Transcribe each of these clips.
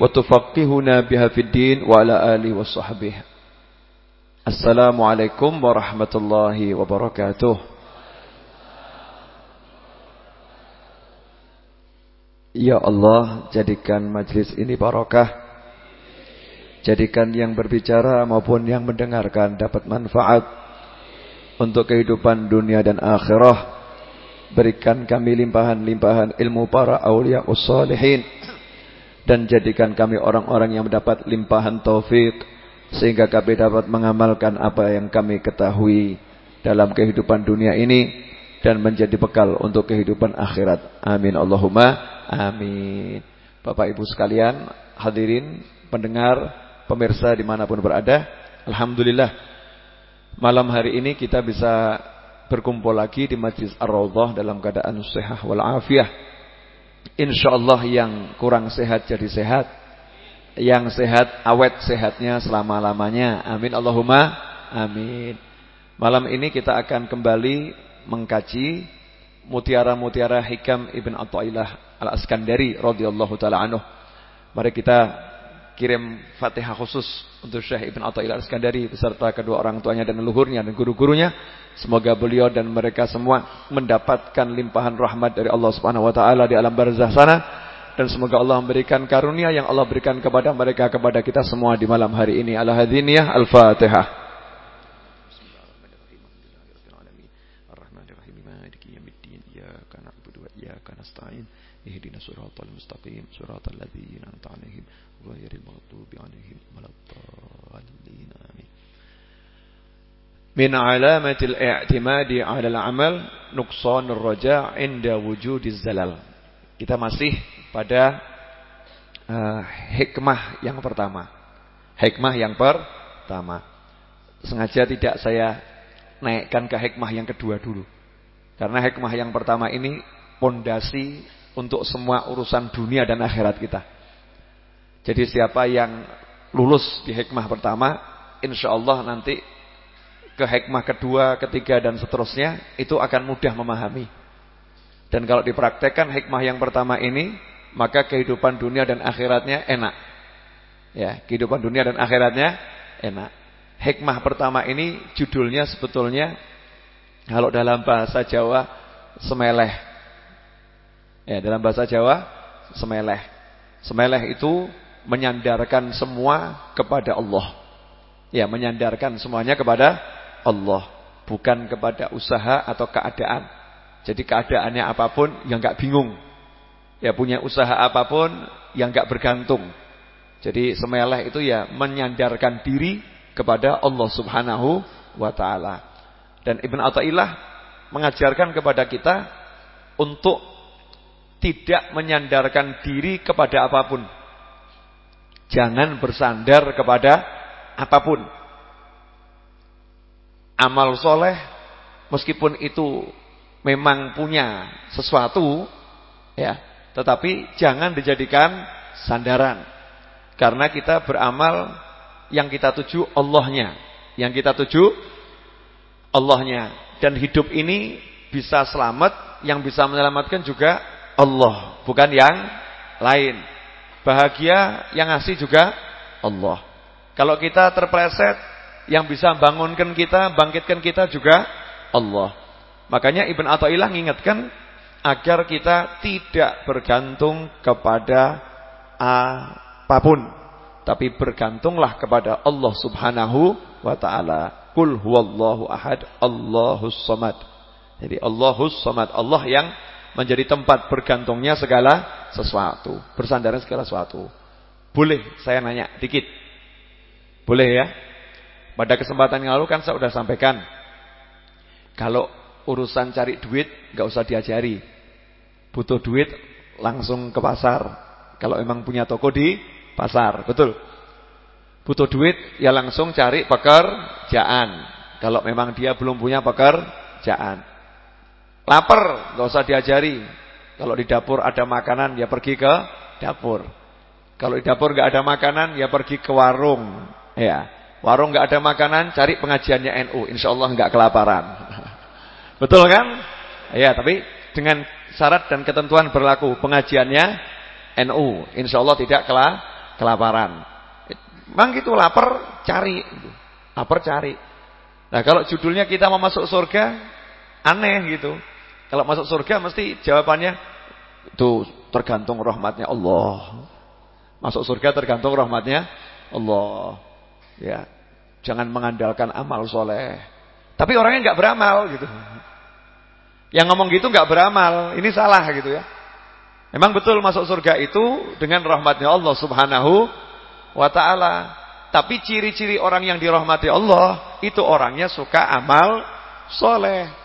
wa tufaqihuna biha fid din wa ala alihi washabbihi Assalamualaikum warahmatullahi wabarakatuh Ya Allah, jadikan majlis ini barokah. Jadikan yang berbicara maupun yang mendengarkan dapat manfaat untuk kehidupan dunia dan akhirah. Berikan kami limpahan-limpahan ilmu para aulia us-salihin dan jadikan kami orang-orang yang mendapat limpahan taufik sehingga kami dapat mengamalkan apa yang kami ketahui dalam kehidupan dunia ini dan menjadi bekal untuk kehidupan akhirat. Amin Allahumma amin. Bapak Ibu sekalian, hadirin, pendengar, pemirsa di mana pun berada, Alhamdulillah malam hari ini kita bisa berkumpul lagi di Majlis Ar-Raudhah dalam keadaan sehat wal afiah. InsyaAllah yang kurang sehat jadi sehat. Yang sehat awet sehatnya selama-lamanya. Amin Allahumma Amin. Malam ini kita akan kembali mengkaji Mutiara-mutiara hikam Ibn Atta'illah Al-Askandari radhiyallahu ta'ala anhu. Mari kita kirim Fatihah khusus untuk Syekh Ibn Athaillah Al-Iskandari beserta kedua orang tuanya dan leluhurnya dan guru-gurunya. Semoga beliau dan mereka semua mendapatkan limpahan rahmat dari Allah Subhanahu wa taala di alam barzah sana dan semoga Allah memberikan karunia yang Allah berikan kepada mereka kepada kita semua di malam hari ini. Al-hadiniyah Al-Fatihah. Ihdina suratal mustaqim suratal ladzina an'amta 'alaihim غير المغضوب عليهم ولا الضالين آمين min alamatil i'timadi 'ala al-amal nuqsanur raja' inda wujudiz zalal. Kita masih pada uh, hikmah yang pertama. Hikmah yang pertama. Sengaja tidak saya naikkan ke hikmah yang kedua dulu. Karena hikmah yang pertama ini pondasi untuk semua urusan dunia dan akhirat kita. Jadi siapa yang lulus di hikmah pertama, insya Allah nanti ke hikmah kedua, ketiga dan seterusnya itu akan mudah memahami. Dan kalau dipraktekkan hikmah yang pertama ini, maka kehidupan dunia dan akhiratnya enak. Ya, kehidupan dunia dan akhiratnya enak. Hikmah pertama ini judulnya sebetulnya kalau dalam bahasa Jawa semeleh. Ya, dalam bahasa Jawa semeleh. Semeleh itu menyandarkan semua kepada Allah. Ya, menyandarkan semuanya kepada Allah, bukan kepada usaha atau keadaan. Jadi keadaannya apa pun yang enggak bingung. Ya punya usaha apa pun yang enggak bergantung. Jadi semeleh itu ya menyandarkan diri kepada Allah Subhanahu wa taala. Dan Ibn Athaillah mengajarkan kepada kita untuk tidak menyandarkan diri kepada apa pun. Jangan bersandar kepada apa pun. Amal soleh meskipun itu memang punya sesuatu ya tetapi jangan dijadikan sandaran. Karena kita beramal yang kita tuju Allahnya. Yang kita tuju Allahnya. Dan hidup ini bisa selamat yang bisa menyelamatkan juga Allah bukan yang lain bahagia yang ngasih juga Allah kalau kita terpleset yang bisa bangunkan kita, bangkitkan kita juga Allah. Makanya Ibn Atta'illah mengingatkan agar kita tidak bergantung kepada apa pun. Tapi bergantunglah kepada Allah subhanahu wa ta'ala. Kul huwallahu ahad, Allahus samad. Jadi Allahus samad. Allah yang menjadi tempat bergantungnya segala sesuatu. Bersandaran segala sesuatu. Boleh saya nanya dikit? Boleh ya? Pada kesempatan yang lalu kan saya sudah sampaikan Kalau urusan cari duit nggak usah diajari Butuh duit langsung ke pasar Kalau memang punya toko di pasar Betul Butuh duit ya langsung cari pekerjaan. Kalau memang dia belum punya pekerjaan. Lapar, nggak usah diajari. Kalau di dapur ada makanan ya pergi ke dapur. Kalau di dapur nggak ada makanan ya pergi ke warung. Ya. Warung nggak ada makanan, cari pengajiannya NU. Insya Allah nggak kelaparan. Betul kan? Ya, tapi dengan syarat dan ketentuan berlaku pengajiannya NU. Insya Allah tidak kelaparan. Memang gitu lapar cari, lapar cari. Nah kalau judulnya kita mau masuk surga, aneh gitu. Kalau masuk surga mesti jawabannya itu tergantung rahmatnya Allah. Masuk surga tergantung rahmatnya Allah. Ya, jangan mengandalkan amal soleh. Tapi orangnya nggak beramal gitu. Yang ngomong gitu nggak beramal, ini salah gitu ya. Memang betul masuk surga itu dengan rahmatnya Allah Subhanahu wa taala. Tapi ciri-ciri orang yang dirahmati Allah itu orangnya suka amal soleh.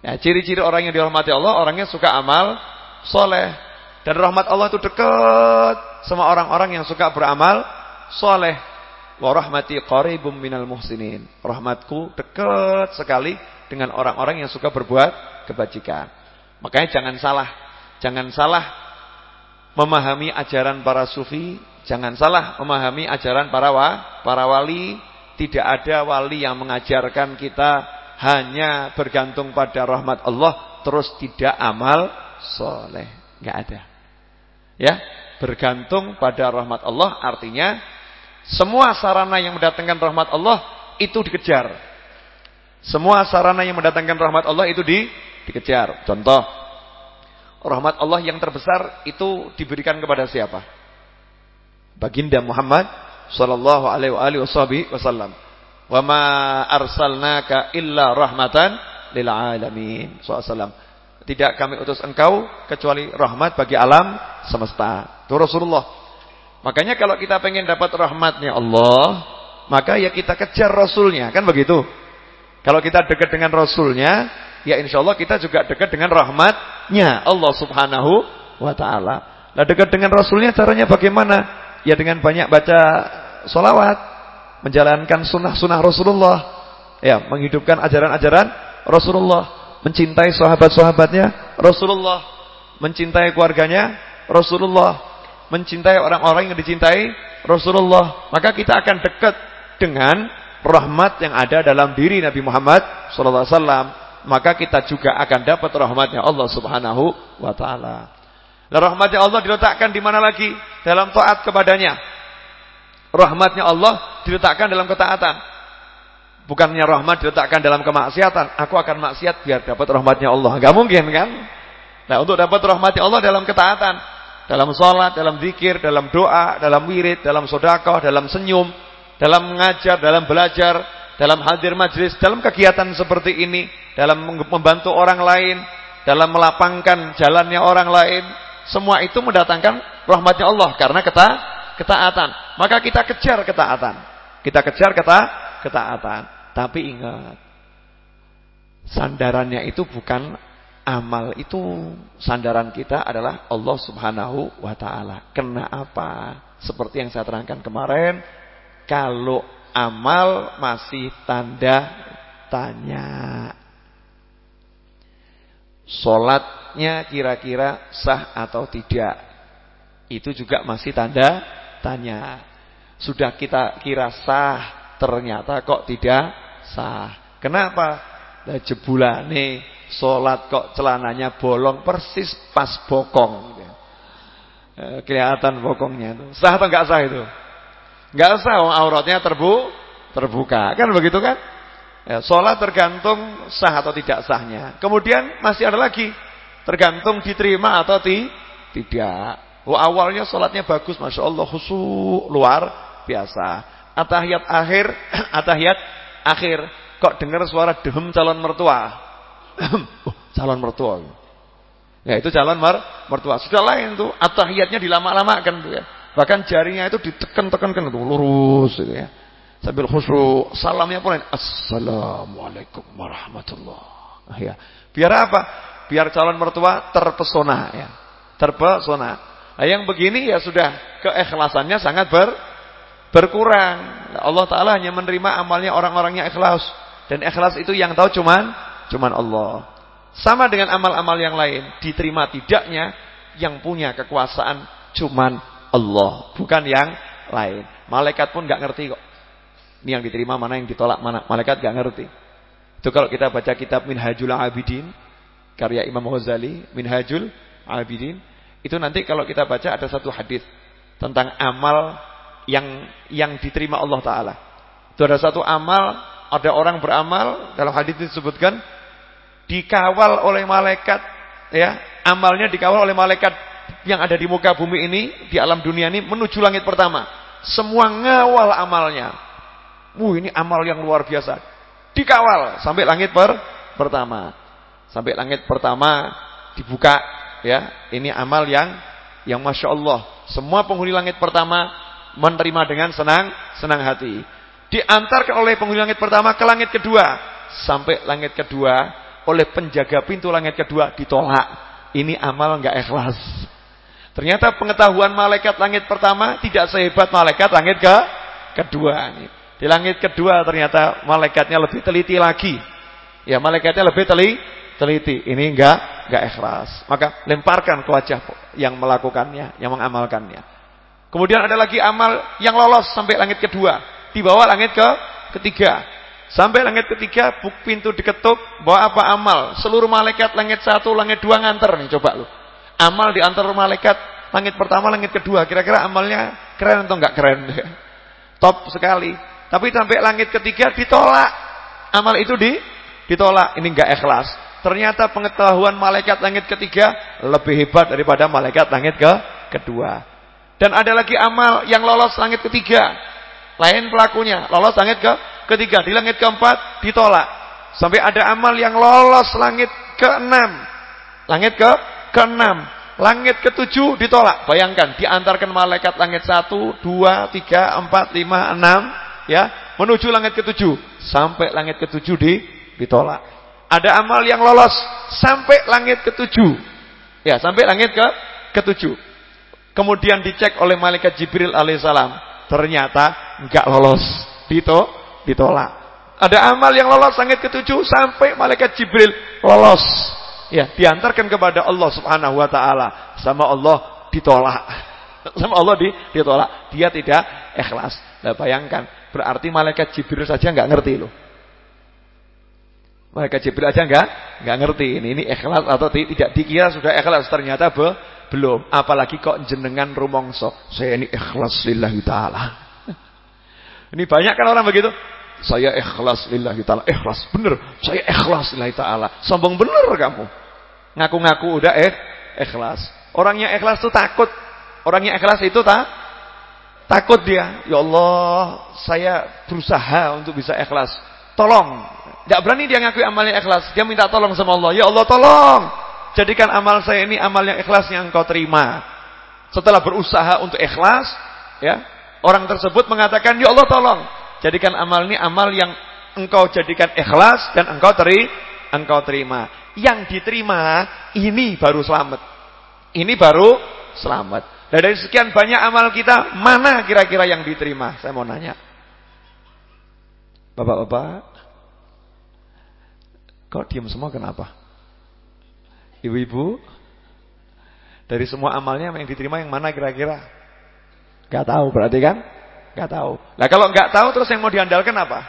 Ya, ciri-ciri orang yang dirahmati Allah orangnya suka amal soleh. Dan rahmat Allah itu dekat sama orang-orang yang suka beramal soleh. Wa rahmati qaribum minal muhsinin. Rahmatku dekat sekali dengan orang-orang yang suka berbuat kebajikan. Makanya jangan salah, jangan salah memahami ajaran para sufi, jangan salah memahami ajaran para wa, para wali. Tidak ada wali yang mengajarkan kita hanya bergantung pada rahmat Allah terus tidak amal soleh, nggak ada. Ya, bergantung pada rahmat Allah artinya semua sarana yang mendatangkan rahmat Allah itu dikejar. Semua sarana yang mendatangkan rahmat Allah itu di, dikejar. Contoh, rahmat Allah yang terbesar itu diberikan kepada siapa? Baginda Muhammad sallallahu alaihi wasallam. Wa ma arsalnaka illa rahmatan lil alamin. Sallallahu Tidak kami utus engkau kecuali rahmat bagi alam semesta. Itu Rasulullah Makanya kalau kita pengen dapat rahmatnya Allah, maka ya kita kejar Rasulnya, kan begitu? Kalau kita dekat dengan Rasulnya, ya insya Allah kita juga dekat dengan rahmatnya Allah subhanahu wa ta'ala. Nah dekat dengan Rasulnya caranya bagaimana? Ya dengan banyak baca solawat, menjalankan sunnah-sunnah Rasulullah, ya menghidupkan ajaran-ajaran Rasulullah, mencintai sahabat-sahabatnya Rasulullah, mencintai keluarganya Rasulullah, mencintai orang-orang yang dicintai Rasulullah, maka kita akan dekat dengan rahmat yang ada dalam diri Nabi Muhammad sallallahu alaihi wasallam, maka kita juga akan dapat rahmatnya Allah Subhanahu wa taala. Nah, rahmatnya Allah diletakkan di mana lagi? Dalam taat kepadanya. Rahmatnya Allah diletakkan dalam ketaatan. Bukannya rahmat diletakkan dalam kemaksiatan. Aku akan maksiat biar dapat rahmatnya Allah. Enggak mungkin kan? Nah, untuk dapat rahmatnya Allah dalam ketaatan. Dalam sholat, dalam zikir, dalam doa, dalam wirid, dalam sodakoh, dalam senyum, dalam mengajar, dalam belajar, dalam hadir majlis, dalam kegiatan seperti ini, dalam membantu orang lain, dalam melapangkan jalannya orang lain, semua itu mendatangkan rahmatnya Allah karena keta ketaatan. Maka kita kejar ketaatan. Kita kejar keta ketaatan. Tapi ingat, sandarannya itu bukan amal itu sandaran kita adalah Allah Subhanahu wa taala. Kenapa? Seperti yang saya terangkan kemarin, kalau amal masih tanda tanya. Salatnya kira-kira sah atau tidak? Itu juga masih tanda tanya. Sudah kita kira sah, ternyata kok tidak sah. Kenapa? Lah jebulane Sholat kok celananya bolong persis pas bokong. Gitu. Eh, kelihatan bokongnya itu. Sah atau enggak sah itu? Enggak sah, auratnya terbu terbuka. Kan begitu kan? Ya, sholat tergantung sah atau tidak sahnya. Kemudian masih ada lagi. Tergantung diterima atau ti tidak. Oh, awalnya sholatnya bagus. Masya Allah khusyuk luar biasa. Atahiyat akhir. Atahiyat akhir. Kok dengar suara dehem calon mertua oh, calon mertua. Ya itu calon mer mertua. Sudah lain tuh atahiyatnya dilama-lamakan tuh ya. Bahkan jarinya itu ditekan-tekankan tuh lurus gitu ya. Sambil khusyuk, salamnya pun Assalamualaikum warahmatullah. Ah, ya. Biar apa? Biar calon mertua terpesona ya. Terpesona. Nah, yang begini ya sudah keikhlasannya sangat ber berkurang. Allah Ta'ala hanya menerima amalnya orang-orang yang ikhlas. Dan ikhlas itu yang tahu cuman cuman Allah. Sama dengan amal-amal yang lain. Diterima tidaknya yang punya kekuasaan cuman Allah. Bukan yang lain. Malaikat pun gak ngerti kok. Ini yang diterima mana yang ditolak mana. Malaikat gak ngerti. Itu kalau kita baca kitab Minhajul Abidin. Karya Imam Ghazali. Minhajul Abidin. Itu nanti kalau kita baca ada satu hadis tentang amal yang yang diterima Allah Taala. Itu ada satu amal, ada orang beramal dalam hadis disebutkan dikawal oleh malaikat, ya amalnya dikawal oleh malaikat yang ada di muka bumi ini, di alam dunia ini menuju langit pertama. Semua ngawal amalnya. Wuh ini amal yang luar biasa. Dikawal sampai langit per pertama. Sampai langit pertama dibuka ya ini amal yang yang masya Allah. Semua penghuni langit pertama menerima dengan senang senang hati. Diantarkan oleh penghuni langit pertama ke langit kedua. Sampai langit kedua oleh penjaga pintu langit kedua ditolak. Ini amal enggak ikhlas. Ternyata pengetahuan malaikat langit pertama tidak sehebat malaikat langit ke kedua di langit kedua ternyata malaikatnya lebih teliti lagi. Ya malaikatnya lebih teliti teliti. Ini enggak enggak ikhlas. Maka lemparkan ke wajah yang melakukannya, yang mengamalkannya. Kemudian ada lagi amal yang lolos sampai langit kedua, dibawa langit ke ketiga. Sampai langit ketiga, buk pintu diketuk, bawa apa amal? Seluruh malaikat langit satu, langit dua nganter nih, coba lu. Amal diantar malaikat langit pertama, langit kedua. Kira-kira amalnya keren atau enggak keren? Top sekali. Tapi sampai langit ketiga ditolak. Amal itu di ditolak. Ini enggak ikhlas. Ternyata pengetahuan malaikat langit ketiga lebih hebat daripada malaikat langit ke kedua. Dan ada lagi amal yang lolos langit ketiga. Lain pelakunya, lolos langit ke ketiga. Di langit keempat ditolak. Sampai ada amal yang lolos langit keenam. Langit ke keenam. Langit ketujuh ditolak. Bayangkan, diantarkan malaikat langit satu, dua, tiga, empat, lima, enam. Ya, menuju langit ketujuh. Sampai langit ketujuh di, ditolak. Ada amal yang lolos sampai langit ketujuh. Ya, sampai langit ke ketujuh. Kemudian dicek oleh malaikat Jibril alaihissalam. Ternyata enggak lolos. Dito, ditolak. Ada amal yang lolos langit ketujuh sampai malaikat Jibril lolos. Ya, diantarkan kepada Allah Subhanahu wa taala. Sama Allah ditolak. Sama Allah di, ditolak. Dia tidak ikhlas. Nah, bayangkan, berarti malaikat Jibril saja enggak ngerti loh. Mereka Jibril aja enggak enggak ngerti ini ini ikhlas atau tidak dikira sudah ikhlas ternyata be, belum apalagi kok jenengan rumongso saya ini ikhlas lillahi taala. Ini banyak kan orang begitu. Saya ikhlas lillahi taala. Ikhlas bener. Saya ikhlas lillahi taala. Sombong bener kamu. Ngaku-ngaku udah eh ikhlas. Orangnya ikhlas itu takut. Orangnya ikhlas itu tak takut dia. Ya Allah, saya berusaha untuk bisa ikhlas. Tolong tidak berani dia ngakui amalnya ikhlas. Dia minta tolong sama Allah. Ya Allah tolong. Jadikan amal saya ini amal yang ikhlas yang engkau terima. Setelah berusaha untuk ikhlas. ya Orang tersebut mengatakan. Ya Allah tolong. Jadikan amal ini amal yang engkau jadikan ikhlas. Dan engkau teri, engkau terima. Yang diterima. Ini baru selamat. Ini baru selamat. Dan dari sekian banyak amal kita. Mana kira-kira yang diterima? Saya mau nanya. Bapak-bapak. Kok diam semua kenapa? Ibu-ibu, dari semua amalnya yang diterima yang mana kira-kira? Gak tahu berarti kan? Gak tahu. Nah kalau gak tahu terus yang mau diandalkan apa?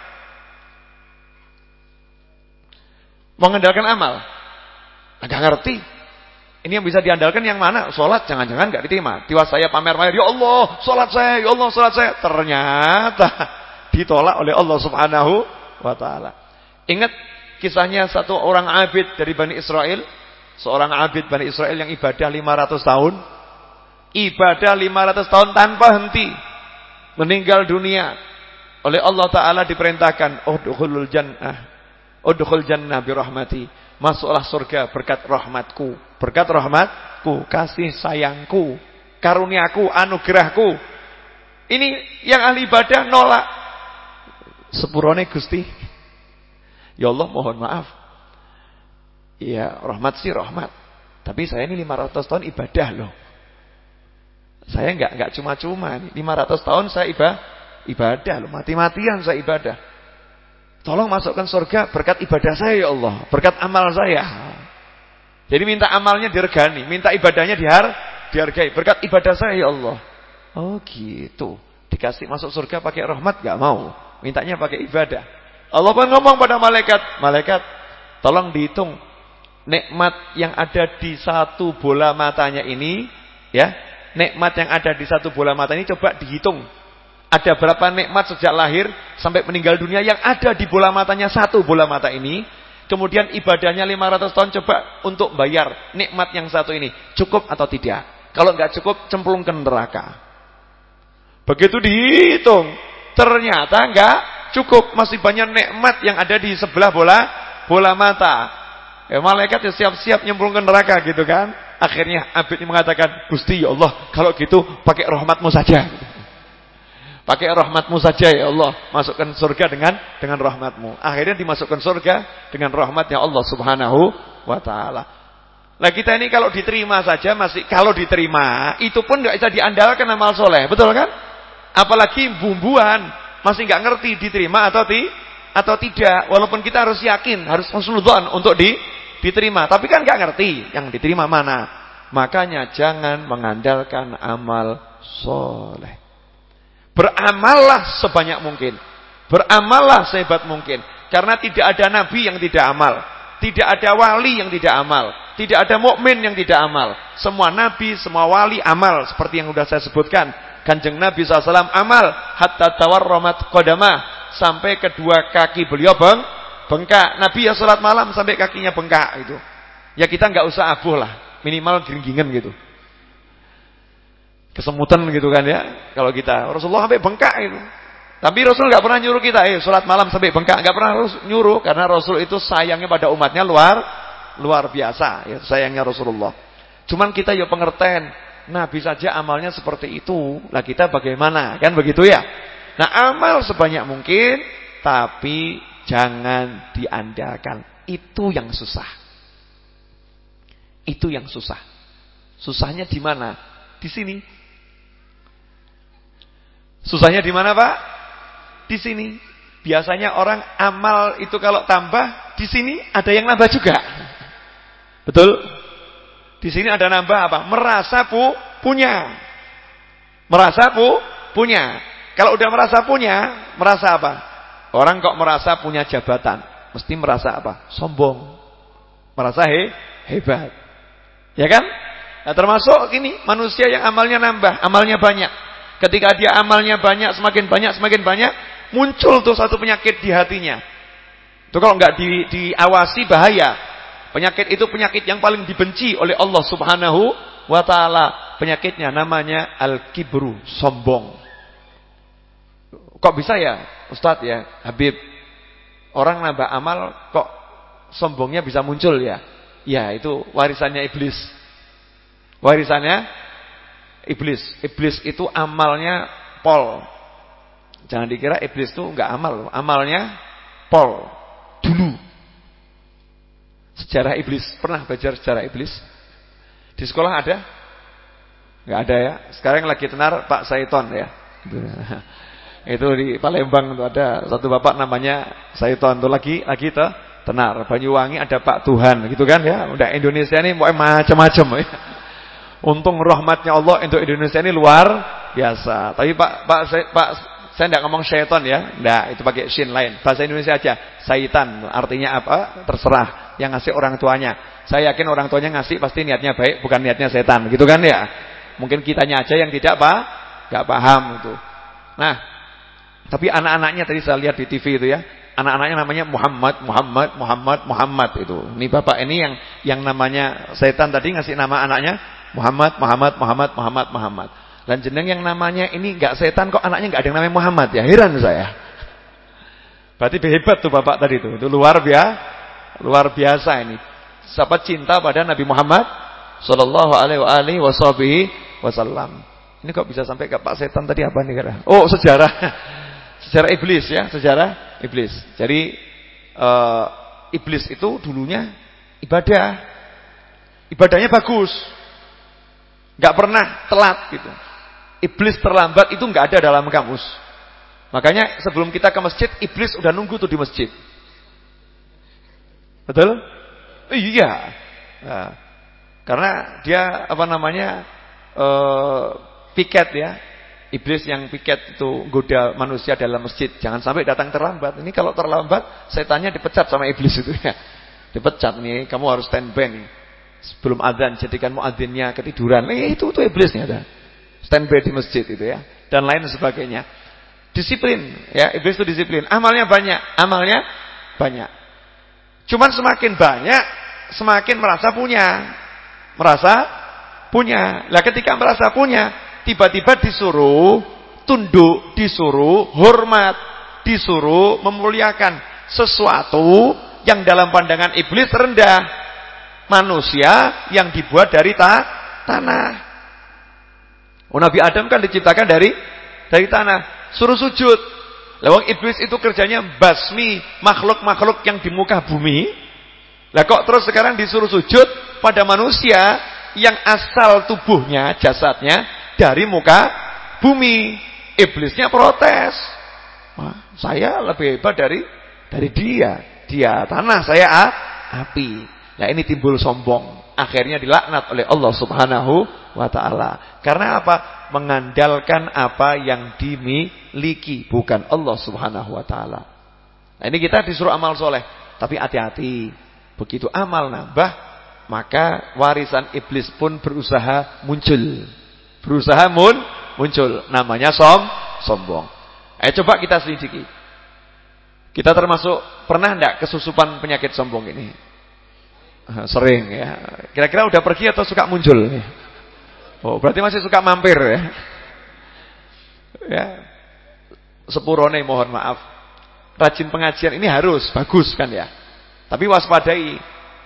Mau mengandalkan amal? Nah, gak ngerti. Ini yang bisa diandalkan yang mana? Sholat jangan-jangan gak diterima. Tiwas saya pamer-pamer, ya Allah, sholat saya, ya Allah, sholat saya. Ternyata ditolak oleh Allah Subhanahu wa taala. Ingat Kisahnya satu orang abid dari Bani Israel. Seorang abid Bani Israel yang ibadah 500 tahun. Ibadah 500 tahun tanpa henti. Meninggal dunia. Oleh Allah Ta'ala diperintahkan. Udukhulul jannah. Udukhul jannah birahmati. Masuklah surga berkat rahmatku. Berkat rahmatku. Kasih sayangku. Karuniaku. Anugerahku. Ini yang ahli ibadah nolak. Sepurone Gusti. Ya Allah mohon maaf. Ya rahmat sih rahmat. Tapi saya ini 500 tahun ibadah loh. Saya enggak enggak cuma-cuma 500 tahun saya ibadah ibadah loh, mati-matian saya ibadah. Tolong masukkan surga berkat ibadah saya ya Allah, berkat amal saya. Jadi minta amalnya diregani, minta ibadahnya dihar, dihargai, berkat ibadah saya ya Allah. Oh gitu. Dikasih masuk surga pakai rahmat gak mau, mintanya pakai ibadah. Allah pun ngomong pada malaikat, malaikat tolong dihitung nikmat yang ada di satu bola matanya ini, ya, nikmat yang ada di satu bola mata ini coba dihitung. Ada berapa nikmat sejak lahir sampai meninggal dunia yang ada di bola matanya satu bola mata ini. Kemudian ibadahnya 500 tahun coba untuk bayar nikmat yang satu ini. Cukup atau tidak? Kalau nggak cukup cemplung ke neraka. Begitu dihitung, ternyata nggak cukup. Masih banyak nikmat yang ada di sebelah bola bola mata. Ya, malaikat ya siap-siap nyemplung ke neraka gitu kan. Akhirnya Abid ini mengatakan, Gusti ya Allah, kalau gitu pakai rahmatmu saja. Pakai rahmatmu saja ya Allah. Masukkan surga dengan dengan rahmatmu. Akhirnya dimasukkan surga dengan rahmatnya Allah subhanahu wa ta'ala. Nah kita ini kalau diterima saja masih kalau diterima itu pun nggak bisa diandalkan amal soleh, betul kan? Apalagi bumbuan masih nggak ngerti diterima atau ti atau tidak. Walaupun kita harus yakin, harus husnudzon untuk di diterima. Tapi kan nggak ngerti yang diterima mana. Makanya jangan mengandalkan amal soleh. Beramallah sebanyak mungkin. Beramallah sehebat mungkin. Karena tidak ada nabi yang tidak amal. Tidak ada wali yang tidak amal. Tidak ada mukmin yang tidak amal. Semua nabi, semua wali amal. Seperti yang sudah saya sebutkan. Kanjeng Nabi SAW amal. Hatta tawarromat kodamah. Sampai kedua kaki beliau bang, bengkak. Nabi ya sholat malam sampai kakinya bengkak itu. Ya kita nggak usah abuh lah, minimal geringgingan gitu. Kesemutan gitu kan ya. Kalau kita Rasulullah sampai bengkak itu. Tapi Rasul nggak pernah nyuruh kita, eh sholat malam sampai bengkak, nggak pernah nyuruh karena Rasul itu sayangnya pada umatnya luar luar biasa ya sayangnya Rasulullah. Cuman kita ya pengertian, Nabi saja amalnya seperti itu, lah kita bagaimana? Kan begitu ya? Nah, amal sebanyak mungkin tapi Jangan diandalkan. Itu yang susah. Itu yang susah. Susahnya di mana? Di sini. Susahnya di mana, Pak? Di sini. Biasanya orang amal itu kalau tambah, di sini ada yang nambah juga. Betul? Di sini ada nambah apa? Merasa pu punya. Merasa pu punya. Kalau udah merasa punya, merasa apa? Orang kok merasa punya jabatan, mesti merasa apa? Sombong. Merasa he, hebat. Ya kan? Nah, termasuk ini manusia yang amalnya nambah, amalnya banyak. Ketika dia amalnya banyak, semakin banyak, semakin banyak, muncul tuh satu penyakit di hatinya. Itu kalau nggak di, diawasi bahaya. Penyakit itu penyakit yang paling dibenci oleh Allah Subhanahu wa taala. Penyakitnya namanya al-kibru, sombong. Kok bisa ya, Ustadz ya, Habib? Orang nambah amal kok sombongnya bisa muncul ya? Ya, itu warisannya iblis. Warisannya iblis. Iblis itu amalnya pol. Jangan dikira iblis itu enggak amal, amalnya pol. Dulu. Sejarah iblis, pernah belajar sejarah iblis? Di sekolah ada? Enggak ada ya. Sekarang lagi tenar Pak Saiton ya. Itu di Palembang itu ada satu bapak namanya Saiton itu lagi lagi itu tenar. Banyuwangi ada Pak Tuhan gitu kan ya. Udah Indonesia ini mau macam-macam ya. Untung rahmatnya Allah untuk Indonesia ini luar biasa. Tapi Pak Pak Pak saya tidak ngomong syaiton ya. Enggak, itu pakai shin lain. Bahasa Indonesia aja. Saitan artinya apa? Terserah yang ngasih orang tuanya. Saya yakin orang tuanya ngasih pasti niatnya baik, bukan niatnya setan. Gitu kan ya? Mungkin kitanya aja yang tidak apa? Enggak paham itu. Nah, tapi anak-anaknya tadi saya lihat di TV itu ya. Anak-anaknya namanya Muhammad, Muhammad, Muhammad, Muhammad itu. Ini bapak ini yang yang namanya setan tadi ngasih nama anaknya Muhammad, Muhammad, Muhammad, Muhammad, Muhammad. Dan jeneng yang namanya ini enggak setan kok anaknya enggak ada yang namanya Muhammad ya. Heran saya. Berarti hebat tuh bapak tadi itu. Itu luar biasa. Luar biasa ini. Siapa cinta pada Nabi Muhammad sallallahu alaihi wasallam. Ini kok bisa sampai ke Pak Setan tadi apa nih kira? Oh, sejarah. Sejarah iblis ya, sejarah iblis. Jadi uh, iblis itu dulunya ibadah. Ibadahnya bagus. Gak pernah telat gitu. Iblis terlambat itu gak ada dalam kamus. Makanya sebelum kita ke masjid, iblis udah nunggu tuh di masjid. Betul? Iya. Nah, karena dia apa namanya uh, piket ya. Iblis yang piket itu goda manusia dalam masjid. Jangan sampai datang terlambat. Ini kalau terlambat, setannya dipecat sama iblis itu ya. Dipecat nih, kamu harus standby nih. Sebelum adzan jadikan muadzinnya ketiduran. Eh, itu itu iblisnya ada. Standby di masjid itu ya. Dan lain sebagainya. Disiplin ya, iblis itu disiplin. Amalnya banyak, amalnya banyak. Cuman semakin banyak, semakin merasa punya. Merasa punya. Lah ketika merasa punya, tiba-tiba disuruh tunduk, disuruh hormat, disuruh memuliakan sesuatu yang dalam pandangan iblis rendah. Manusia yang dibuat dari ta tanah. Oh, Nabi Adam kan diciptakan dari dari tanah suruh sujud. Lawang iblis itu kerjanya basmi makhluk-makhluk yang di muka bumi. Lah kok terus sekarang disuruh sujud pada manusia yang asal tubuhnya, jasadnya dari muka bumi. Iblisnya protes. Wah, saya lebih hebat dari dari dia. Dia tanah, saya api. Nah ini timbul sombong. Akhirnya dilaknat oleh Allah Subhanahu wa taala. Karena apa? mengandalkan apa yang dimiliki bukan Allah Subhanahu wa taala. Nah, ini kita disuruh amal soleh, tapi hati-hati. Begitu amal nambah, maka warisan iblis pun berusaha muncul. Berusaha mun muncul, namanya som sombong. Ayo coba kita selidiki. Kita termasuk pernah enggak kesusupan penyakit sombong ini? Sering ya. Kira-kira udah pergi atau suka muncul? Oh, berarti masih suka mampir ya. Ya. Sepurone mohon maaf. Rajin pengajian ini harus, bagus kan ya. Tapi waspadai.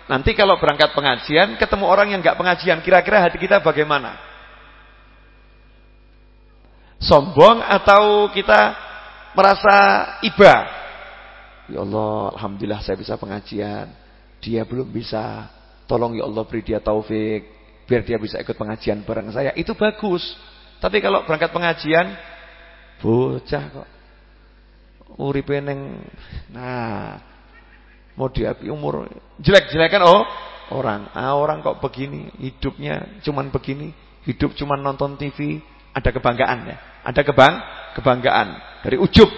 Nanti kalau berangkat pengajian, ketemu orang yang enggak pengajian, kira-kira hati kita bagaimana? Sombong atau kita merasa iba? Ya Allah, alhamdulillah saya bisa pengajian. Dia belum bisa. Tolong ya Allah beri dia taufik biar dia bisa ikut pengajian bareng saya. Itu bagus. Tapi kalau berangkat pengajian bocah kok uripe ning nah mau diapi umur jelek-jelekan oh orang. Ah orang kok begini, hidupnya cuman begini, hidup cuman nonton TV, ada kebanggaan ya. Ada kebang kebanggaan dari ujub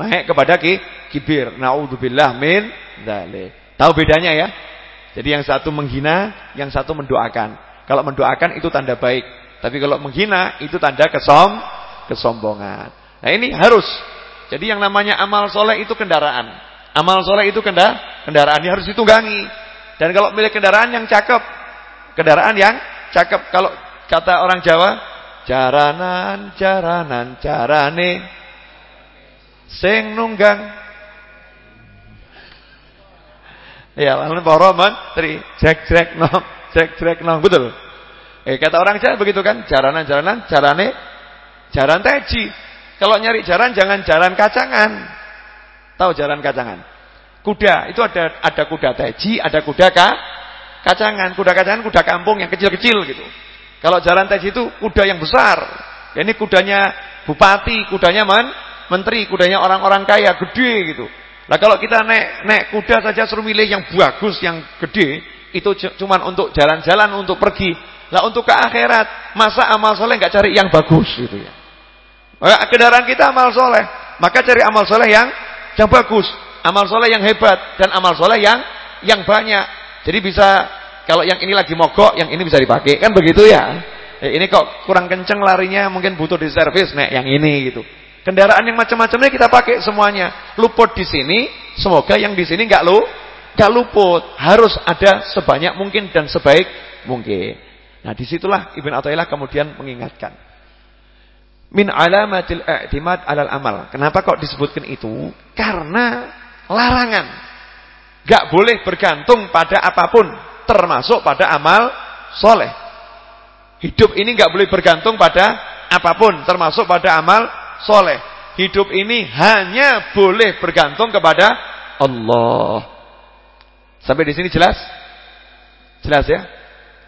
naik kepada ki, kibir. Nauzubillah min dzalik. Tahu bedanya ya? Jadi yang satu menghina, yang satu mendoakan. Kalau mendoakan itu tanda baik. Tapi kalau menghina itu tanda kesom, kesombongan. Nah ini harus. Jadi yang namanya amal soleh itu kendaraan. Amal soleh itu kenda, kendaraan yang harus ditunggangi. Dan kalau milik kendaraan yang cakep. Kendaraan yang cakep. Kalau kata orang Jawa. Jaranan, jaranan, jarane. Sing nunggang. Ya, lalu para menteri. Jek-jek nom. Jrek-jrek nang betul. Eh kata orang Jawa begitu kan, jaranan-jaranan, jarane jaran teji. Kalau nyari jaran jangan jaran kacangan. Tahu jaran kacangan? Kuda, itu ada ada kuda teji, ada kuda ka, kacangan. Kuda kacangan kuda kampung yang kecil-kecil gitu. Kalau jaran teji itu kuda yang besar. Ya, ini kudanya bupati, kudanya men, menteri, kudanya orang-orang kaya, gede gitu. Nah kalau kita naik naik kuda saja suruh milih yang bagus, yang gede, itu cuma untuk jalan-jalan untuk pergi. Lah untuk ke akhirat, masa amal soleh nggak cari yang bagus gitu ya. Kendaraan kita amal soleh, maka cari amal soleh yang yang bagus, amal soleh yang hebat dan amal soleh yang yang banyak. Jadi bisa kalau yang ini lagi mogok, yang ini bisa dipakai kan begitu ya. Eh, ini kok kurang kenceng larinya, mungkin butuh di servis, nek yang ini gitu. Kendaraan yang macam-macamnya kita pakai semuanya. Luput di sini, semoga yang di sini nggak lu Gak luput, harus ada sebanyak mungkin dan sebaik mungkin. Nah di situlah Ibn Atta'illah kemudian mengingatkan. Min alamatil i'timad alal amal. Kenapa kok disebutkan itu? Karena larangan. Gak boleh bergantung pada apa pun. Termasuk pada amal soleh. Hidup ini gak boleh bergantung pada apa pun. Termasuk pada amal soleh. Hidup ini hanya boleh bergantung kepada Allah. Sampai di sini jelas? Jelas ya?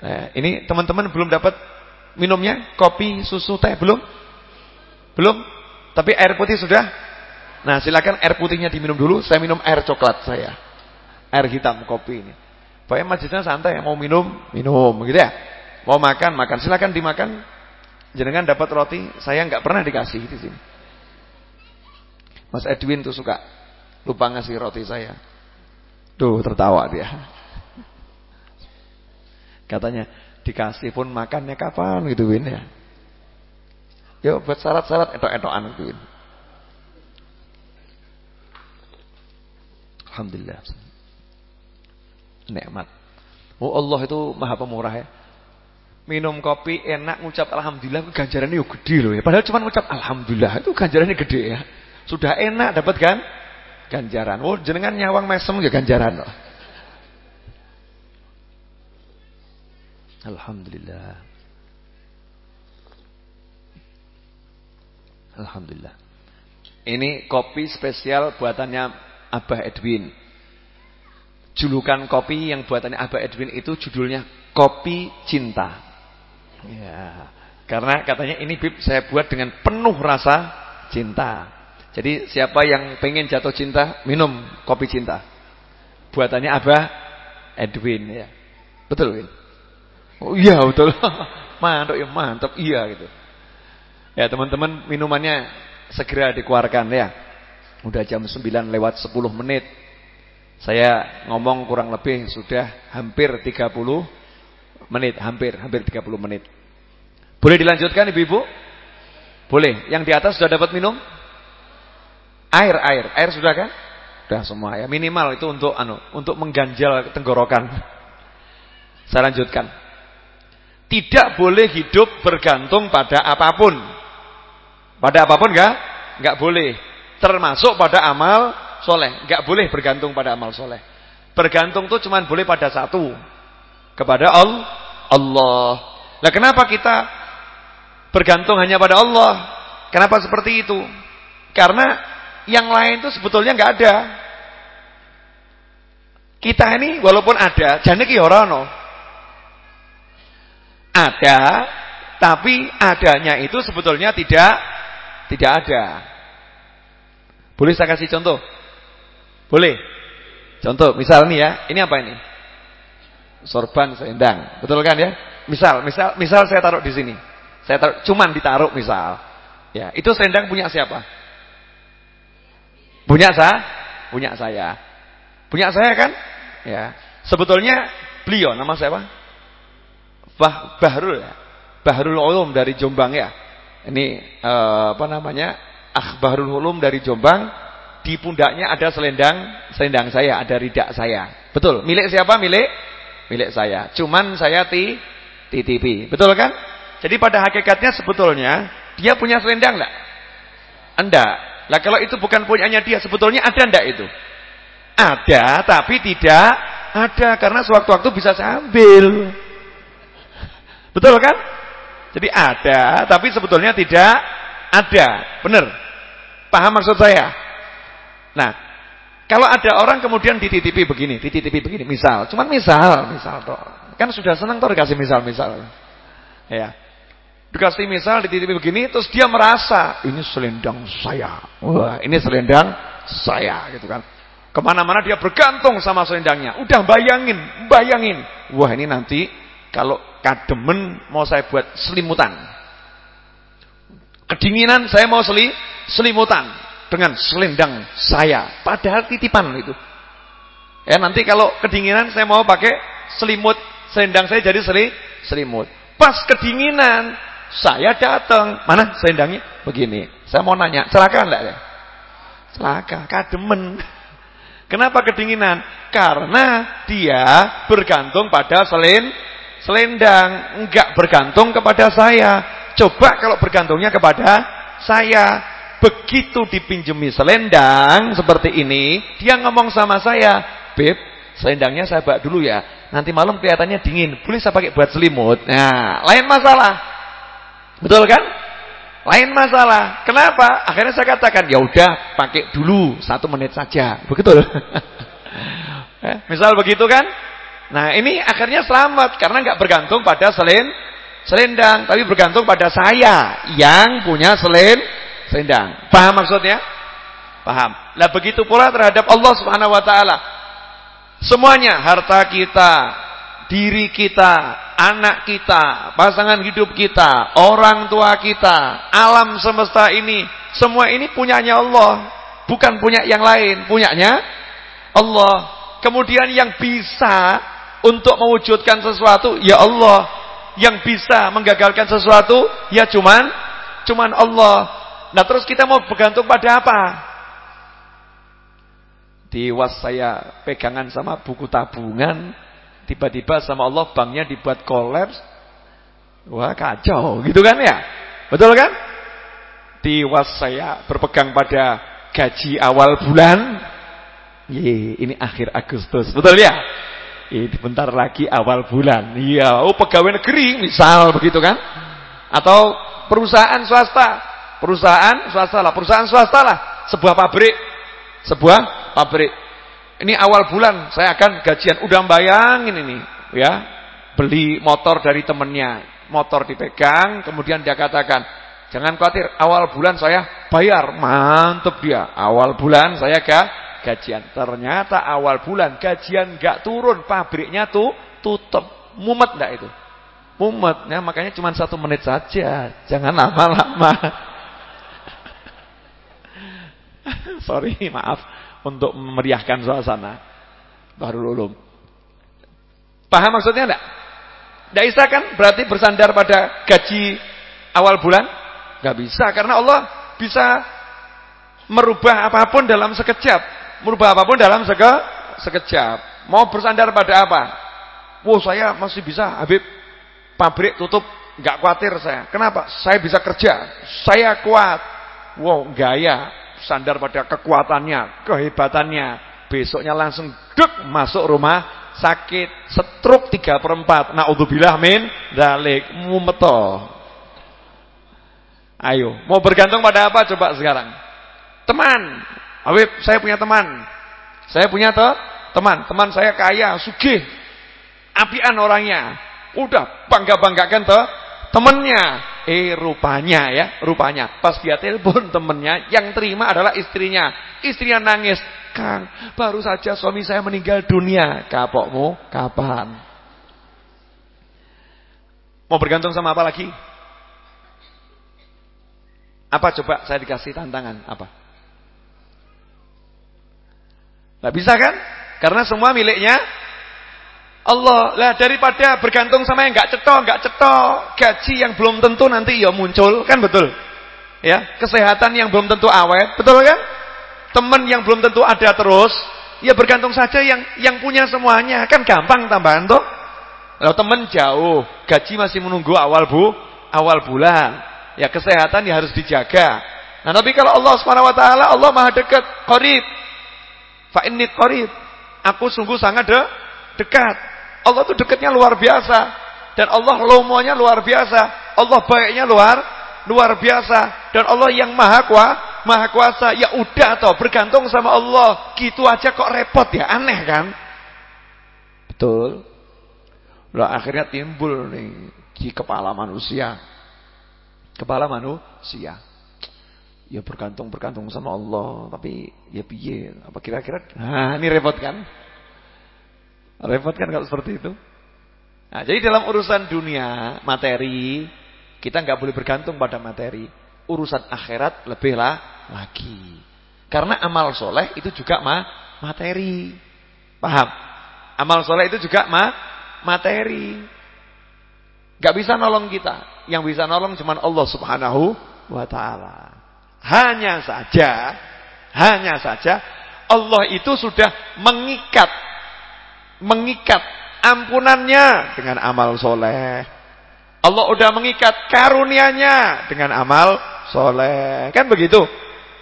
Nah, ini teman-teman belum dapat minumnya? Kopi, susu, teh belum? Belum? Tapi air putih sudah Nah, silakan air putihnya diminum dulu, saya minum air coklat saya. Air hitam kopi ini. Pokoknya majlisnya santai, mau minum, minum gitu ya. Mau makan, makan. Silakan dimakan. Jenengan dapat roti, saya nggak pernah dikasih di sini. Mas Edwin tuh suka lupa ngasih roti saya. Tuh tertawa dia. Katanya dikasih pun makannya kapan gitu Win ya. Yuk buat syarat-syarat etok-etokan gitu Win. Alhamdulillah. Nikmat. Oh Allah itu maha pemurah ya. Minum kopi enak ngucap alhamdulillah ganjarannya yuk gede loh ya. Padahal cuma ngucap alhamdulillah itu ganjarannya gede ya. Sudah enak dapat kan? Ganjaran. Oh jenengan nyawang mesem ya ganjaran loh. Alhamdulillah. Alhamdulillah. Ini kopi spesial buatannya Abah Edwin. Julukan kopi yang buatannya Abah Edwin itu judulnya Kopi Cinta. Ya, karena katanya ini Bib saya buat dengan penuh rasa cinta. Jadi siapa yang pengen jatuh cinta, minum kopi cinta. Buatannya Abah Edwin ya. Betul, Win? Oh iya betul. mantap ya mantap iya gitu. Ya teman-teman minumannya segera dikeluarkan ya. Udah jam 9 lewat 10 menit. Saya ngomong kurang lebih sudah hampir 30 menit, hampir hampir 30 menit. Boleh dilanjutkan Ibu-ibu? Boleh. Yang di atas sudah dapat minum? Air, air. Air sudah kan? Sudah semua ya. Minimal itu untuk anu, untuk mengganjal tenggorokan. Saya lanjutkan. Tidak boleh hidup bergantung pada apa pun. Pada apa pun enggak? Enggak boleh. Termasuk pada amal soleh. Enggak boleh bergantung pada amal soleh. Bergantung tuh cuma boleh pada satu. Kepada Allah. Nah kenapa kita bergantung hanya pada Allah? Kenapa seperti itu? Karena yang lain itu sebetulnya enggak ada. Kita ini walaupun ada, jane ki ora ada, tapi adanya itu sebetulnya tidak tidak ada. Boleh saya kasih contoh? Boleh. Contoh, misal nih ya, ini apa ini? Sorban selendang, betul kan ya? Misal, misal, misal saya taruh di sini. Saya taruh, cuman ditaruh misal. Ya, itu selendang punya siapa? Punya saya? Punya saya. Punya saya kan? Ya. Sebetulnya beliau nama siapa? Bah, Bahrul ya. Bahrul Ulum dari Jombang ya. Ini uh, apa namanya? Akhbarul Ulum dari Jombang. Di pundaknya ada selendang, selendang saya, ada ridak saya. Betul. Milik siapa? Milik milik saya. Cuman saya ti titipi. Betul kan? Jadi pada hakikatnya sebetulnya dia punya selendang enggak? Enggak. Lah kalau itu bukan punyanya dia, sebetulnya ada enggak itu? Ada, tapi tidak ada karena sewaktu-waktu bisa saya ambil. Betul kan? Jadi ada, tapi sebetulnya tidak ada. Benar? Paham maksud saya? Nah, kalau ada orang kemudian dititipi begini, dititipi begini, misal, cuman misal, misal toh. Kan sudah senang toh dikasih misal-misal. Ya. Dikasih misal dititipi begini, terus dia merasa ini selendang saya. Wah, ini selendang saya gitu kan. Ke mana-mana dia bergantung sama selendangnya. Udah bayangin, bayangin. Wah ini nanti kalau kademen mau saya buat selimutan. Kedinginan saya mau seli, selimutan dengan selendang saya. Padahal titipan itu. Ya nanti kalau kedinginan saya mau pakai selimut, selendang saya jadi seli, selimut. Pas kedinginan saya datang, mana selendangnya? Begini. Saya mau nanya, celaka enggak ya? Celaka, kademen. Kenapa kedinginan? Karena dia bergantung pada selin selendang, enggak bergantung kepada saya. Coba kalau bergantungnya kepada saya, begitu dipinjemi selendang seperti ini, dia ngomong sama saya, "Beb, selendangnya saya bawa dulu ya. Nanti malam kelihatannya dingin, boleh saya pakai buat selimut." Nah, lain masalah. Betul kan? Lain masalah. Kenapa? Akhirnya saya katakan, "Ya udah, pakai dulu satu menit saja." Begitu. Eh, misal begitu kan? Nah ini akhirnya selamat karena nggak bergantung pada selen selendang, tapi bergantung pada saya yang punya selen selendang. Paham maksudnya? Paham? Lah begitu pula terhadap Allah Subhanahu wa taala. Semuanya, harta kita, diri kita, anak kita, pasangan hidup kita, orang tua kita, alam semesta ini, semua ini punyanya Allah, bukan punya yang lain, punyanya Allah. Kemudian yang bisa untuk mewujudkan sesuatu ya Allah. Yang bisa menggagalkan sesuatu ya cuman cuman Allah. Nah, terus kita mau bergantung pada apa? Di was saya pegangan sama buku tabungan, tiba-tiba sama Allah banknya dibuat kolaps. Wah, kacau gitu kan ya? Betul kan? Di was saya berpegang pada gaji awal bulan. Ye, ini akhir Agustus. Betul ya? Ini bentar lagi awal bulan. Iya, oh pegawai negeri misal begitu kan? Atau perusahaan swasta. Perusahaan swasta lah, perusahaan swasta lah, sebuah pabrik. Sebuah pabrik. Ini awal bulan saya akan gajian. Udah bayangin ini, ya. Beli motor dari temennya. Motor dipegang, kemudian dia katakan, "Jangan khawatir, awal bulan saya bayar." Mantep dia. Awal bulan saya ga gajian. Ternyata awal bulan gajian gak turun, pabriknya tuh tutup. Mumet enggak itu? Mumet, ya, makanya cuma satu menit saja. Jangan lama-lama. Sorry, maaf untuk memeriahkan suasana. Baru Ulum. Paham maksudnya enggak? Enggak bisa kan? Berarti bersandar pada gaji awal bulan? Enggak bisa karena Allah bisa merubah apa pun dalam sekejap. Merubah apa pun dalam seke, sekejap. Mau bersandar pada apa? Wow, saya masih bisa, Habib. Pabrik tutup, enggak khawatir saya. Kenapa? Saya bisa kerja. Saya kuat. Wow, gaya sandar pada kekuatannya, kehebatannya. Besoknya langsung duk masuk rumah sakit, setruk 3 per 4. Naudzubillah min dalik mumeto. Ayo, mau bergantung pada apa coba sekarang? Teman. Habib, saya punya teman. Saya punya toh teman. Teman saya kaya, sugih. Apian orangnya. Udah bangga-banggakan toh temennya. Eh rupanya ya, rupanya pas dia telepon temennya yang terima adalah istrinya. Istrinya nangis, "Kang, baru saja suami saya meninggal dunia." Kapokmu kapan? Mau bergantung sama apa lagi? Apa coba saya dikasih tantangan apa? Gak bisa kan? Karena semua miliknya Allah lah daripada bergantung sama yang nggak cetok, nggak cetok, gaji yang belum tentu nanti ya muncul, kan betul? Ya, kesehatan yang belum tentu awet, betul kan? Teman yang belum tentu ada terus, ya bergantung saja yang yang punya semuanya, kan gampang tambahan tuh. Kalau teman jauh, gaji masih menunggu awal bu, awal bulan, ya kesehatan ya harus dijaga. Nah, tapi kalau Allah Subhanahu Wa Taala, Allah Maha dekat, qarib. Fa inni qarib. Aku sungguh sangat de dekat. Allah tuh dekatnya luar biasa dan Allah lomonya luar biasa. Allah baiknya luar luar biasa dan Allah yang maha kuasa, maha kuasa. Ya udah toh bergantung sama Allah. Gitu aja kok repot ya, aneh kan? Betul. Lah akhirnya timbul nih di kepala manusia. Kepala manusia. Ya bergantung-bergantung sama Allah, tapi ya piye? Apa kira-kira? Nah, ini repot kan? Repot kan kalau seperti itu. Nah, jadi dalam urusan dunia, materi, kita nggak boleh bergantung pada materi. Urusan akhirat lebihlah lagi. Karena amal soleh itu juga ma materi. Paham? Amal soleh itu juga ma materi. Gak bisa nolong kita. Yang bisa nolong cuma Allah subhanahu wa ta'ala. Hanya saja, hanya saja Allah itu sudah mengikat mengikat ampunannya dengan amal soleh. Allah udah mengikat karunianya dengan amal soleh. Kan begitu.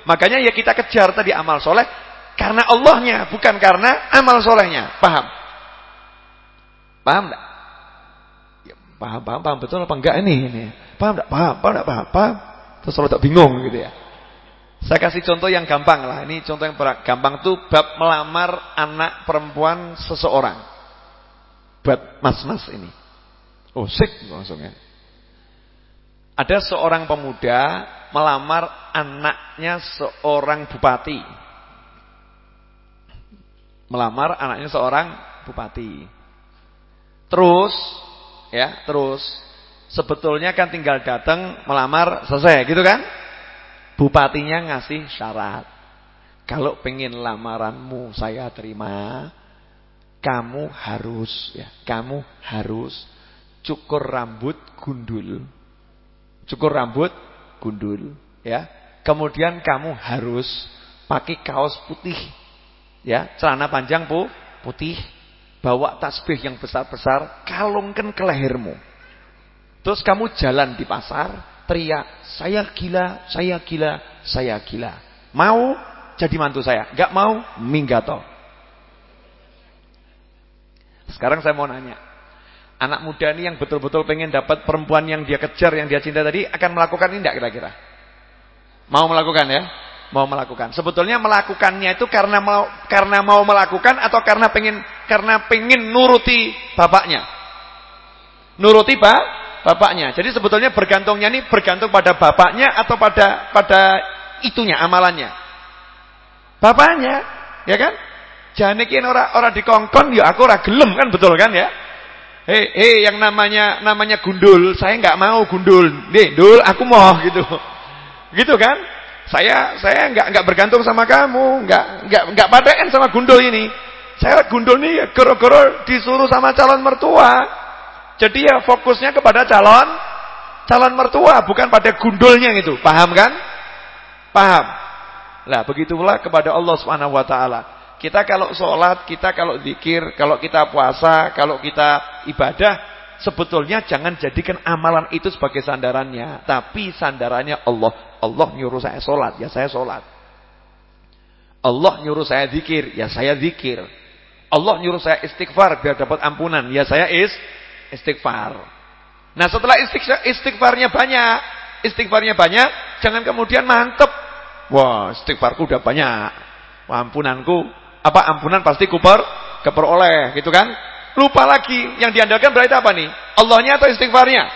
Makanya ya kita kejar tadi amal soleh. Karena Allahnya, bukan karena amal solehnya. Paham? Paham enggak? Ya, paham, paham, paham. Betul apa enggak ini? ini. Paham enggak? Paham, paham enggak? Paham, paham. Terus kalau tak bingung gitu ya. Saya kasih contoh yang gampang lah. Ini contoh yang gampang tuh bab melamar anak perempuan seseorang. Buat mas-mas ini. Oh, sik langsungnya. Ada seorang pemuda melamar anaknya seorang bupati. Melamar anaknya seorang bupati. Terus ya, terus sebetulnya kan tinggal datang melamar selesai gitu kan? Bupatinya ngasih syarat. Kalau pengen lamaranmu saya terima, kamu harus ya, kamu harus cukur rambut gundul. Cukur rambut gundul ya. Kemudian kamu harus pakai kaos putih. Ya, celana panjang pu, putih. Bawa tasbih yang besar-besar, kalungkan ke lehermu. Terus kamu jalan di pasar, teriak, "Saya gila, saya gila, saya gila." Mau jadi mantu saya? Enggak mau, minggato. Sekarang saya mau nanya. Anak muda ini yang betul-betul pengen dapat perempuan yang dia kejar, yang dia cinta tadi akan melakukan ini enggak kira-kira? Mau melakukan ya? Mau melakukan. Sebetulnya melakukannya itu karena mau karena mau melakukan atau karena pengen karena pengen nuruti bapaknya. Nuruti pak bapaknya. Jadi sebetulnya bergantungnya ini bergantung pada bapaknya atau pada pada itunya amalannya. Bapaknya, ya kan? Jangan ikin orang orang dikongkon ya aku ora gelem kan betul kan ya? Hei, hei yang namanya namanya gundul, saya nggak mau gundul. Nih, dul, aku mau gitu. Gitu kan? Saya saya nggak nggak bergantung sama kamu, nggak nggak nggak padean sama gundul ini. Saya gundul nih goro-goro disuruh sama calon mertua. Jadi ya fokusnya kepada calon calon mertua, bukan pada gundulnya itu. Paham kan? Paham. Lah, begitulah kepada Allah Subhanahu wa taala. Kita kalau sholat, kita kalau zikir, kalau kita puasa, kalau kita ibadah, sebetulnya jangan jadikan amalan itu sebagai sandarannya. Tapi sandarannya Allah. Allah nyuruh saya sholat, ya saya sholat. Allah nyuruh saya zikir, ya saya zikir. Allah nyuruh saya istighfar biar dapat ampunan, ya saya is istighfar. Nah setelah istighfarnya banyak, istighfarnya banyak, jangan kemudian mantep. Wah istighfarku udah banyak, ampunanku apa ampunan pasti kuper keperoleh gitu kan? Lupa lagi yang diandalkan berarti apa nih? Allahnya atau istighfarnya?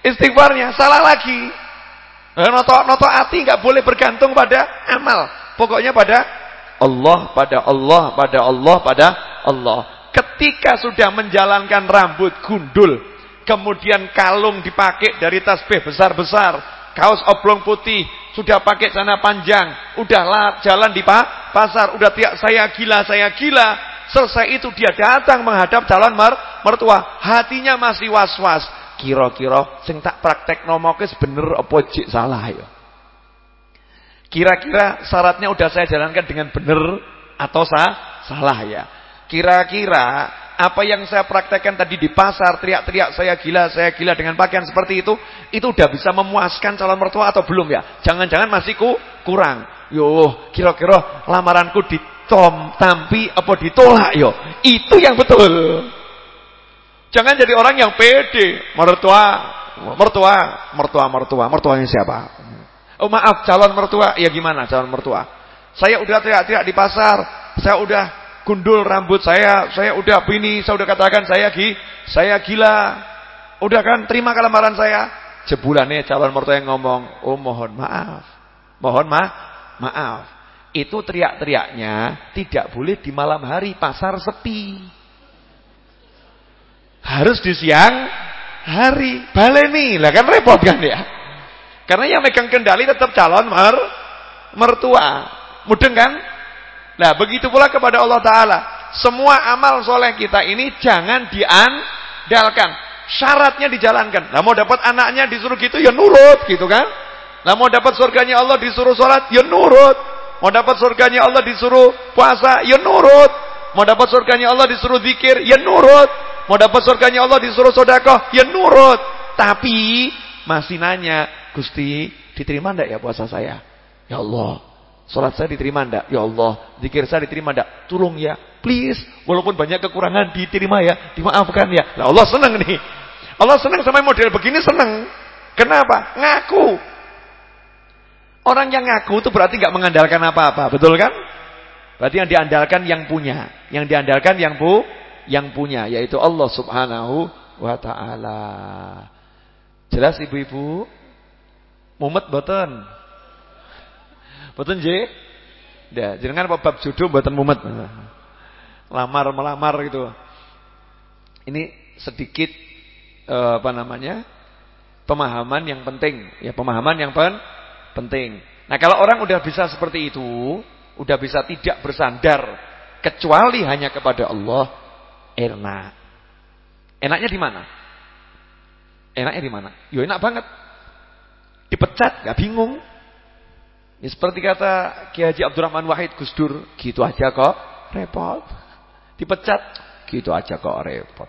Istighfarnya salah lagi. Noto noto hati nggak boleh bergantung pada amal. Pokoknya pada Allah pada Allah pada Allah pada Allah ketika sudah menjalankan rambut gundul kemudian kalung dipakai dari tasbih besar-besar kaos oblong putih sudah pakai sana panjang, udah jalan di pasar, udah tiap saya gila, saya gila. Selesai itu dia datang menghadap calon mer mertua, hatinya masih was-was. Kira-kira sing tak praktek nomokes bener apa cik salah ya. Kira-kira syaratnya udah saya jalankan dengan bener atau sah salah ya. Kira-kira apa yang saya praktekkan tadi di pasar, teriak-teriak saya gila, saya gila dengan pakaian seperti itu, itu udah bisa memuaskan calon mertua atau belum ya? Jangan-jangan masih ku, kurang. Yo, kira-kira lamaranku ditom, tampi apa ditolak yo? Itu yang betul. Jangan jadi orang yang pede, mertua, mertua, mertua, mertua, mertuanya siapa? Oh maaf, calon mertua, ya gimana calon mertua? Saya udah teriak-teriak di pasar, saya udah gundul rambut saya, saya udah bini, saya udah katakan saya gi, saya gila. Udah kan terima kelamaran saya. Jebulannya calon mertua yang ngomong, "Oh, mohon maaf." Mohon ma maaf. Itu teriak-teriaknya tidak boleh di malam hari, pasar sepi. Harus di siang hari. Baleni, lah kan repot kan ya. Karena yang megang kendali tetap calon mer mertua. Mudeng kan? Nah begitu pula kepada Allah Ta'ala. Semua amal soleh kita ini jangan diandalkan. Syaratnya dijalankan. Nah mau dapat anaknya disuruh gitu ya nurut gitu kan. Nah mau dapat surganya Allah disuruh sholat ya nurut. Mau dapat surganya Allah disuruh puasa ya nurut. Mau dapat surganya Allah disuruh zikir ya nurut. Mau dapat surganya Allah disuruh sodakoh ya nurut. Tapi masih nanya, Gusti diterima enggak ya puasa saya? Ya Allah, Salat saya diterima enggak? Ya Allah. Zikir saya diterima enggak? Tolong ya. Please. Walaupun banyak kekurangan diterima ya. Dimaafkan ya. Lah Allah senang nih. Allah senang sama model begini senang. Kenapa? Ngaku. Orang yang ngaku itu berarti enggak mengandalkan apa-apa. Betul kan? Berarti yang diandalkan yang punya. Yang diandalkan yang pu yang punya. Yaitu Allah subhanahu wa ta'ala. Jelas ibu-ibu? Mumet boten? Boten nggih? Ya, jenengan apa bab judo mboten mumet. lamar melamar gitu. Ini sedikit eh, apa namanya? pemahaman yang penting, ya pemahaman yang pen penting. Nah, kalau orang udah bisa seperti itu, udah bisa tidak bersandar kecuali hanya kepada Allah, enak. Enaknya di mana? Enaknya di mana? Yo enak banget. Dipecat, gak bingung. Ya, seperti kata Kiai Haji Abdurrahman Wahid Gus Dur, gitu aja kok repot. Dipecat, gitu aja kok repot.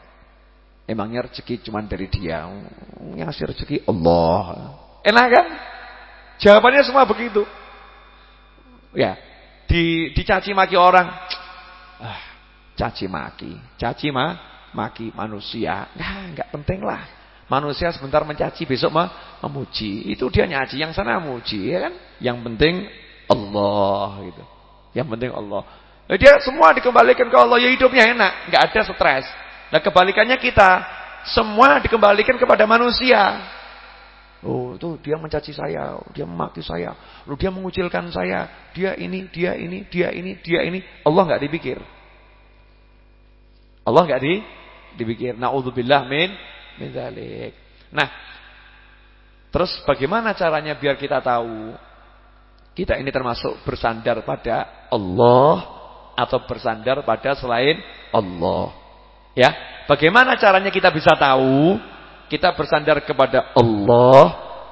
Emangnya rezeki cuma dari dia. Ngasih rezeki Allah. Enak kan? Jawabannya semua begitu. Ya, di dicaci maki orang. Ah, caci maki, caci ma, maki manusia. Nah, enggak penting lah. Manusia sebentar mencaci, besok mah memuji. Itu dia nyaci, yang sana muji, ya kan? Yang penting Allah gitu. Yang penting Allah. Nah, dia semua dikembalikan ke Allah, ya hidupnya enak, enggak ada stres. Nah, kebalikannya kita, semua dikembalikan kepada manusia. Oh, itu dia mencaci saya, dia memaki saya, lu dia mengucilkan saya, dia ini, dia ini, dia ini, dia ini. Allah enggak dipikir. Allah enggak di dipikir. Nauzubillah min min dzalik. Nah, terus bagaimana caranya biar kita tahu kita ini termasuk bersandar pada Allah atau bersandar pada selain Allah? Ya, bagaimana caranya kita bisa tahu kita bersandar kepada Allah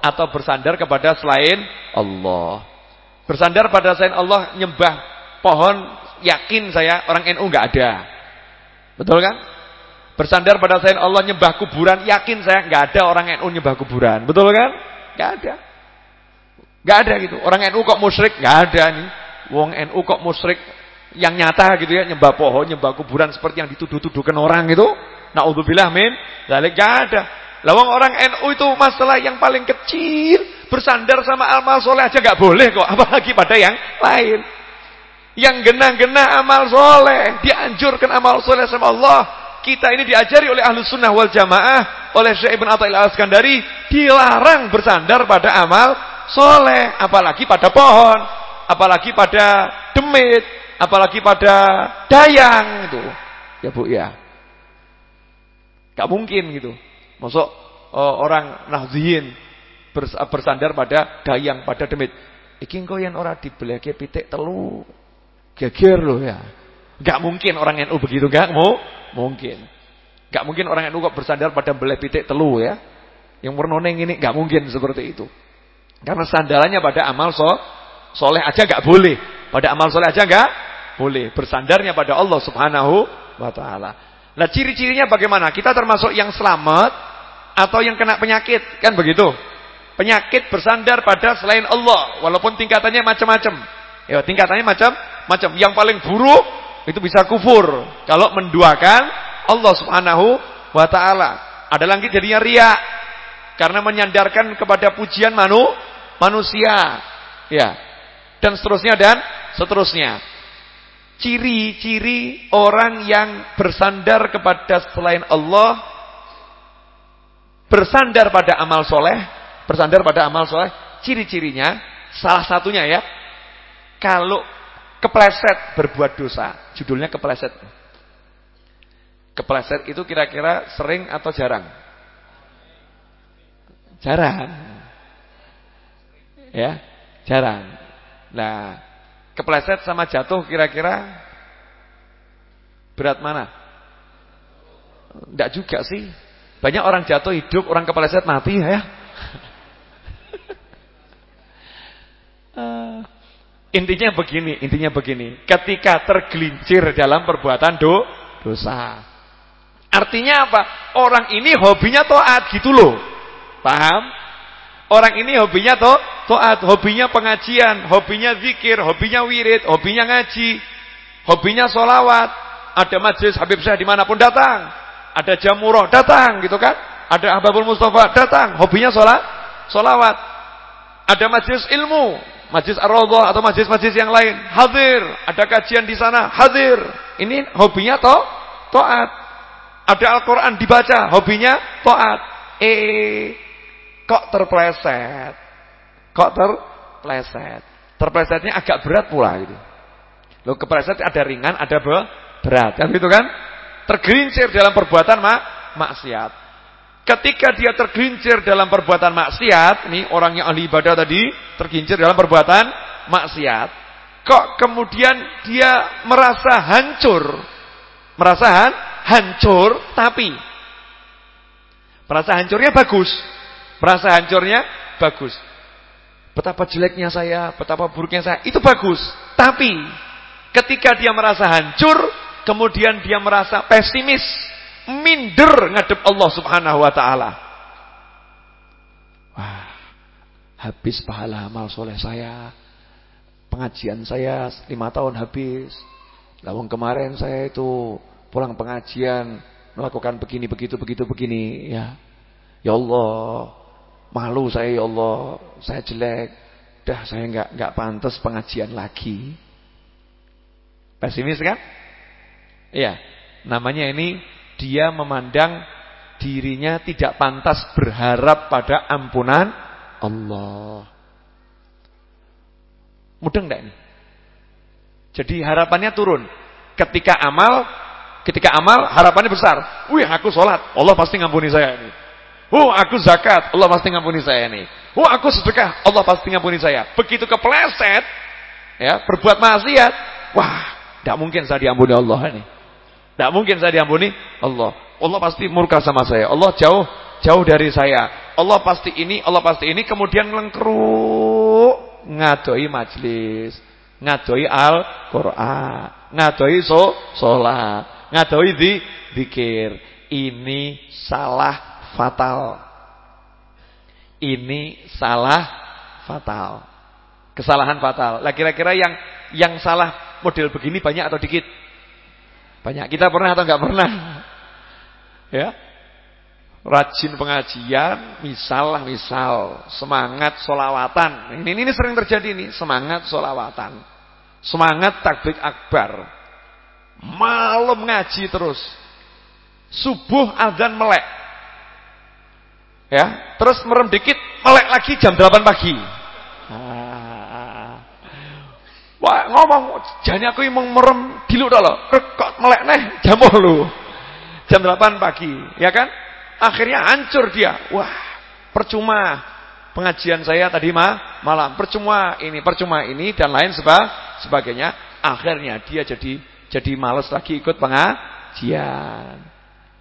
atau bersandar kepada selain Allah? Bersandar pada selain Allah nyembah pohon, yakin saya orang NU nggak ada. Betul kan? Bersandar pada selain Allah nyembah kuburan, yakin saya nggak ada orang NU nyembah kuburan. Betul kan? Nggak ada. Nggak ada gitu. Orang NU kok musyrik? Nggak ada nih. Wong NU kok musyrik yang nyata gitu ya, nyembah pohon, nyembah kuburan seperti yang dituduh-tuduhkan orang itu. Nauzubillah min dzalik enggak ada. Lawang orang NU itu masalah yang paling kecil, bersandar sama amal soleh aja nggak boleh kok, apalagi pada yang lain. Yang genah-genah amal soleh, dianjurkan amal soleh sama Allah. Kita ini diajari oleh ahlu sunnah wal jamaah, oleh Syekh Ibn Atta'il al-Askandari, dilarang bersandar pada amal soleh, apalagi pada pohon, apalagi pada demit, apalagi pada dayang itu. Ya Bu ya. Gak mungkin gitu. Masuk uh, orang Nahdliyin bersandar pada dayang, pada demit. Iki engko yen ora dibeleke pitik telu. Geger loh ya. Gak mungkin orang NU begitu, gak mau mungkin. Gak mungkin orang NU kok bersandar pada beleh pitik telu ya. Yang warnoneng ini gak mungkin seperti itu. Karena sandalannya pada amal so, soleh aja gak boleh. Pada amal soleh aja gak boleh. Bersandarnya pada Allah subhanahu wa ta'ala. Nah ciri-cirinya bagaimana? Kita termasuk yang selamat atau yang kena penyakit. Kan begitu. Penyakit bersandar pada selain Allah. Walaupun tingkatannya macam-macam. Ya, tingkatannya macam-macam. Yang paling buruk itu bisa kufur. Kalau menduakan Allah subhanahu wa ta'ala. Ada lagi jadinya ria. Karena menyandarkan kepada pujian manu, manusia. Ya. Dan seterusnya dan seterusnya. Ciri-ciri orang yang bersandar kepada selain Allah. Bersandar pada amal soleh. Bersandar pada amal soleh. Ciri-cirinya. Salah satunya ya. Kalau kepleset berbuat dosa. Judulnya kepleset. Kepleset itu kira-kira sering atau jarang? Jarang. Ya, jarang. Nah, kepleset sama jatuh kira-kira berat mana? Enggak juga sih. Banyak orang jatuh hidup, orang kepleset mati ya. uh, intinya begini, intinya begini. Ketika tergelincir dalam perbuatan do, dosa. Artinya apa? Orang ini hobinya toat gitu loh. Paham? Orang ini hobinya to, toat, hobinya pengajian, hobinya zikir, hobinya wirid, hobinya ngaji, hobinya solawat. Ada majlis Habib Syekh di mana pun datang. Ada jamuroh datang gitu kan. Ada Ahbabul Mustafa datang, hobinya sholat, solawat. Ada majlis ilmu, majlis ar atau majlis-majlis yang lain, hadir. Ada kajian di sana, hadir. Ini hobinya to, toat. Ada Al-Quran dibaca, hobinya toat. Eh, kok terpleset. Kok terpleset. Terplesetnya agak berat pula gitu. Loh kepleset ada ringan, ada be berat. Kan itu kan? Tergelincir dalam perbuatan mak maksiat. Ketika dia tergelincir dalam perbuatan maksiat, nih orang yang ahli ibadah tadi tergelincir dalam perbuatan maksiat. Kok kemudian dia merasa hancur? Merasa han hancur, tapi merasa hancurnya bagus. Merasa hancurnya bagus. Betapa jeleknya saya, betapa buruknya saya, itu bagus. Tapi ketika dia merasa hancur, kemudian dia merasa pesimis, minder ngadep Allah Subhanahu wa taala. Wah, habis pahala amal soleh saya. Pengajian saya lima tahun habis. Lawang kemarin saya itu pulang pengajian melakukan begini begitu begitu begini ya. Ya Allah, malu saya ya Allah, saya jelek. Dah saya enggak enggak pantas pengajian lagi. Pesimis kan? Iya. Namanya ini dia memandang dirinya tidak pantas berharap pada ampunan Allah. Mudeng enggak ini? Jadi harapannya turun. Ketika amal, ketika amal harapannya besar. Wih, aku sholat, Allah pasti ngampuni saya ini. Oh, aku zakat, Allah pasti ngampuni saya ini. Oh, aku sedekah, Allah pasti ngampuni saya. Begitu kepleset, ya, berbuat maksiat, wah, tidak mungkin saya diampuni Allah ini. Tidak mungkin saya diampuni Allah. Allah pasti murka sama saya. Allah jauh jauh dari saya. Allah pasti ini, Allah pasti ini. Kemudian lengkeruk ngadoi majlis, ngadoi Al-Qur'an, ngadoi so sholat, ngadoi di dikir. Ini salah fatal. Ini salah fatal. Kesalahan fatal. Lah kira-kira yang yang salah model begini banyak atau dikit? Banyak kita pernah atau enggak pernah? Ya. Rajin pengajian, misal misal, semangat solawatan. Ini, ini sering terjadi nih, semangat solawatan. Semangat takbir akbar. Malam ngaji terus. Subuh azan melek. Ya, terus merem dikit, melek lagi jam 8 pagi. Wah, ngomong jane aku mau merem dilu tok lho. Melek neh jam lu. Jam 8 pagi, ya kan? Akhirnya hancur dia. Wah, percuma pengajian saya tadi mah malam. Percuma ini, percuma ini dan lain seba, sebagainya. Akhirnya dia jadi jadi males lagi ikut pengajian.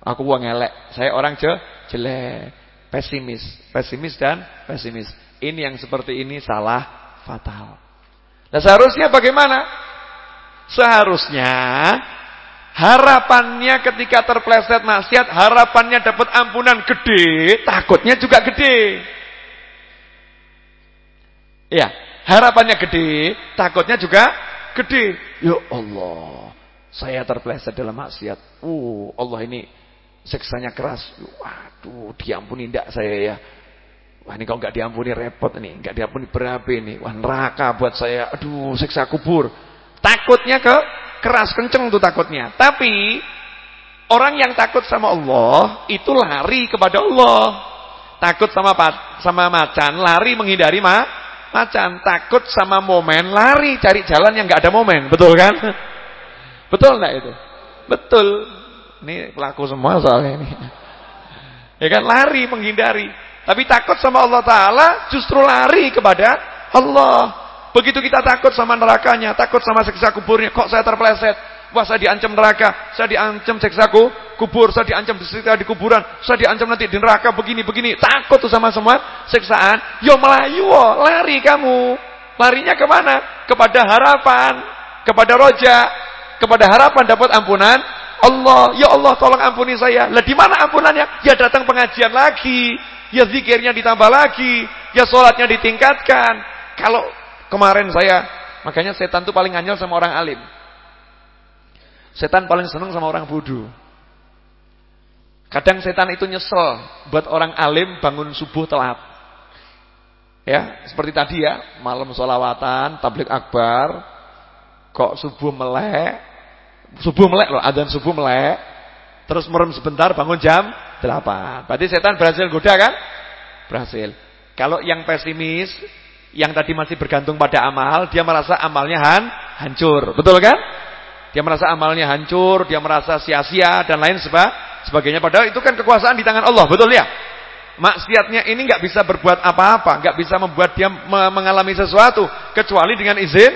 Aku uang elek, saya orang je, jelek, pesimis, pesimis dan pesimis. Ini yang seperti ini salah fatal. Nah seharusnya bagaimana? Seharusnya harapannya ketika terpleset maksiat, harapannya dapat ampunan gede, takutnya juga gede. Ya, harapannya gede, takutnya juga gede. Ya Allah, saya terpleset dalam maksiat. Uh, Allah ini seksanya keras. Waduh, diampuni tidak saya ya. Wah ini kalau nggak diampuni repot nih, nggak diampuni berapi nih. Wah neraka buat saya. Aduh, siksa kubur. Takutnya ke keras kenceng tuh takutnya. Tapi orang yang takut sama Allah itu lari kepada Allah. Takut sama sama macan, lari menghindari ma macan. Takut sama momen, lari cari jalan yang nggak ada momen. Betul kan? Betul nggak itu? Betul. Ini pelaku semua soalnya ini. Ya kan lari menghindari. Tapi takut sama Allah Ta'ala justru lari kepada Allah. Begitu kita takut sama nerakanya, takut sama siksa kuburnya. Kok saya terpeleset? Wah saya diancam neraka, saya diancam siksaku kubur, saya diancam siksa di kuburan, saya diancam nanti di neraka begini-begini. Takut tuh sama semua siksaan. Yo melayu, lari kamu. Larinya ke mana? Kepada harapan, kepada roja, kepada harapan dapat ampunan Allah. Ya Allah tolong ampuni saya. Lah di mana ampunannya? Ya datang pengajian lagi ya zikirnya ditambah lagi, ya sholatnya ditingkatkan. Kalau kemarin saya, makanya setan tuh paling anyel sama orang alim. Setan paling senang sama orang bodoh. Kadang setan itu nyesel buat orang alim bangun subuh telat. Ya, seperti tadi ya, malam sholawatan, tablik akbar, kok subuh melek, subuh melek loh, adzan subuh melek, terus merem sebentar bangun jam Delapan. Berarti setan berhasil goda kan? Berhasil. Kalau yang pesimis, yang tadi masih bergantung pada amal, dia merasa amalnya han, hancur. Betul kan? Dia merasa amalnya hancur, dia merasa sia-sia dan lain sebagainya. Padahal itu kan kekuasaan di tangan Allah, betul ya? Maksiatnya ini nggak bisa berbuat apa-apa, nggak bisa membuat dia mengalami sesuatu kecuali dengan izin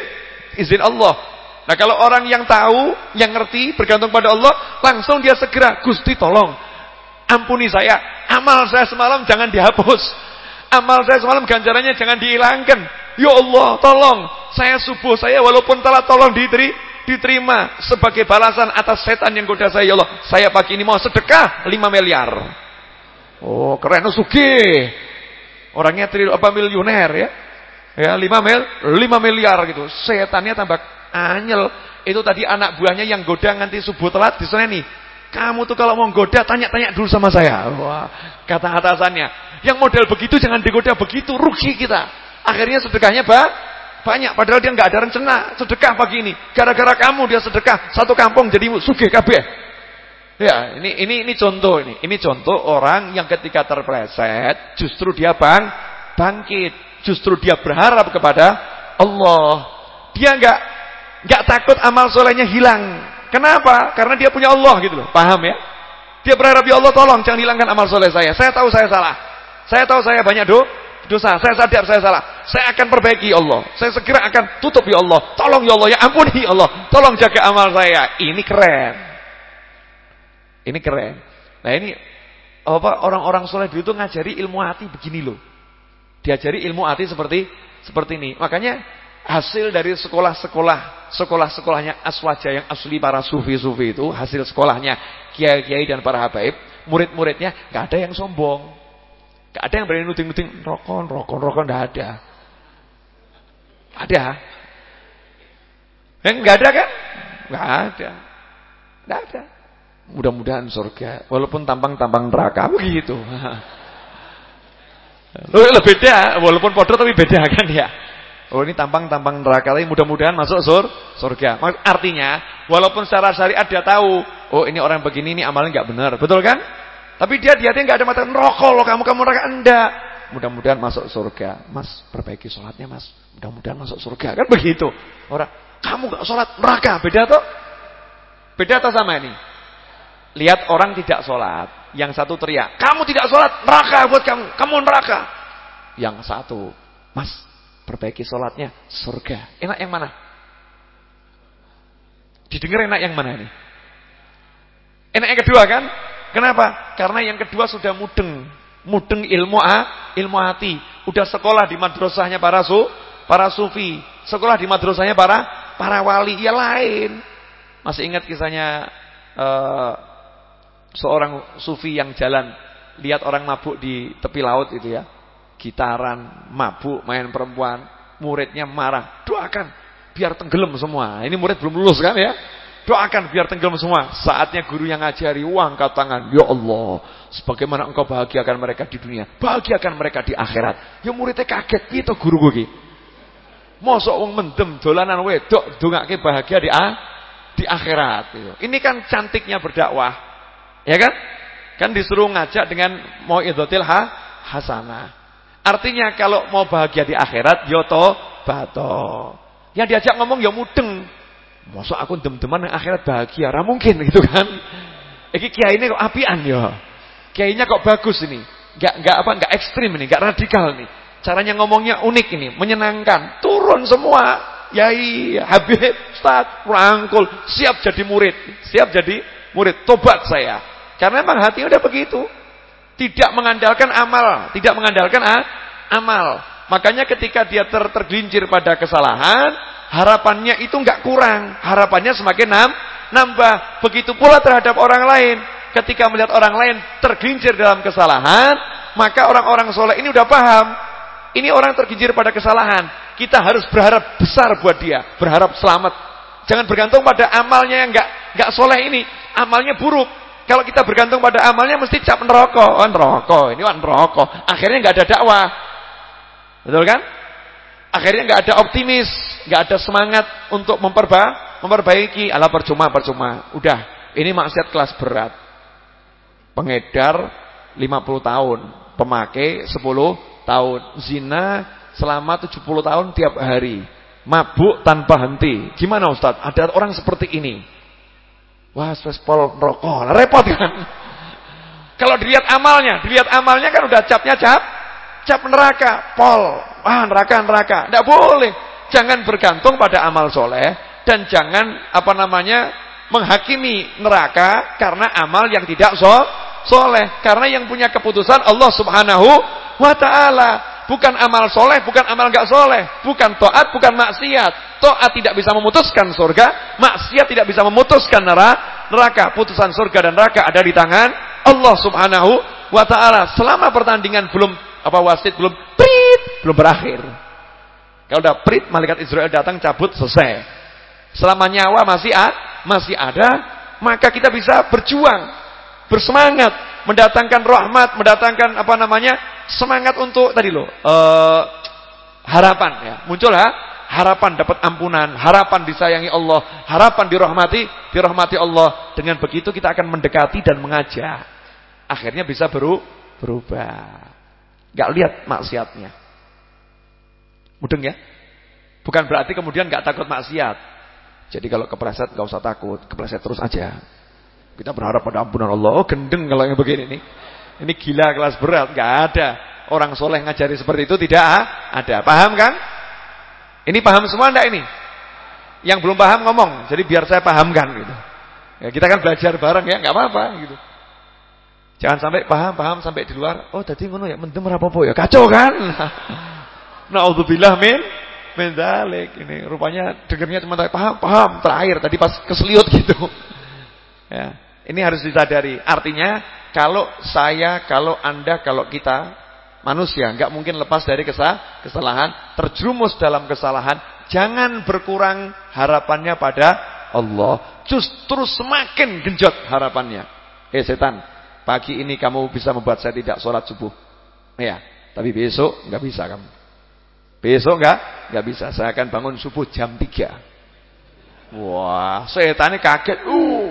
izin Allah. Nah, kalau orang yang tahu, yang ngerti, bergantung pada Allah, langsung dia segera, "Gusti tolong ampuni saya. Amal saya semalam jangan dihapus. Amal saya semalam ganjarannya jangan dihilangkan. Ya Allah, tolong. Saya subuh saya walaupun telah tolong diteri, diterima sebagai balasan atas setan yang goda saya. Ya Allah, saya pagi ini mau sedekah 5 miliar. Oh, keren sugi. Orangnya tril apa miliuner ya. Ya, 5 mil, 5 miliar gitu. Setannya tambah anyel. Itu tadi anak buahnya yang goda nganti subuh telat di sana nih. Kamu tuh kalau mau goda tanya-tanya dulu sama saya. Wah, kata atasannya. Yang model begitu jangan digoda begitu, rugi kita. Akhirnya sedekahnya ba banyak padahal dia nggak ada rencana sedekah pagi ini. Gara-gara kamu dia sedekah satu kampung jadi sugih kabeh. Ya, ini ini ini contoh ini. Ini contoh orang yang ketika terpleset justru dia bang bangkit, justru dia berharap kepada Allah. Dia nggak nggak takut amal solehnya hilang. Kenapa? Karena dia punya Allah gitu loh. Paham ya? Dia berharap ya Allah tolong jangan hilangkan amal soleh saya. Saya tahu saya salah. Saya tahu saya banyak do dosa. Saya sadar saya salah. Saya akan perbaiki ya Allah. Saya segera akan tutup ya Allah. Tolong ya Allah ya ampuni ya Allah. Tolong jaga amal saya. Ini keren. Ini keren. Nah ini apa orang-orang soleh dulu itu ngajari ilmu hati begini loh. Diajari ilmu hati seperti seperti ini. Makanya hasil dari sekolah-sekolah sekolah-sekolahnya aswaja yang asli para sufi-sufi itu hasil sekolahnya kiai-kiai dan para habaib murid-muridnya nggak ada yang sombong. Nggak ada yang berani nuting-nuting rokok rokok rokok nggak ada. Ada. Yang nggak ada kan? Nggak ada. Nggak ada. Mudah-mudahan surga walaupun tampang-tampang neraka begitu. Loh, beda walaupun podo tapi beda kan ya Oh ini tampang-tampang neraka tapi mudah-mudahan masuk sur surga. Artinya walaupun secara syariat dia tahu, oh ini orang begini ini amalnya nggak benar, betul kan? Tapi dia dia nggak ada mata rokok loh kamu kamu neraka enggak. Mudah-mudahan masuk surga. Mas perbaiki sholatnya mas. Mudah-mudahan masuk surga kan begitu. Orang kamu nggak sholat neraka beda tuh? Beda atau sama ini? Lihat orang tidak sholat, yang satu teriak, kamu tidak sholat neraka buat kamu, kamu neraka. Yang satu, mas Perbaiki sholatnya, surga. Enak yang mana? Didengar enak yang mana ini? Enak yang kedua kan? Kenapa? Karena yang kedua sudah mudeng. Mudeng ilmu a, ilmu hati. Udah sekolah di madrasahnya para su, para sufi. Sekolah di madrasahnya para para wali. Ya lain. Masih ingat kisahnya uh, seorang sufi yang jalan lihat orang mabuk di tepi laut itu ya gitaran, mabuk, main perempuan, muridnya marah. Doakan biar tenggelam semua. Ini murid belum lulus kan ya? Doakan biar tenggelam semua. Saatnya guru yang ngajari, uang angkat tangan. Ya Allah, sebagaimana engkau bahagiakan mereka di dunia, bahagiakan mereka di akhirat. Ya muridnya kaget, itu guru gue Mosok wong mendem dolanan wedok dongake bahagia di a, di akhirat. Ini kan cantiknya berdakwah. Ya kan? Kan disuruh ngajak dengan mau idzatil ha hasanah. Artinya kalau mau bahagia di akhirat yoto ya bato. Yang diajak ngomong ya mudeng. Masa aku dem-deman yang akhirat bahagia? Ra mungkin gitu kan. Iki kiai ini kok apian ya. Kiainya kok bagus ini. Enggak enggak apa enggak ekstrim ini, enggak radikal nih. Caranya ngomongnya unik ini, menyenangkan. Turun semua. Yai, Habib, Ustaz, rangkul, siap jadi murid. Siap jadi murid. Tobat saya. Karena memang hati udah begitu. Tidak mengandalkan amal, tidak mengandalkan ah, amal. Makanya ketika dia ter tergelincir pada kesalahan, harapannya itu enggak kurang, harapannya semakin nam nambah. Begitu pula terhadap orang lain. Ketika melihat orang lain tergelincir dalam kesalahan, maka orang-orang soleh ini udah paham. Ini orang tergelincir pada kesalahan. Kita harus berharap besar buat dia, berharap selamat. Jangan bergantung pada amalnya yang enggak enggak soleh ini. Amalnya buruk. Kalau kita bergantung pada amalnya mesti cap neraka. Oh, neraka. Ini kan neraka. Akhirnya nggak ada dakwah. Betul kan? Akhirnya nggak ada optimis, nggak ada semangat untuk memperba memperbaiki. Ala percuma, percuma. Udah, ini maksiat kelas berat. Pengedar 50 tahun, pemakai 10 tahun, zina selama 70 tahun tiap hari. Mabuk tanpa henti. Gimana Ustaz? Ada orang seperti ini. Wah, spespol rokok. Repot kan? Kalau dilihat amalnya, dilihat amalnya kan udah capnya cap, cap neraka, pol. Wah, neraka, neraka. Tidak boleh. Jangan bergantung pada amal soleh dan jangan apa namanya menghakimi neraka karena amal yang tidak so, soleh. Karena yang punya keputusan Allah Subhanahu wa taala. Bukan amal soleh, bukan amal gak soleh. Bukan to'at, bukan maksiat. To'at tidak bisa memutuskan surga. Maksiat tidak bisa memutuskan neraka. Putusan surga dan neraka ada di tangan Allah subhanahu wa ta'ala. Selama pertandingan belum, apa wasit belum, prit, belum berakhir. Kalau udah prit, malaikat Israel datang cabut, selesai. Selama nyawa masih, masih ada, maka kita bisa berjuang, bersemangat, mendatangkan rahmat, mendatangkan apa namanya, semangat untuk tadi loh, uh, harapan ya. Muncul ha? harapan dapat ampunan, harapan disayangi Allah, harapan dirahmati, dirahmati Allah. Dengan begitu kita akan mendekati dan mengajak. Akhirnya bisa beru, berubah. Gak lihat maksiatnya. Mudeng ya? Bukan berarti kemudian gak takut maksiat. Jadi kalau kepleset gak usah takut, kepleset terus aja. Kita berharap pada ampunan Allah. Oh gendeng kalau yang begini nih. Ini gila kelas berat, nggak ada. Orang soleh ngajari seperti itu tidak ada. Paham kan? Ini paham semua enggak ini? Yang belum paham ngomong. Jadi biar saya pahamkan gitu. Ya, kita kan belajar bareng ya, nggak apa-apa gitu. Jangan sampai paham-paham sampai di luar. Oh, tadi ngono ya, mendem apa-apa ya. Kacau kan? Nauzubillah min min dzalik. Ini rupanya dengarnya cuma paham, paham terakhir tadi pas keseliut gitu. Ya, ini harus disadari. Artinya kalau saya, kalau Anda, kalau kita manusia nggak mungkin lepas dari kesalahan, terjerumus dalam kesalahan, jangan berkurang harapannya pada Allah. Justru semakin genjot harapannya. Eh setan, pagi ini kamu bisa membuat saya tidak sholat subuh. Ya, tapi besok nggak bisa kamu. Besok nggak, nggak bisa. Saya akan bangun subuh jam 3. Wah, setannya kaget. Uh,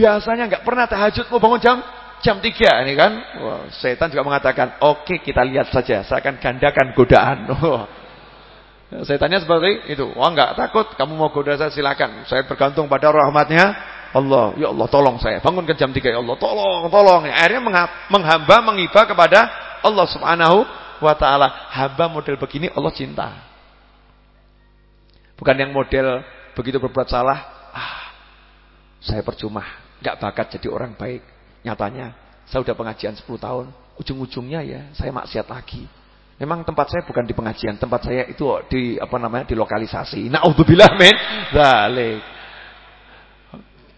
Biasanya nggak pernah tahajud mau bangun jam jam 3 ini kan. Wah, setan juga mengatakan, "Oke, okay, kita lihat saja. Saya akan gandakan godaan." Setannya seperti itu. Wah, nggak takut. Kamu mau goda saya silakan. Saya bergantung pada rahmatnya Allah. Ya Allah, tolong saya. Bangun ke jam 3 ya Allah. Tolong, tolong. Akhirnya menghamba, menghibah kepada Allah Subhanahu wa taala. Hamba model begini Allah cinta. Bukan yang model begitu berbuat salah, ah, saya percuma nggak bakat jadi orang baik. Nyatanya saya udah pengajian 10 tahun, ujung-ujungnya ya saya maksiat lagi. Memang tempat saya bukan di pengajian, tempat saya itu di apa namanya di lokalisasi. Nauzubillah min dzalik.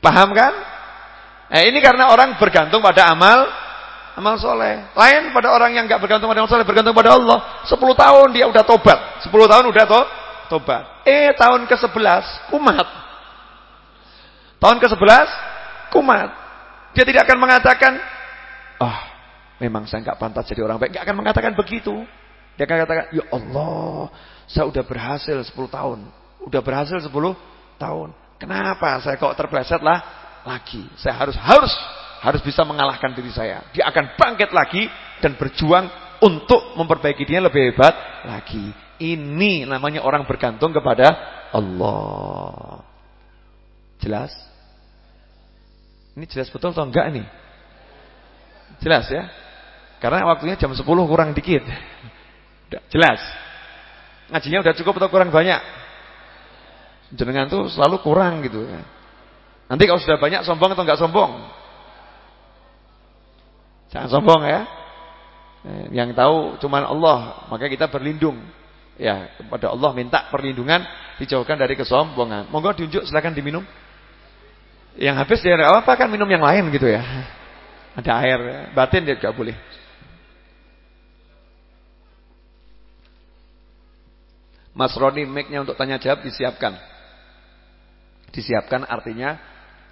Paham kan? Eh, ini karena orang bergantung pada amal amal soleh. Lain pada orang yang nggak bergantung pada amal soleh, bergantung pada Allah. 10 tahun dia udah tobat. 10 tahun udah to tobat. Eh tahun ke-11 kumat. Tahun ke-11 kumat. Dia tidak akan mengatakan, "Ah, oh, memang saya nggak pantas jadi orang baik." Nggak akan mengatakan begitu. Dia akan katakan, "Ya Allah, saya udah berhasil 10 tahun. Udah berhasil 10 tahun. Kenapa saya kok terpleset lah lagi? Saya harus harus harus bisa mengalahkan diri saya. Dia akan bangkit lagi dan berjuang untuk memperbaiki dia lebih hebat lagi. Ini namanya orang bergantung kepada Allah. Jelas? Ini jelas betul atau enggak nih? Jelas ya? Karena waktunya jam 10 kurang dikit. jelas. Ngajinya udah cukup atau kurang banyak? Jenengan tuh selalu kurang gitu. Nanti kalau sudah banyak sombong atau enggak sombong? Jangan sombong ya. Eh, yang tahu cuma Allah, maka kita berlindung ya kepada Allah minta perlindungan dijauhkan dari kesombongan. Monggo diunjuk silakan diminum. Yang habis ya apa kan minum yang lain gitu ya. Ada air, batin dia juga boleh. Mas Roni mic-nya untuk tanya jawab disiapkan. Disiapkan artinya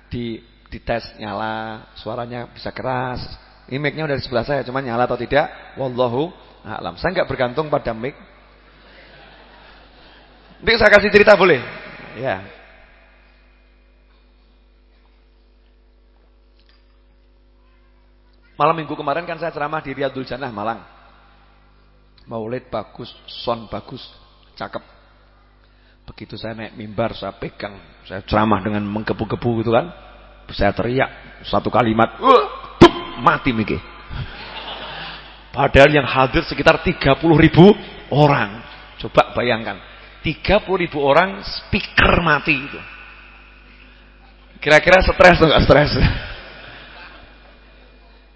di tes nyala, suaranya bisa keras. Ini mic-nya udah di sebelah saya, cuma nyala atau tidak wallahu a'lam. Saya nggak bergantung pada mic. Nanti saya kasih cerita boleh? Ya. Malam minggu kemarin kan saya ceramah di Riyadul Jannah Malang. Maulid bagus, son bagus, cakep. Begitu saya naik mimbar, saya pegang, saya ceramah dengan menggebu-gebu gitu kan. Saya teriak satu kalimat, tup, mati mikir. Padahal yang hadir sekitar 30 ribu orang. Coba bayangkan, 30 ribu orang speaker mati itu. Kira-kira stres atau enggak stres?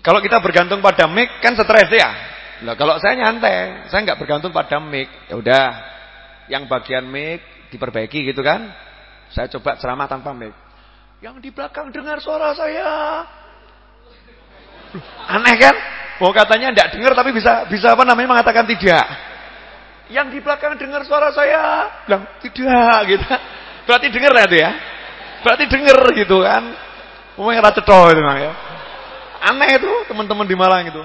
Kalau kita bergantung pada mic kan stres ya. Nah, kalau saya nyantai, saya nggak bergantung pada mic. Ya udah, yang bagian mic diperbaiki gitu kan. Saya coba ceramah tanpa mic. Yang di belakang dengar suara saya. Aneh kan? Oh katanya enggak dengar tapi bisa bisa apa namanya mengatakan tidak. Yang di belakang dengar suara saya, bilang tidak gitu. Berarti dengar lah itu ya. Berarti denger gitu kan. Umumnya rata cetol itu ya. Aneh itu teman-teman di Malang itu.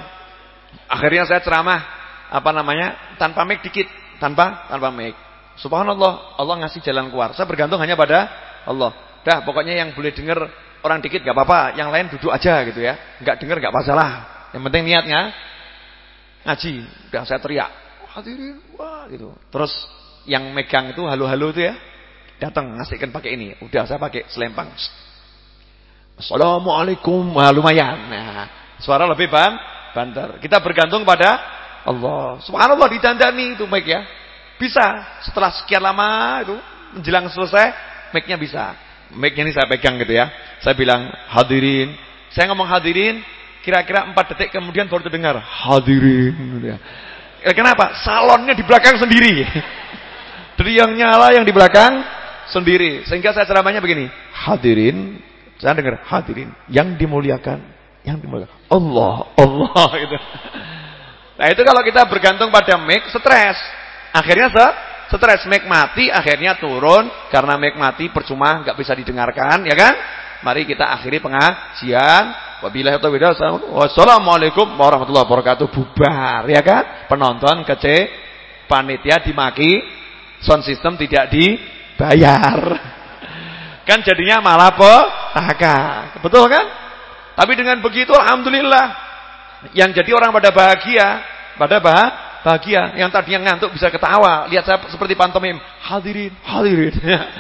Akhirnya saya ceramah apa namanya tanpa mic dikit, tanpa tanpa mic. Subhanallah, Allah ngasih jalan keluar. Saya bergantung hanya pada Allah. Dah, pokoknya yang boleh dengar orang dikit gak apa-apa, yang lain duduk aja gitu ya. Enggak dengar gak masalah. Yang penting niatnya ngaji. Udah saya teriak, hadirin, wah gitu. Terus yang megang itu halo-halo itu ya. Datang ngasihkan pakai ini. Udah saya pakai selempang. Assalamualaikum. Wah, lumayan. Nah, suara lebih ban banter. Kita bergantung pada Allah. Subhanallah ditandani itu mic ya. Bisa. Setelah sekian lama itu menjelang selesai mic-nya bisa. Mic-nya ini saya pegang gitu ya. Saya bilang hadirin. Saya ngomong hadirin kira-kira 4 detik kemudian baru terdengar hadirin gitu ya. Kenapa? Salonnya di belakang sendiri. Jadi yang nyala yang di belakang sendiri. Sehingga saya ceramahnya begini. Hadirin, saya dengar hadirin yang dimuliakan, yang dimuliakan. Allah, Allah itu. Nah, itu kalau kita bergantung pada mic, stres. Akhirnya stres mic mati, akhirnya turun karena mic mati percuma nggak bisa didengarkan, ya kan? Mari kita akhiri pengajian. Wabillahi taufiq Wassalamualaikum warahmatullahi wabarakatuh. Bubar, ya kan? Penonton kece panitia dimaki, sound system tidak di bayar. Kan jadinya malah petaka. Betul kan? Tapi dengan begitu alhamdulillah yang jadi orang pada bahagia, pada bahagia. Yang tadinya ngantuk bisa ketawa, lihat saya seperti pantomim, hadirin, hadirin.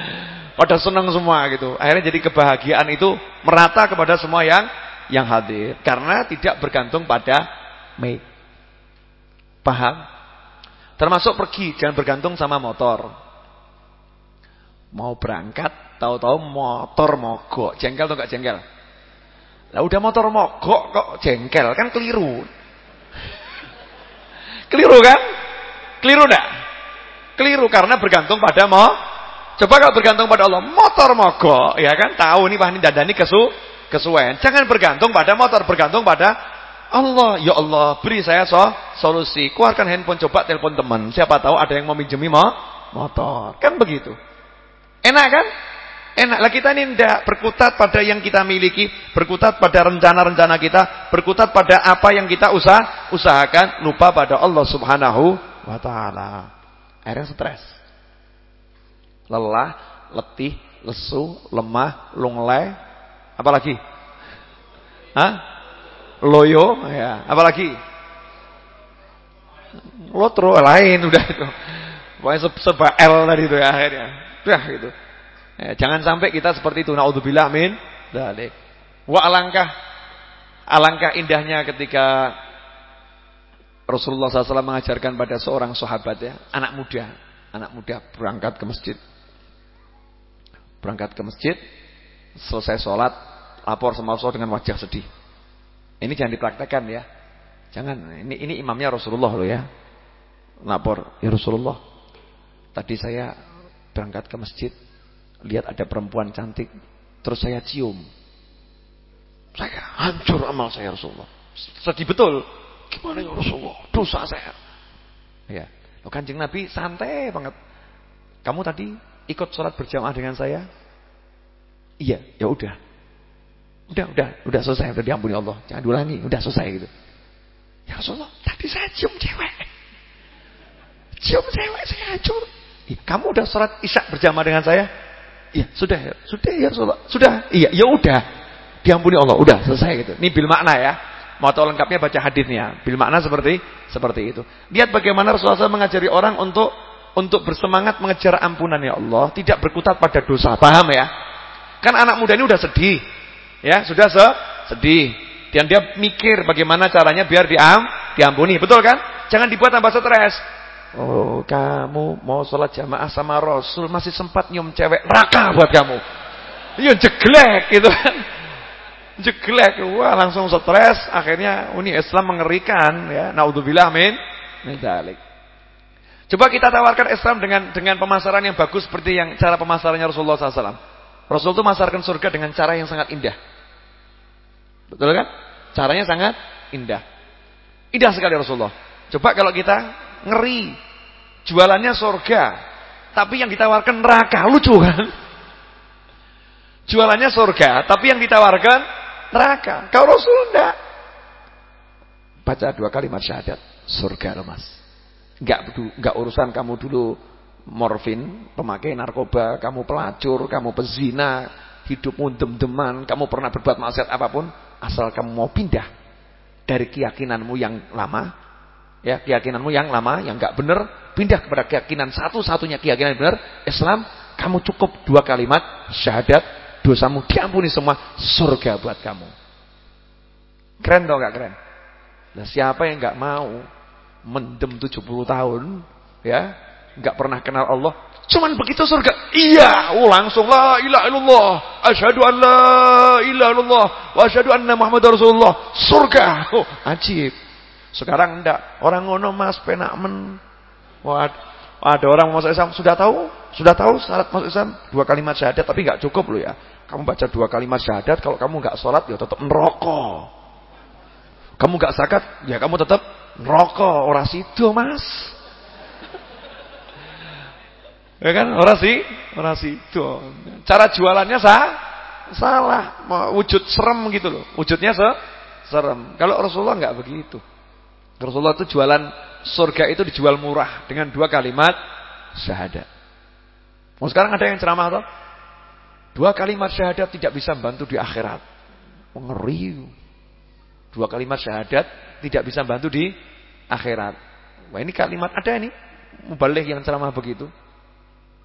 pada senang semua gitu. Akhirnya jadi kebahagiaan itu merata kepada semua yang yang hadir karena tidak bergantung pada mic. Paham? Termasuk pergi, jangan bergantung sama motor. Mau berangkat, tahu-tahu motor mogok. Jengkel atau enggak jengkel? Lah udah motor mogok kok jengkel, kan keliru. keliru kan? Keliru enggak? Keliru karena bergantung pada mo. Coba kalau bergantung pada Allah, motor mogok, ya kan? Tahu nih Pak ini dadani kesu kesuwen. Jangan bergantung pada motor, bergantung pada Allah. Ya Allah, beri saya so, solusi. Keluarkan handphone, coba telepon teman. Siapa tahu ada yang mau minjemi mo, motor. Kan begitu. Enak kan? Enak. Lah kita ini tidak berkutat pada yang kita miliki, berkutat pada rencana-rencana kita, berkutat pada apa yang kita usah usahakan, lupa pada Allah Subhanahu wa taala. Akhirnya stres. Lelah, letih, lesu, lemah, lunglai, apalagi? Hah? Loyo, ya. Apalagi? Lotro lain udah itu. Pokoknya seba L tadi itu ya akhirnya. Dah gitu. Ya, jangan sampai kita seperti itu. Nauzubillah min dzalik. Wa alangkah alangkah indahnya ketika Rasulullah SAW mengajarkan pada seorang sahabat ya, anak muda, anak muda berangkat ke masjid. Berangkat ke masjid, selesai sholat, lapor sama Rasulullah dengan wajah sedih. Ini jangan dipraktekkan ya. Jangan, ini ini imamnya Rasulullah loh ya. Lapor, ya Rasulullah. Tadi saya berangkat ke masjid, lihat ada perempuan cantik, terus saya cium. Saya hancur amal saya Rasulullah. Sedih betul. Gimana ya Rasulullah? Dosa saya. Ya. Loh Kanjeng Nabi santai banget. Kamu tadi ikut sholat berjamaah dengan saya? Iya, ya udah. Udah, udah, udah selesai, udah diampuni Allah. Jangan diulangi, udah selesai gitu. Ya Rasulullah, tadi saya cium cewek. Cium cewek saya hancur. Kamu udah sholat isya berjamaah dengan saya? Iya, sudah ya. Sudah ya Rasulullah. Sudah. Iya, ya udah. Diampuni Allah, udah selesai gitu. Ini bil makna ya. Mau tahu lengkapnya baca hadisnya. Bil makna seperti seperti itu. Lihat bagaimana Rasulullah SAW mengajari orang untuk untuk bersemangat mengejar ampunan ya Allah, tidak berkutat pada dosa. Paham ya? Kan anak muda ini udah sedih. Ya, sudah se sedih. Dan dia mikir bagaimana caranya biar diam, diampuni. Betul kan? Jangan dibuat tambah stres. Oh, kamu mau sholat jamaah sama Rasul masih sempat nyium cewek raka buat kamu. Iya jeglek gitu kan. Jeglek. Wah, langsung stres. Akhirnya ini Islam mengerikan ya. Naudzubillah. Min Coba kita tawarkan Islam dengan dengan pemasaran yang bagus seperti yang cara pemasarannya Rasulullah SAW. Rasul itu masarkan surga dengan cara yang sangat indah. Betul kan? Caranya sangat indah. Indah sekali Rasulullah. Coba kalau kita ngeri. Jualannya surga. Tapi yang ditawarkan neraka. Lucu kan? Jualannya surga. Tapi yang ditawarkan neraka. Kau Rasul enggak. Baca dua kalimat syahadat. Surga loh mas. Enggak, enggak urusan kamu dulu morfin, pemakai narkoba, kamu pelacur, kamu pezina, hidupmu dem-deman, kamu pernah berbuat maksiat apa pun, asal kamu mau pindah dari keyakinanmu yang lama, ya keyakinanmu yang lama, yang enggak benar, pindah kepada keyakinan satu-satunya keyakinan yang benar, Islam, kamu cukup dua kalimat syahadat, dosamu diampuni semua, surga buat kamu. Keren dong enggak keren? Nah, siapa yang enggak mau mendem 70 tahun, ya, nggak pernah kenal Allah, cuman begitu surga. Iya, oh langsung la ilaha illallah, asyhadu an la ilaha illallah wa asyhadu anna Muhammadar Rasulullah. Surga. Oh, ajib. Sekarang enggak. Orang ngono Mas penak men. Wah, ada orang masuk Islam sudah tahu, sudah tahu syarat masuk Islam dua kalimat syahadat tapi nggak cukup loh ya. Kamu baca dua kalimat syahadat kalau kamu nggak sholat ya tetap merokok. Kamu nggak zakat ya kamu tetap Rokok ora sido, Mas. Ya kan? Ora sih, ora sido. Cara jualannya sah? Salah. Wujud serem gitu loh. Wujudnya se serem. Kalau Rasulullah enggak begitu. Rasulullah itu jualan surga itu dijual murah dengan dua kalimat syahadat. Mau sekarang ada yang ceramah atau? Dua kalimat syahadat tidak bisa membantu di akhirat. Mengeri. Dua kalimat syahadat tidak bisa membantu di akhirat. Wah ini kalimat ada ini mubalik yang ceramah begitu.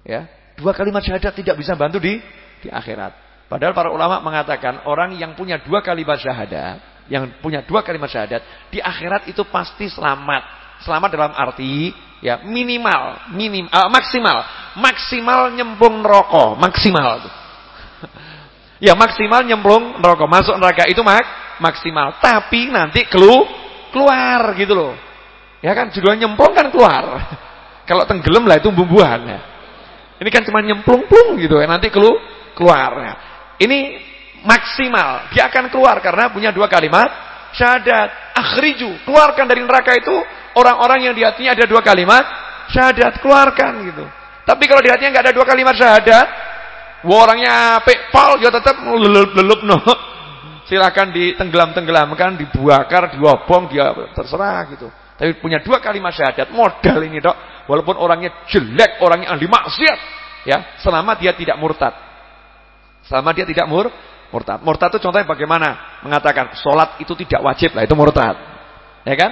Ya, dua kalimat syahadat tidak bisa bantu di di akhirat. Padahal para ulama mengatakan orang yang punya dua kalimat syahadat, yang punya dua kalimat syahadat di akhirat itu pasti selamat. Selamat dalam arti ya minimal, minim, uh, maksimal, maksimal nyemplung neraka, maksimal. ya maksimal nyemplung neraka, masuk neraka itu mak maksimal. Tapi nanti kelu keluar gitu loh. Ya kan judulnya nyemplung kan keluar. Kalau tenggelam lah itu bumbuan ya. Ini kan cuma nyemplung-plung gitu ya, nanti kelu keluar. Ya. Ini maksimal, dia akan keluar karena punya dua kalimat syahadat. Akhriju, keluarkan dari neraka itu orang-orang yang di hatinya ada dua kalimat syahadat, keluarkan gitu. Tapi kalau di hatinya nggak ada dua kalimat syahadat, orangnya pekpal dia tetap lelup-lelup no. Silakan ditenggelam-tenggelamkan, dibakar, diobong, dia terserah gitu. Tapi punya dua kalimat syahadat, modal ini dok. Walaupun orangnya jelek, orangnya ahli maksiat. Ya, selama dia tidak murtad. Selama dia tidak mur, murtad. Murtad itu contohnya bagaimana? Mengatakan, sholat itu tidak wajib. Lah itu murtad. Ya kan?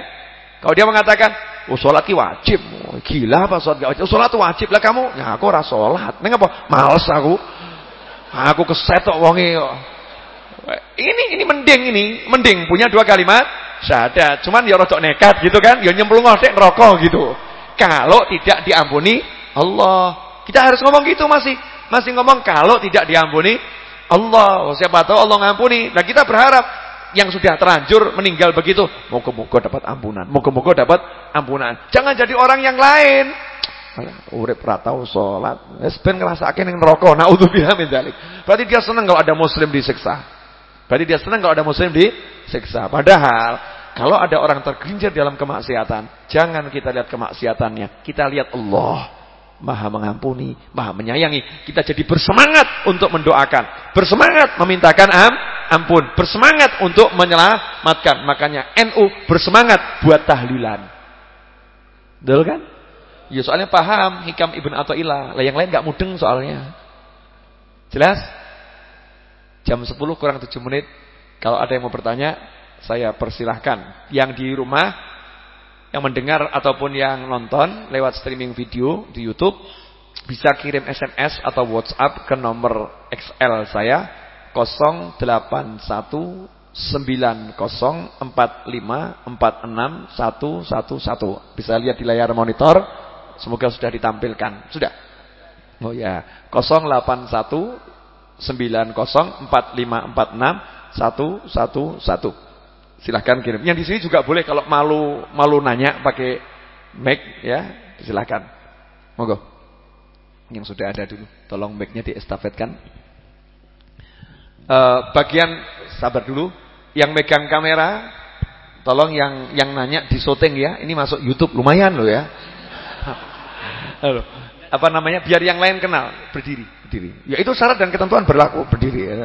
Kalau dia mengatakan, oh sholat itu wajib. Oh, gila apa sholat gak wajib? Oh, sholat itu wajib lah kamu. Ya aku rasa sholat. Ini apa? Males aku. Aku kesetok wongi Ini ini mending ini, mending punya dua kalimat syahadat. Cuman ya rodok nekat gitu kan, ya nyemplung ngosek rokok gitu. Kalau tidak diampuni Allah. Kita harus ngomong gitu masih. Masih ngomong kalau tidak diampuni Allah. Siapa tahu Allah ngampuni. Nah kita berharap yang sudah terlanjur meninggal begitu, moga-moga dapat ampunan. Moga-moga dapat ampunan. Jangan jadi orang yang lain. Urip ratau salat. Wis ben ngrasake ning neraka. Min dzalik. Berarti dia senang kalau ada muslim disiksa. Berarti dia senang kalau ada muslim disiksa. Padahal kalau ada orang tergelincir dalam kemaksiatan, jangan kita lihat kemaksiatannya. Kita lihat Allah. Maha mengampuni, maha menyayangi. Kita jadi bersemangat untuk mendoakan. Bersemangat memintakan am, ampun. Bersemangat untuk menyelamatkan. Makanya NU bersemangat buat tahlilan. Betul kan? Ya soalnya paham hikam Ibn Atta'illah. Lah yang lain gak mudeng soalnya. Jelas? Jam 10 kurang 7 menit. Kalau ada yang mau bertanya, saya persilahkan. Yang di rumah yang mendengar ataupun yang nonton lewat streaming video di YouTube bisa kirim SMS atau WhatsApp ke nomor XL saya 081904546111. Bisa lihat di layar monitor. Semoga sudah ditampilkan. Sudah. Oh ya, 081904546111. Silahkan kirim. Yang di sini juga boleh kalau malu malu nanya pakai mic ya, silahkan. Monggo. Yang sudah ada dulu, tolong mic-nya diestafetkan. Uh, bagian sabar dulu, yang megang kamera, tolong yang yang nanya di syuting ya. Ini masuk YouTube lumayan loh ya. Halo. Apa namanya? Biar yang lain kenal. Berdiri, berdiri. Ya itu syarat dan ketentuan berlaku berdiri.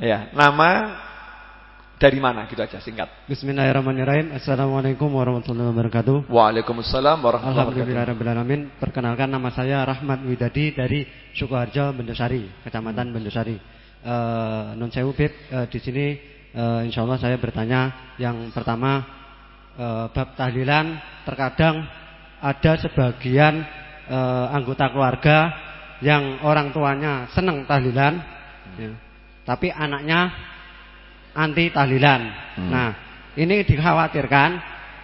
Ya, nama dari mana gitu aja singkat. Bismillahirrahmanirrahim. Assalamualaikum warahmatullahi wabarakatuh. Waalaikumsalam warahmatullahi wabarakatuh. Perkenalkan nama saya Rahmat Widadi dari Sukoharjo Bendosari, Kecamatan Bendosari. Uh, non sewu Bib, uh, di sini uh, insya Allah saya bertanya yang pertama uh, bab tahlilan terkadang ada sebagian uh, anggota keluarga yang orang tuanya senang tahlilan, hmm. ya, tapi anaknya anti tahlilan. Hmm. Nah, ini dikhawatirkan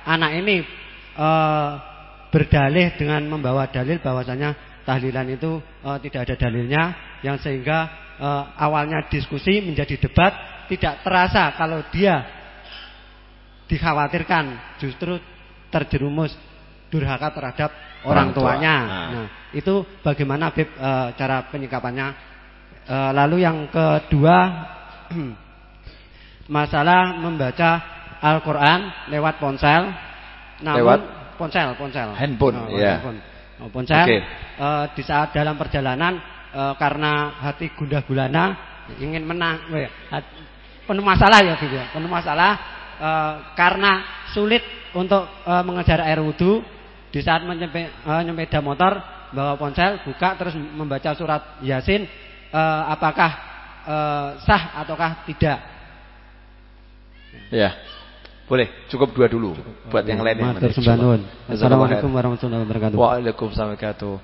anak ini e, berdalih dengan membawa dalil bahwasanya tahlilan itu e, tidak ada dalilnya yang sehingga e, awalnya diskusi menjadi debat tidak terasa kalau dia dikhawatirkan justru terjerumus durhaka terhadap orang, orang tuanya. Nah. nah, itu bagaimana Bib e, cara penyikapannya? E, lalu yang kedua masalah membaca Al-Quran lewat ponsel. Namun, lewat ponsel, ponsel. Handphone, oh, ya. Handphone. Oh, ponsel. Okay. Uh, eh, di saat dalam perjalanan uh, karena hati gundah gulana ingin menang, penuh masalah ya gitu ya, penuh masalah uh, karena sulit untuk uh, mengejar air wudhu di saat menyepeda uh, motor bawa ponsel buka terus membaca surat yasin uh, apakah uh, sah ataukah tidak Ya. Boleh, cukup dua dulu cukup. buat yang lain yang Assalamualaikum warahmatullahi wabarakatuh. Waalaikumsalam warahmatullahi wabarakatuh.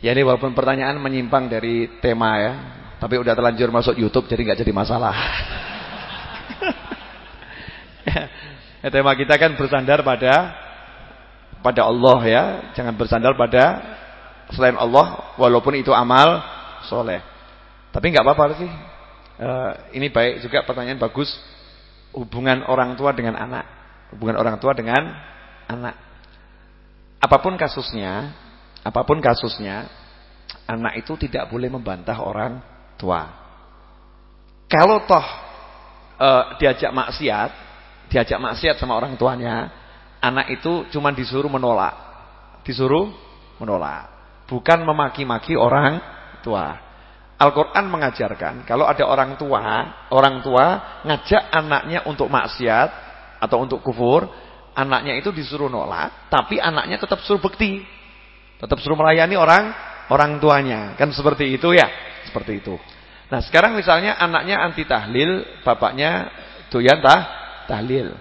Ya ini walaupun pertanyaan menyimpang dari tema ya, tapi udah terlanjur masuk YouTube jadi nggak jadi masalah. ya, tema kita kan bersandar pada pada Allah ya, jangan bersandar pada selain Allah walaupun itu amal soleh. Tapi nggak apa-apa sih. Uh, ini baik juga pertanyaan bagus hubungan orang tua dengan anak, hubungan orang tua dengan anak. Apa pun kasusnya, apa pun kasusnya, anak itu tidak boleh membantah orang tua. Kalau toh e, diajak maksiat, diajak maksiat sama orang tuanya, anak itu cuma disuruh menolak. Disuruh menolak, bukan memaki-maki orang tua. Al-Quran mengajarkan kalau ada orang tua, orang tua ngajak anaknya untuk maksiat atau untuk kufur, anaknya itu disuruh nolak, tapi anaknya tetap suruh bekti, tetap suruh melayani orang orang tuanya, kan seperti itu ya, seperti itu. Nah sekarang misalnya anaknya anti tahlil, bapaknya doyan tah tahlil,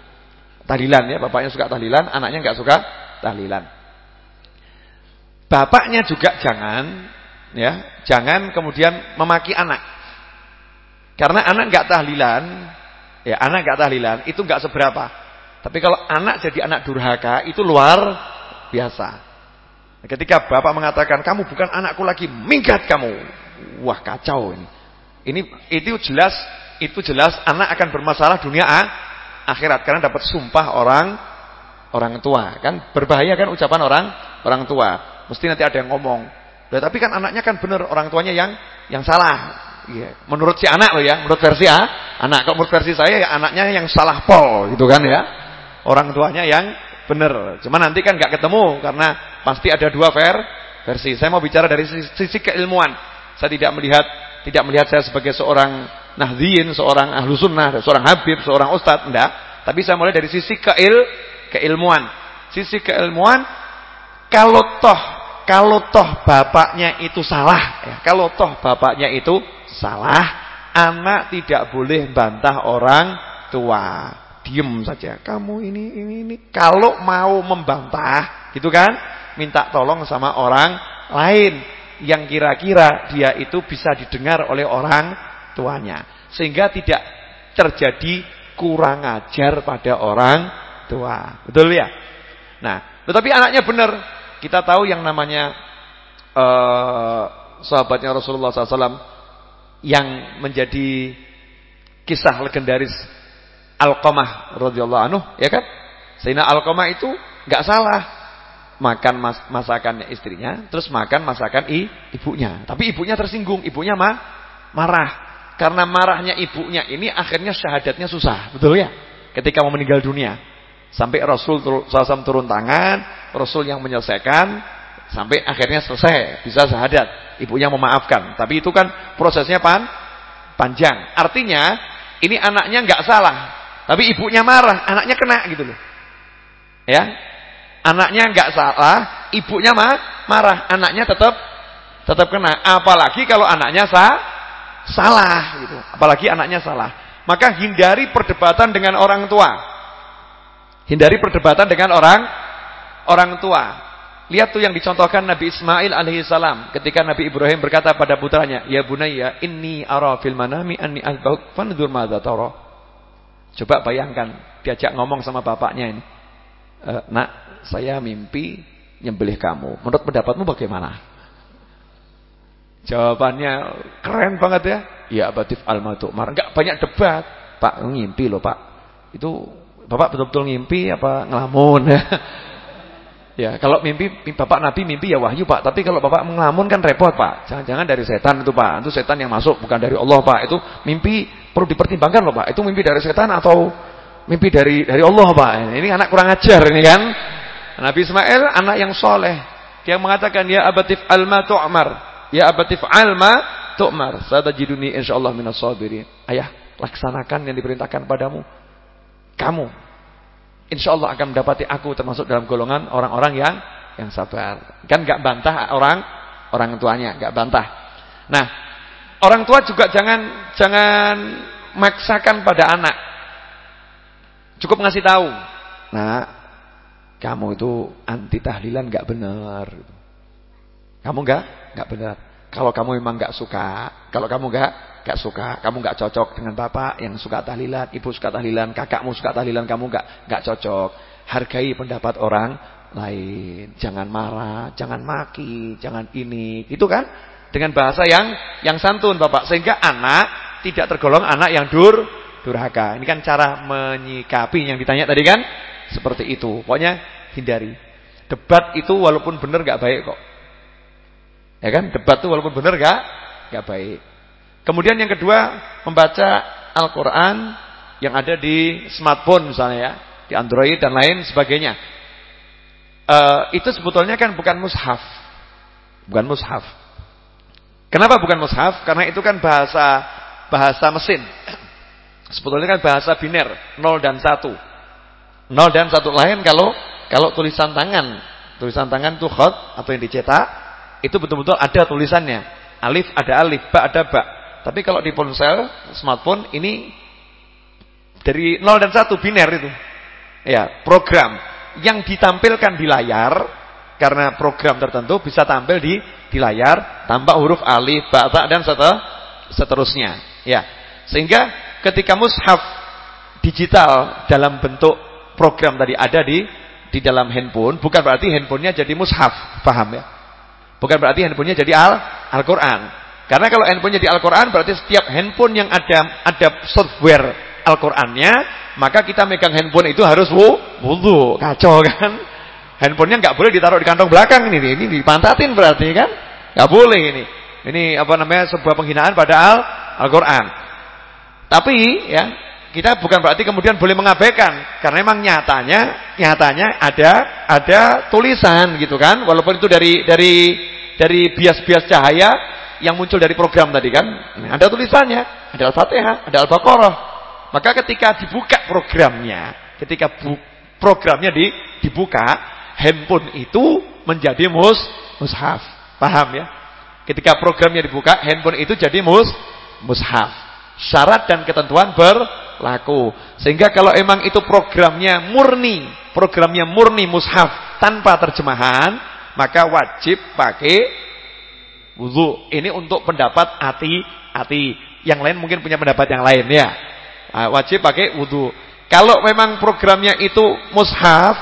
tahlilan ya, bapaknya suka tahlilan, anaknya nggak suka tahlilan. Bapaknya juga jangan ya jangan kemudian memaki anak. Karena anak nggak tahlilan ya anak nggak tahlilan itu nggak seberapa. Tapi kalau anak jadi anak durhaka itu luar biasa. Ketika bapak mengatakan kamu bukan anakku lagi minggat kamu. Wah kacau ini. Ini itu jelas itu jelas anak akan bermasalah dunia akhirat. Karena dapat sumpah orang orang tua. Kan berbahaya kan ucapan orang orang tua. Mesti nanti ada yang ngomong Nah, tapi kan anaknya kan benar orang tuanya yang yang salah. Ya. Menurut si anak loh ya, menurut versi A, anak kalau menurut versi saya ya anaknya yang salah pol gitu kan ya. Orang tuanya yang benar. Cuma nanti kan nggak ketemu karena pasti ada dua ver versi. Saya mau bicara dari sisi, sisi keilmuan. Saya tidak melihat tidak melihat saya sebagai seorang nahdien, seorang ahlu sunnah, seorang habib, seorang ustadz, enggak. Tapi saya mulai dari sisi keil keilmuan. Sisi keilmuan kalau toh kalau toh bapaknya itu salah, ya, kalau toh bapaknya itu salah, anak tidak boleh bantah orang tua. diem saja. Kamu ini ini ini kalau mau membantah, gitu kan? Minta tolong sama orang lain yang kira-kira dia itu bisa didengar oleh orang tuanya. Sehingga tidak terjadi kurang ajar pada orang tua. Betul ya? Nah, tetapi anaknya benar. Kita tahu yang namanya uh, sahabatnya Rasulullah SAW yang menjadi kisah legendaris Alqamah radhiyallahu anhu, ya kan? Sayyidina Alqamah itu nggak salah makan mas masakannya istrinya, terus makan masakan i ibunya. Tapi ibunya tersinggung, ibunya mah marah. Karena marahnya ibunya ini akhirnya syahadatnya susah, betul ya? Ketika mau meninggal dunia. Sampai Rasul SAW turun tangan, Rasul yang menyelesaikan, sampai akhirnya selesai, bisa syahadat. Ibunya memaafkan. Tapi itu kan prosesnya pan panjang. Artinya, ini anaknya nggak salah. Tapi ibunya marah, anaknya kena gitu loh. Ya, Anaknya nggak salah, ibunya mah marah, anaknya tetap tetap kena. Apalagi kalau anaknya sah salah gitu. Apalagi anaknya salah. Maka hindari perdebatan dengan orang tua. Hindari perdebatan dengan orang orang tua. Lihat tuh yang dicontohkan Nabi Ismail alaihissalam ketika Nabi Ibrahim berkata pada putranya, "Ya bunayya, inni ara fil manami anni azbahuk fanzur madza tara." Coba bayangkan diajak ngomong sama bapaknya ini. E, "Nak, saya mimpi nyembelih kamu. Menurut pendapatmu bagaimana?" Jawabannya keren banget ya. Ya batif al-matukmar. Enggak banyak debat. Pak ngimpi loh Pak. Itu Bapak betul-betul ngimpi apa ngelamun ya. Ya, kalau mimpi Bapak Nabi mimpi ya wahyu Pak. Tapi kalau Bapak ngelamun kan repot Pak. Jangan-jangan dari setan itu Pak. Itu setan yang masuk bukan dari Allah Pak. Itu mimpi perlu dipertimbangkan loh Pak. Itu mimpi dari setan atau mimpi dari dari Allah Pak. Ini anak kurang ajar ini kan. Nabi Ismail anak yang soleh. Dia mengatakan ya abatif alma tu'mar. Ya abati fa'al ma tu'mar. Satajiduni insyaallah minas sabirin. Ayah, laksanakan yang diperintahkan padamu. Kamu insyaallah akan mendapati aku termasuk dalam golongan orang-orang yang yang sabar. Kan enggak bantah orang orang tuanya, enggak bantah. Nah, orang tua juga jangan jangan maksakan pada anak. Cukup ngasih tahu. Nah, kamu itu anti tahlilan enggak benar. Kamu enggak enggak benar. Kalau kamu memang enggak suka, kalau kamu enggak enggak suka, kamu enggak cocok dengan bapak yang suka tahlilan, ibu suka tahlilan, kakakmu suka tahlilan, kamu enggak enggak cocok. Hargai pendapat orang lain. Jangan marah, jangan maki, jangan ini. Itu kan dengan bahasa yang yang santun, Bapak. Sehingga anak tidak tergolong anak yang dur durhaka. Ini kan cara menyikapi yang ditanya tadi kan? Seperti itu. Pokoknya hindari. Debat itu walaupun benar enggak baik kok. Ya kan? Debat itu walaupun benar gak? Gak baik. Kemudian yang kedua, membaca Al-Quran yang ada di smartphone misalnya ya. Di Android dan lain sebagainya. Uh, itu sebetulnya kan bukan mushaf. Bukan mushaf. Kenapa bukan mushaf? Karena itu kan bahasa bahasa mesin. Sebetulnya kan bahasa biner, 0 dan 1. 0 dan 1 lain kalau kalau tulisan tangan. Tulisan tangan itu khot atau yang dicetak itu betul-betul ada tulisannya. Alif ada alif, ba ada ba. Tapi kalau di ponsel, smartphone ini dari 0 dan 1 biner itu. Ya, program yang ditampilkan di layar karena program tertentu bisa tampil di di layar tanpa huruf alif, ba, ta dan seterusnya. Ya. Sehingga ketika mushaf digital dalam bentuk program tadi ada di di dalam handphone, bukan berarti handphonenya jadi mushaf, paham ya? Bukan berarti handphonenya jadi Al Al-Qur'an. Karena kalau handphonenya jadi Al-Qur'an berarti setiap handphone yang ada ada software Al-Qur'annya, maka kita megang handphone itu harus wudu. Kacau kan? Handphonenya nggak boleh ditaruh di kantong belakang ini. Ini dipantatin berarti kan? Nggak boleh ini. Ini apa namanya sebuah penghinaan pada Al-Qur'an. Tapi ya, kita bukan berarti kemudian boleh mengabaikan karena memang nyatanya nyatanya ada ada tulisan gitu kan walaupun itu dari dari dari bias-bias cahaya yang muncul dari program tadi kan? Ada tulisannya ada Al-Fatihah ada Al-Baqarah. Maka ketika dibuka programnya ketika bu, programnya di, dibuka handphone itu menjadi mus mushaf. Paham ya? Ketika programnya dibuka handphone itu jadi mus mushaf. Syarat dan ketentuan ber berlaku. Sehingga kalau emang itu programnya murni, programnya murni mushaf tanpa terjemahan, maka wajib pakai wudhu. Ini untuk pendapat hati-hati. Yang lain mungkin punya pendapat yang lain ya. Nah, wajib pakai wudhu. Kalau memang programnya itu mushaf,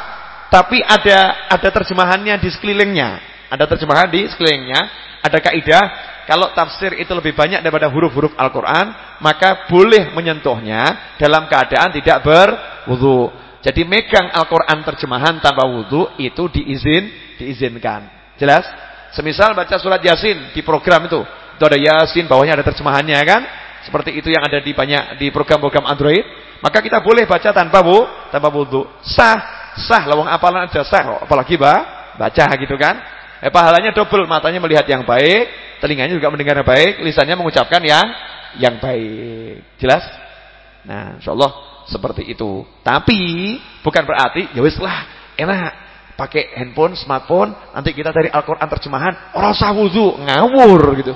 tapi ada ada terjemahannya di sekelilingnya, ada terjemahan di sekelilingnya, ada kaidah kalau tafsir itu lebih banyak daripada huruf-huruf Al-Quran, maka boleh menyentuhnya dalam keadaan tidak berwudu. Jadi megang Al-Quran terjemahan tanpa wudu itu diizin, diizinkan. Jelas? Semisal baca surat Yasin di program itu, itu ada Yasin, bawahnya ada terjemahannya kan? Seperti itu yang ada di banyak di program-program Android, maka kita boleh baca tanpa bu, tanpa wudu. Sah, sah, lawang apalan aja sah, apalagi bah, baca gitu kan? Eh, pahalanya double, matanya melihat yang baik, telinganya juga mendengar baik, lisannya mengucapkan yang yang baik. Jelas? Nah, insyaallah seperti itu. Tapi bukan berarti ya wis lah, enak pakai handphone, smartphone, nanti kita dari Al-Qur'an terjemahan, ora usah wudu, ngawur gitu.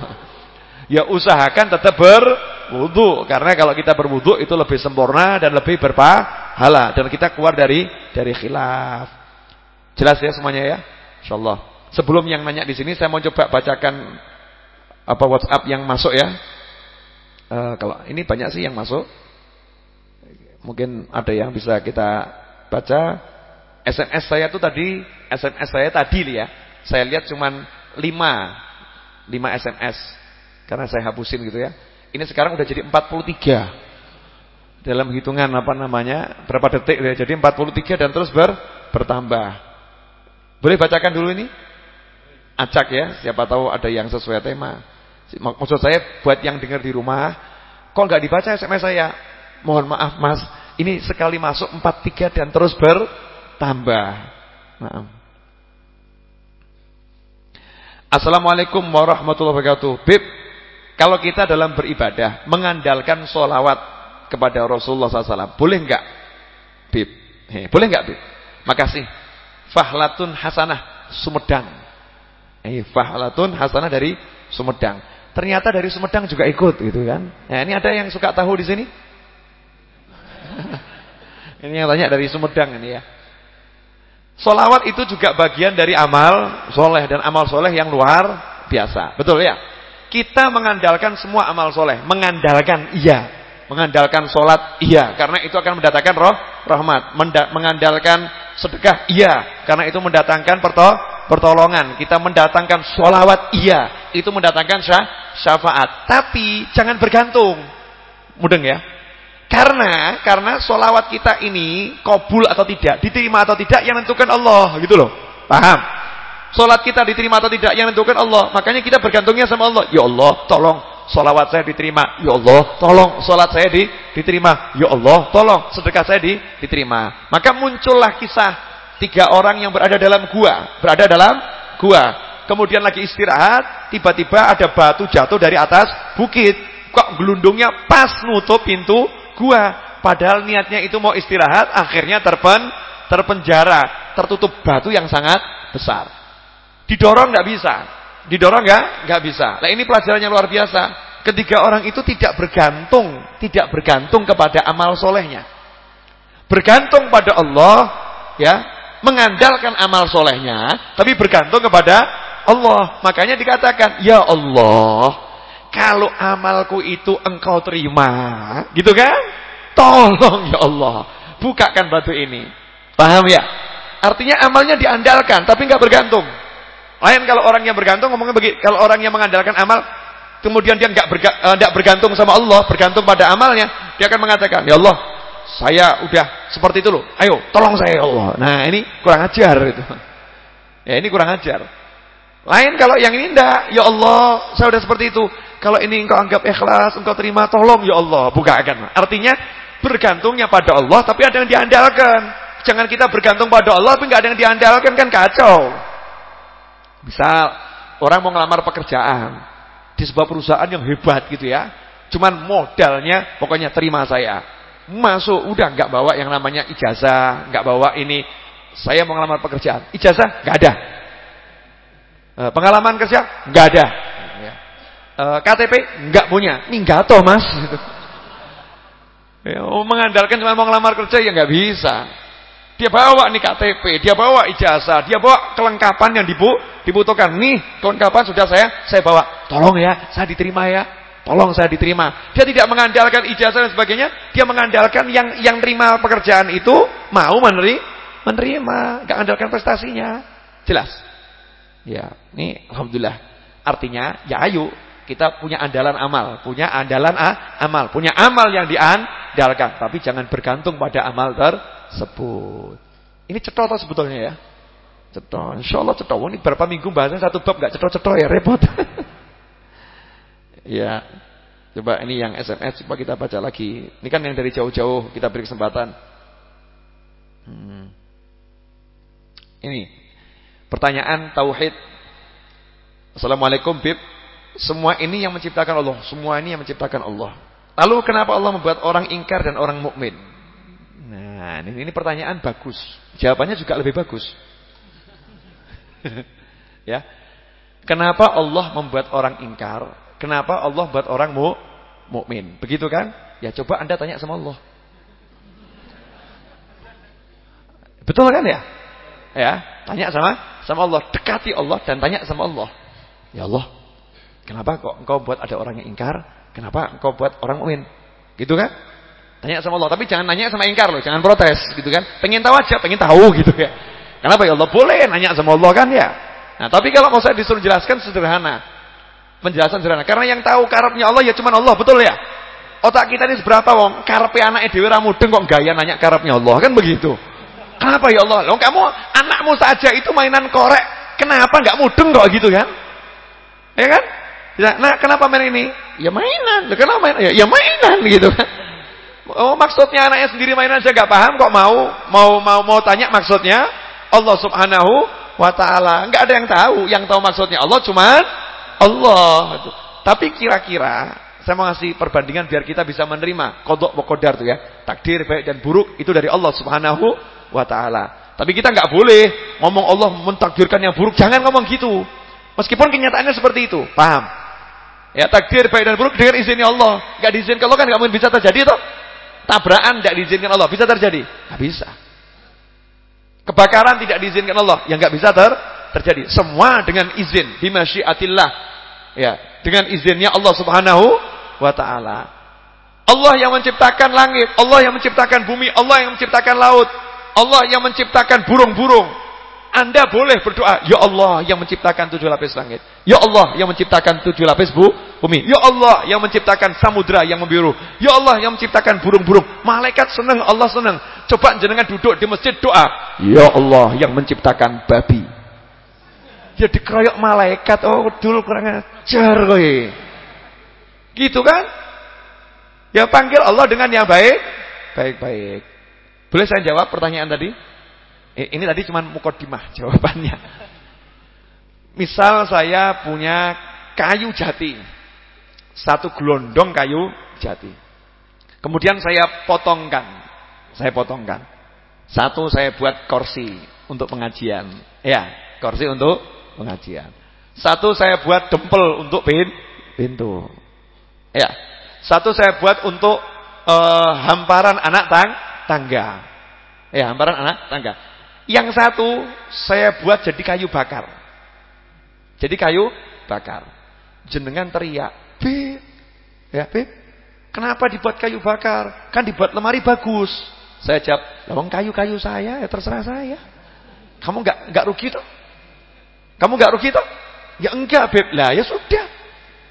Ya usahakan tetap berwudu karena kalau kita berwudu itu lebih sempurna dan lebih berpahala dan kita keluar dari dari khilaf. Jelas ya semuanya ya? Insyaallah. Sebelum yang nanya di sini saya mau coba bacakan apa WhatsApp yang masuk ya? Uh, kalau ini banyak sih yang masuk. Mungkin ada yang bisa kita baca. SMS saya tuh tadi, SMS saya tadi ya. Saya lihat cuman 5 5 SMS. Karena saya hapusin gitu ya. Ini sekarang udah jadi 43. Dalam hitungan apa namanya? Berapa detik ya? Jadi 43 dan terus ber, bertambah. Boleh bacakan dulu ini? Acak ya, siapa tahu ada yang sesuai tema. Maksud saya buat yang dengar di rumah, kok nggak dibaca SMS saya? Mohon maaf Mas, ini sekali masuk 43 dan terus bertambah. Maaf. Assalamualaikum warahmatullahi wabarakatuh. Bib, kalau kita dalam beribadah mengandalkan solawat kepada Rasulullah SAW, boleh nggak? Bib, Hei, boleh nggak Bib? Makasih. Fahlatun Hasanah Sumedang. Eh, fahlatun Hasanah dari Sumedang. Ternyata dari Sumedang juga ikut gitu kan. Nah, ini ada yang suka tahu di sini? ini yang tanya dari Sumedang ini ya. Solawat itu juga bagian dari amal soleh dan amal soleh yang luar biasa. Betul ya? Kita mengandalkan semua amal soleh. Mengandalkan iya. Mengandalkan solat iya. Karena itu akan mendatangkan roh rahmat. mengandalkan sedekah iya. Karena itu mendatangkan perto pertolongan. Kita mendatangkan solawat iya. Itu mendatangkan syafaat. Tapi jangan bergantung. Mudeng ya. Karena karena solawat kita ini kabul atau tidak, diterima atau tidak yang menentukan Allah, gitu loh. Paham? Solat kita diterima atau tidak yang menentukan Allah. Makanya kita bergantungnya sama Allah. Ya Allah, tolong solawat saya diterima. Ya Allah, tolong solat saya di, diterima. Ya Allah, tolong sedekah saya di, diterima. Maka muncullah kisah tiga orang yang berada dalam gua, berada dalam gua kemudian lagi istirahat, tiba-tiba ada batu jatuh dari atas bukit. Kok gelundungnya pas nutup pintu gua. Padahal niatnya itu mau istirahat, akhirnya terpen, terpenjara, tertutup batu yang sangat besar. Didorong nggak bisa. Didorong nggak? Nggak bisa. Nah ini pelajarannya luar biasa. Ketiga orang itu tidak bergantung, tidak bergantung kepada amal solehnya. Bergantung pada Allah, ya, mengandalkan amal solehnya, tapi bergantung kepada Allah. Makanya dikatakan, "Ya Allah, kalau amalku itu engkau terima." Gitu kan? Tolong ya Allah, bukakan batu ini. Paham ya? Artinya amalnya diandalkan tapi enggak bergantung. Lain kalau orang yang bergantung ngomongnya begitu. Kalau orang yang mengandalkan amal kemudian dia enggak berga, uh, bergantung sama Allah, bergantung pada amalnya, dia akan mengatakan, "Ya Allah, saya udah seperti itu loh. Ayo, tolong saya ya Allah." Nah, ini kurang ajar itu. Ya, ini kurang ajar. Lain kalau yang ini enggak, ya Allah, saya sudah seperti itu. Kalau ini engkau anggap ikhlas, engkau terima, tolong ya Allah, bukakan. Artinya bergantungnya pada Allah tapi ada yang diandalkan. Jangan kita bergantung pada Allah tapi enggak ada yang diandalkan kan kacau. Misal orang mau ngelamar pekerjaan di sebuah perusahaan yang hebat gitu ya. Cuman modalnya pokoknya terima saya. Masuk udah enggak bawa yang namanya ijazah, enggak bawa ini saya mau ngelamar pekerjaan. Ijazah enggak ada. Eh, pengalaman kerja nggak ada. Eh, KTP nggak punya. Minggato mas. Ya, oh, mengandalkan cuma mau ngelamar kerja ya nggak bisa. Dia bawa nih KTP, dia bawa ijazah, dia bawa kelengkapan yang dibu dibutuhkan. Nih, kelengkapan sudah saya saya bawa. Tolong ya, saya diterima ya. Tolong saya diterima. Dia tidak mengandalkan ijazah dan sebagainya, dia mengandalkan yang yang terima pekerjaan itu mau meneri, menerima, enggak andalkan prestasinya. Jelas? Ya, ini alhamdulillah. Artinya, ya ayo kita punya andalan amal, punya andalan ah, amal, punya amal yang diandalkan, tapi jangan bergantung pada amal tersebut. Ini cetok sebetulnya ya? Cetok. Insyaallah cetok. Ini berapa minggu bahasnya satu bab enggak cetok-cetok ya repot. ya. Coba ini yang SMS coba kita baca lagi. Ini kan yang dari jauh-jauh kita beri kesempatan. Hmm. Ini pertanyaan tauhid. Assalamualaikum Bib. Semua ini yang menciptakan Allah, semua ini yang menciptakan Allah. Lalu kenapa Allah membuat orang ingkar dan orang mukmin? Nah, ini, ini pertanyaan bagus. Jawabannya juga lebih bagus. ya. Kenapa Allah membuat orang ingkar? Kenapa Allah buat orang mu mukmin? Begitu kan? Ya coba Anda tanya sama Allah. Betul kan ya? Ya, tanya sama sama Allah, dekati Allah dan tanya sama Allah. Ya Allah, kenapa kok engkau buat ada orang yang ingkar? Kenapa engkau buat orang mukmin? Gitu kan? Tanya sama Allah, tapi jangan nanya sama ingkar loh, jangan protes gitu kan. Pengen tahu aja, pengen tahu gitu ya. Kenapa ya Allah? Boleh nanya sama Allah kan ya. Nah, tapi kalau mau saya disuruh jelaskan sederhana. Penjelasan sederhana. Karena yang tahu karepnya Allah ya cuma Allah, betul ya? Otak kita ini seberapa wong? Karepe anake dhewe ra mudeng kok gaya nanya karepnya Allah, kan begitu. Kenapa ya Allah? Loh kamu anakmu saja itu mainan korek. Kenapa enggak mudeng kok gitu kan? Ya kan? Ya, nah, kenapa main ini? Ya mainan. Loh, kenapa main? Ya, ya mainan gitu kan. Oh, maksudnya anaknya sendiri mainan saya enggak paham kok mau mau mau mau tanya maksudnya Allah Subhanahu wa taala. Enggak ada yang tahu. Yang tahu maksudnya Allah cuma Allah. Tapi kira-kira saya mau ngasih perbandingan biar kita bisa menerima kodok wa tuh ya. Takdir baik dan buruk itu dari Allah Subhanahu wa taala. Tapi kita nggak boleh ngomong Allah mentakdirkan yang buruk. Jangan ngomong gitu. Meskipun kenyataannya seperti itu. Paham? Ya takdir baik dan buruk dengan izinnya Allah. Enggak diizinkan Allah kan enggak mungkin bisa terjadi toh. Tabrakan tidak diizinkan Allah bisa terjadi? Enggak bisa. Kebakaran tidak diizinkan Allah, yang enggak bisa ter terjadi. Semua dengan izin, bimasyiatillah. Ya, dengan izinnya Allah Subhanahu wa taala. Allah yang menciptakan langit, Allah yang menciptakan bumi, Allah yang menciptakan laut, Allah yang menciptakan burung-burung. Anda boleh berdoa, Ya Allah yang menciptakan tujuh lapis langit. Ya Allah yang menciptakan tujuh lapis bu, bumi. Ya Allah yang menciptakan samudra yang membiru. Ya Allah yang menciptakan burung-burung. Malaikat senang, Allah senang. Coba jenengan duduk di masjid doa. Ya Allah yang menciptakan babi. Ya dikeroyok malaikat. Oh dulu kurang ajar. Gitu kan? Ya panggil Allah dengan yang baik. Baik-baik. Boleh saya jawab pertanyaan tadi? Eh, ini tadi cuma mukodimah jawabannya. Misal saya punya kayu jati. Satu gelondong kayu jati. Kemudian saya potongkan. Saya potongkan. Satu saya buat kursi untuk pengajian. Ya, kursi untuk pengajian. Satu saya buat dempel untuk pintu. Ya. Satu saya buat untuk uh, hamparan anak tang tangga. Ya, hamparan anak tangga. Yang satu saya buat jadi kayu bakar. Jadi kayu bakar. Jenengan teriak, "Beb." Ya, "Beb, kenapa dibuat kayu bakar? Kan dibuat lemari bagus." Saya jawab, "Lawang kayu-kayu saya, ya terserah saya." Kamu enggak enggak rugi toh? Kamu enggak rugi toh? Ya enggak, Beb. Lah, ya sudah.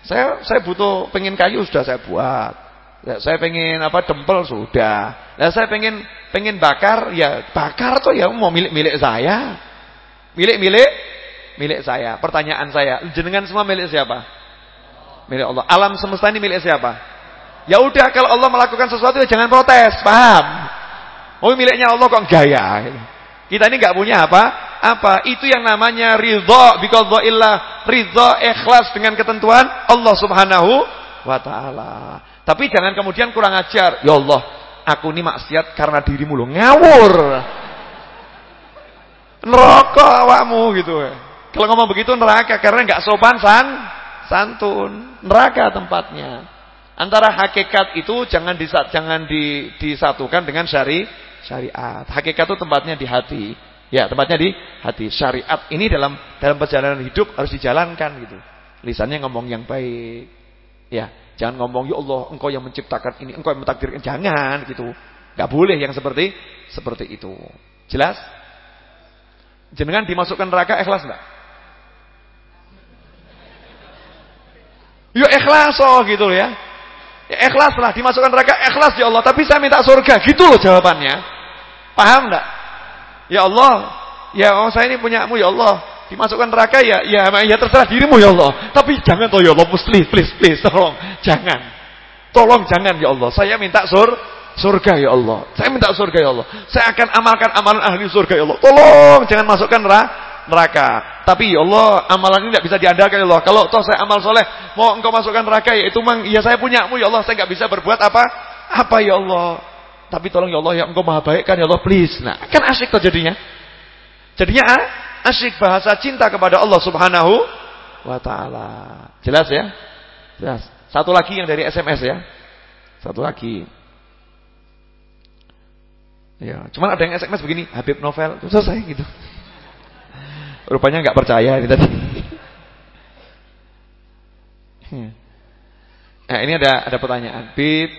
Saya saya butuh pengen kayu sudah saya buat. Ya, saya pengen apa dempel sudah. Nah, saya pengen pengen bakar ya bakar tuh ya mau milik-milik saya. Milik-milik milik saya. Pertanyaan saya, jenengan semua milik siapa? Milik Allah. Alam semesta ini milik siapa? Ya udah kalau Allah melakukan sesuatu ya jangan protes, paham? Oh miliknya Allah kok gaya. Kita ini nggak punya apa? Apa? Itu yang namanya ridha biqadzaillah, ridha ikhlas dengan ketentuan Allah Subhanahu wa taala. Tapi jangan kemudian kurang ajar. Ya Allah, aku ini maksiat karena dirimu lo ngawur. Neraka awakmu gitu. Kalau ngomong begitu neraka karena nggak sopan san santun. Neraka tempatnya. Antara hakikat itu jangan disat, jangan di, disatukan dengan syari syariat. Hakikat itu tempatnya di hati. Ya, tempatnya di hati. Syariat ini dalam dalam perjalanan hidup harus dijalankan gitu. Lisannya ngomong yang baik. Ya, jangan ngomong ya Allah, engkau yang menciptakan ini, engkau yang mentakdirkan. Jangan gitu. Gak boleh yang seperti seperti itu. Jelas? Jenengan dimasukkan neraka ikhlas enggak? Ya ikhlas oh gitu ya. Ya ikhlas lah dimasukkan neraka ikhlas ya Allah, tapi saya minta surga. Gitu loh jawabannya. Paham enggak? Ya Allah, ya oh saya ini punyamu ya Allah. Dimasukkan neraka ya ya ya terserah dirimu ya Allah. Tapi jangan toh ya Allah, please please please tolong jangan. Tolong jangan ya Allah. Saya minta sur surga ya Allah. Saya minta surga ya Allah. Saya akan amalkan amalan ahli surga ya Allah. Tolong jangan masukkan neraka. Tapi ya Allah, amalan ini tidak bisa diandalkan ya Allah. Kalau toh saya amal soleh, mau engkau masukkan neraka ya itu mang, ya saya punyamu ya Allah. Saya nggak bisa berbuat apa, apa ya Allah. Tapi tolong ya Allah ya engkau maha baik kan ya Allah please. Nah kan asyik toh jadinya. Jadinya ah, asyik bahasa cinta kepada Allah subhanahu wa ta'ala. Jelas ya? Jelas. Satu lagi yang dari SMS ya. Satu lagi. Ya, cuman ada yang SMS begini, Habib Novel, selesai gitu. Rupanya nggak percaya ini tadi. Nah, ini ada ada pertanyaan. Bib,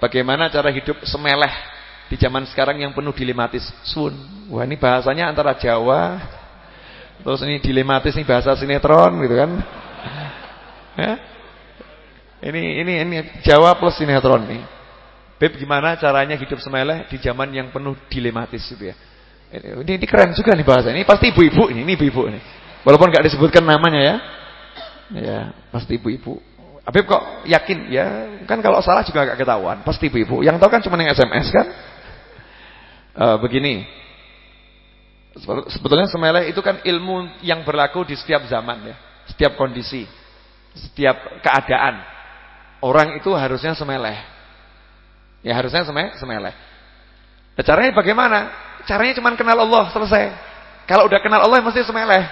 bagaimana cara hidup semeleh di zaman sekarang yang penuh dilematis? Sun. Wah, ini bahasanya antara Jawa terus ini dilematis ini bahasa sinetron gitu kan. Ini ini ini Jawa plus sinetron nih. Bib, gimana caranya hidup semeleh di zaman yang penuh dilematis gitu ya? Ini, ini keren juga nih bahasa. Ini pasti ibu-ibu ini, ini ibu-ibu ini. Walaupun nggak disebutkan namanya ya. Ya, pasti ibu-ibu. Habib kok yakin? Ya, kan kalau salah juga nggak ketahuan. Pasti ibu-ibu. Yang tahu kan cuma yang SMS kan? Uh, begini. Sebetulnya semeleh itu kan ilmu yang berlaku di setiap zaman ya. Setiap kondisi. Setiap keadaan. Orang itu harusnya semeleh. Ya harusnya semeleh. Nah, caranya bagaimana? Caranya cuma kenal Allah, selesai. Kalau udah kenal Allah mesti semeleh.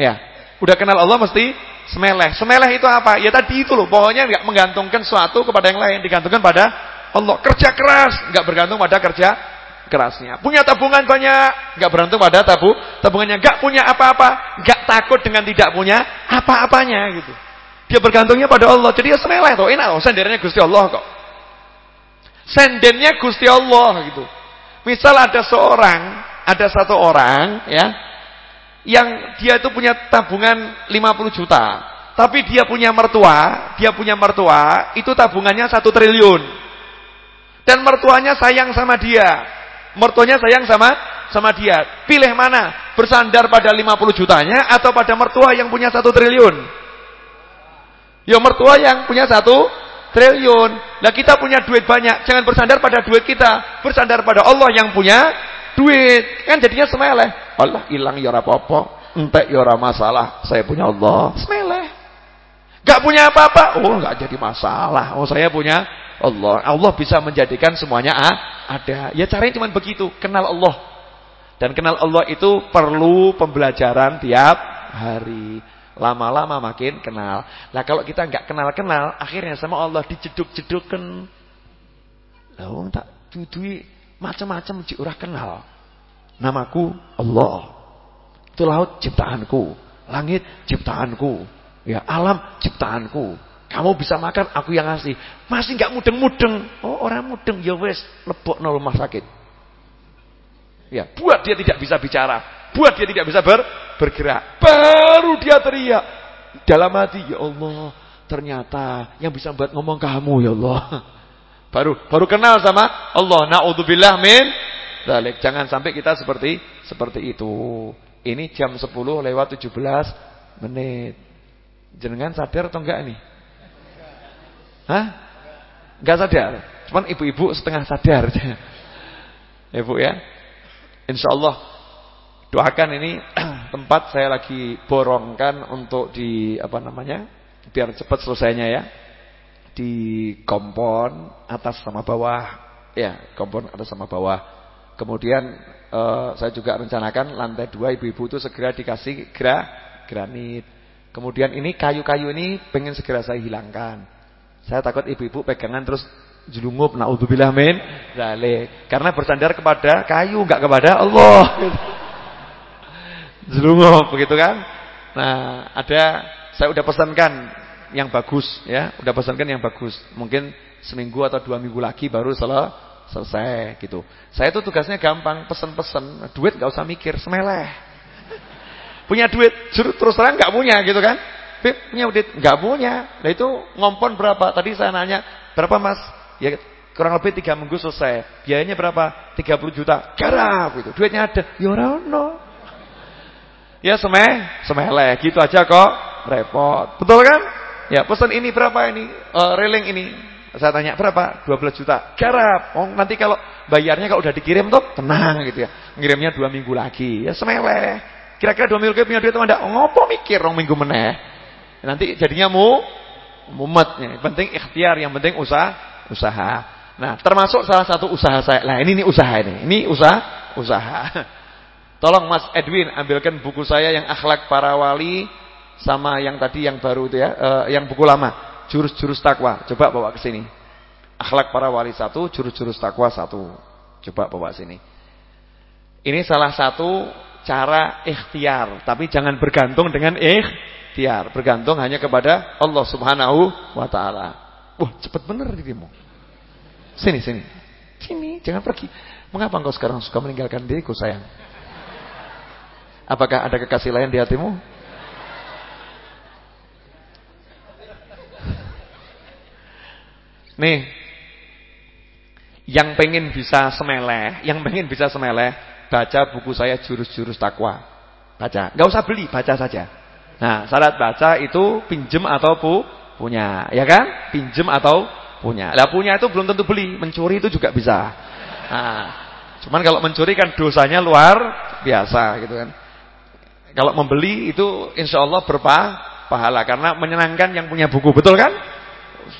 Ya, udah kenal Allah mesti semeleh. Semeleh itu apa? Ya tadi itu loh, pokoknya nggak menggantungkan suatu kepada yang lain, digantungkan pada Allah. Kerja keras, nggak bergantung pada kerja kerasnya. Punya tabungan banyak, nggak bergantung pada tabu tabungannya. Nggak punya apa-apa, nggak takut dengan tidak punya apa-apanya gitu. Dia bergantungnya pada Allah. Jadi ya semeleh tuh. Enak, sendernya Gusti Allah kok. Sendennya Gusti Allah gitu. Misal ada seorang, ada satu orang ya yang dia itu punya tabungan 50 juta, tapi dia punya mertua, dia punya mertua, itu tabungannya satu triliun. Dan mertuanya sayang sama dia. Mertuanya sayang sama sama dia. Pilih mana? Bersandar pada 50 jutanya atau pada mertua yang punya satu triliun? Ya mertua yang punya satu triliun. Nah kita punya duit banyak, jangan bersandar pada duit kita, bersandar pada Allah yang punya duit. Kan jadinya semeleh. Allah hilang ya apa-apa, entek ya masalah, saya punya Allah. Semeleh. Gak punya apa-apa, oh gak jadi masalah. Oh saya punya Allah. Allah bisa menjadikan semuanya ah, ada. Ya caranya cuma begitu, kenal Allah. Dan kenal Allah itu perlu pembelajaran tiap hari. Lama-lama makin kenal. Lah kalau kita nggak kenal-kenal, akhirnya sama Allah dijeduk-jedukkan. Lah wong tak dudui macam-macam ora kenal. Namaku Allah. Itu laut ciptaanku, langit ciptaanku, ya alam ciptaanku. Kamu bisa makan, aku yang ngasih. Masih nggak mudeng-mudeng. Oh, orang mudeng ya wes lebokno rumah sakit. Ya, buat dia tidak bisa bicara, buat dia tidak bisa ber bergerak. Baru dia teriak. Dalam hati, ya Allah, ternyata yang bisa buat ngomong kamu ya Allah. Baru baru kenal sama Allah. Nauzubillah min dzalik. Jangan sampai kita seperti seperti itu. Ini jam 10 lewat 17 menit. Jenengan sadar atau enggak nih? Hah? Enggak sadar. Cuman ibu-ibu setengah sadar. Ibu ya. Insyaallah Doakan ini tempat saya lagi borongkan untuk di apa namanya? biar cepat selesainya ya. Di kompon atas sama bawah. Ya, kompon atas sama bawah. Kemudian eh, saya juga rencanakan lantai dua ibu-ibu itu segera dikasih gra, granit. Kemudian ini kayu-kayu ini pengen segera saya hilangkan. Saya takut ibu-ibu pegangan terus jelungup naudzubillah min zalik. Karena bersandar kepada kayu enggak kepada Allah. jelungup begitu kan? Nah, ada saya udah pesankan yang bagus ya, udah pesankan yang bagus. Mungkin seminggu atau dua minggu lagi baru sel selesai gitu. Saya itu tugasnya gampang, pesen-pesen, duit enggak usah mikir, semeleh punya duit, terus terang nggak punya gitu kan? Beb, punya duit nggak punya. Nah itu ngompon berapa? Tadi saya nanya, berapa Mas? Ya kurang lebih tiga minggu selesai. Biayanya berapa? 30 juta. Garap gitu. Duitnya ada. Ya no. Ya semeh, semeleh gitu aja kok. Repot. Betul kan? Ya, pesan ini berapa ini? Uh, railing ini. Saya tanya berapa? 12 juta. Garap. Oh, nanti kalau bayarnya kalau udah dikirim tuh tenang gitu ya. Ngirimnya dua minggu lagi. Ya semeleh. Kira-kira dua minggu punya duit ada ngopo mikir rong minggu meneh. Nanti jadinya mu mumetnya. Penting ikhtiar, yang penting usaha, usaha. Nah, termasuk salah satu usaha saya. Nah, ini nih usaha ini. Ini usaha, usaha. Tolong Mas Edwin ambilkan buku saya yang akhlak para wali sama yang tadi yang baru itu ya, uh, yang buku lama, jurus-jurus takwa. Coba bawa ke sini. Akhlak para wali satu, jurus-jurus takwa satu. Coba bawa sini. Ini salah satu cara ikhtiar, tapi jangan bergantung dengan ikhtiar. Bergantung hanya kepada Allah Subhanahu wa taala. Wah, cepat benar dirimu. Sini, sini. Sini, jangan pergi. Mengapa engkau sekarang suka meninggalkan diriku, sayang? Apakah ada kekasih lain di hatimu? Nih, yang pengen bisa semeleh, yang pengen bisa semeleh, baca buku saya jurus-jurus takwa. Baca. Enggak usah beli, baca saja. Nah, syarat baca itu pinjem atau pu punya, ya kan? Pinjem atau punya. Lah punya itu belum tentu beli, mencuri itu juga bisa. Nah, cuman kalau mencuri kan dosanya luar biasa gitu kan. Kalau membeli itu insya Allah berpahala karena menyenangkan yang punya buku, betul kan?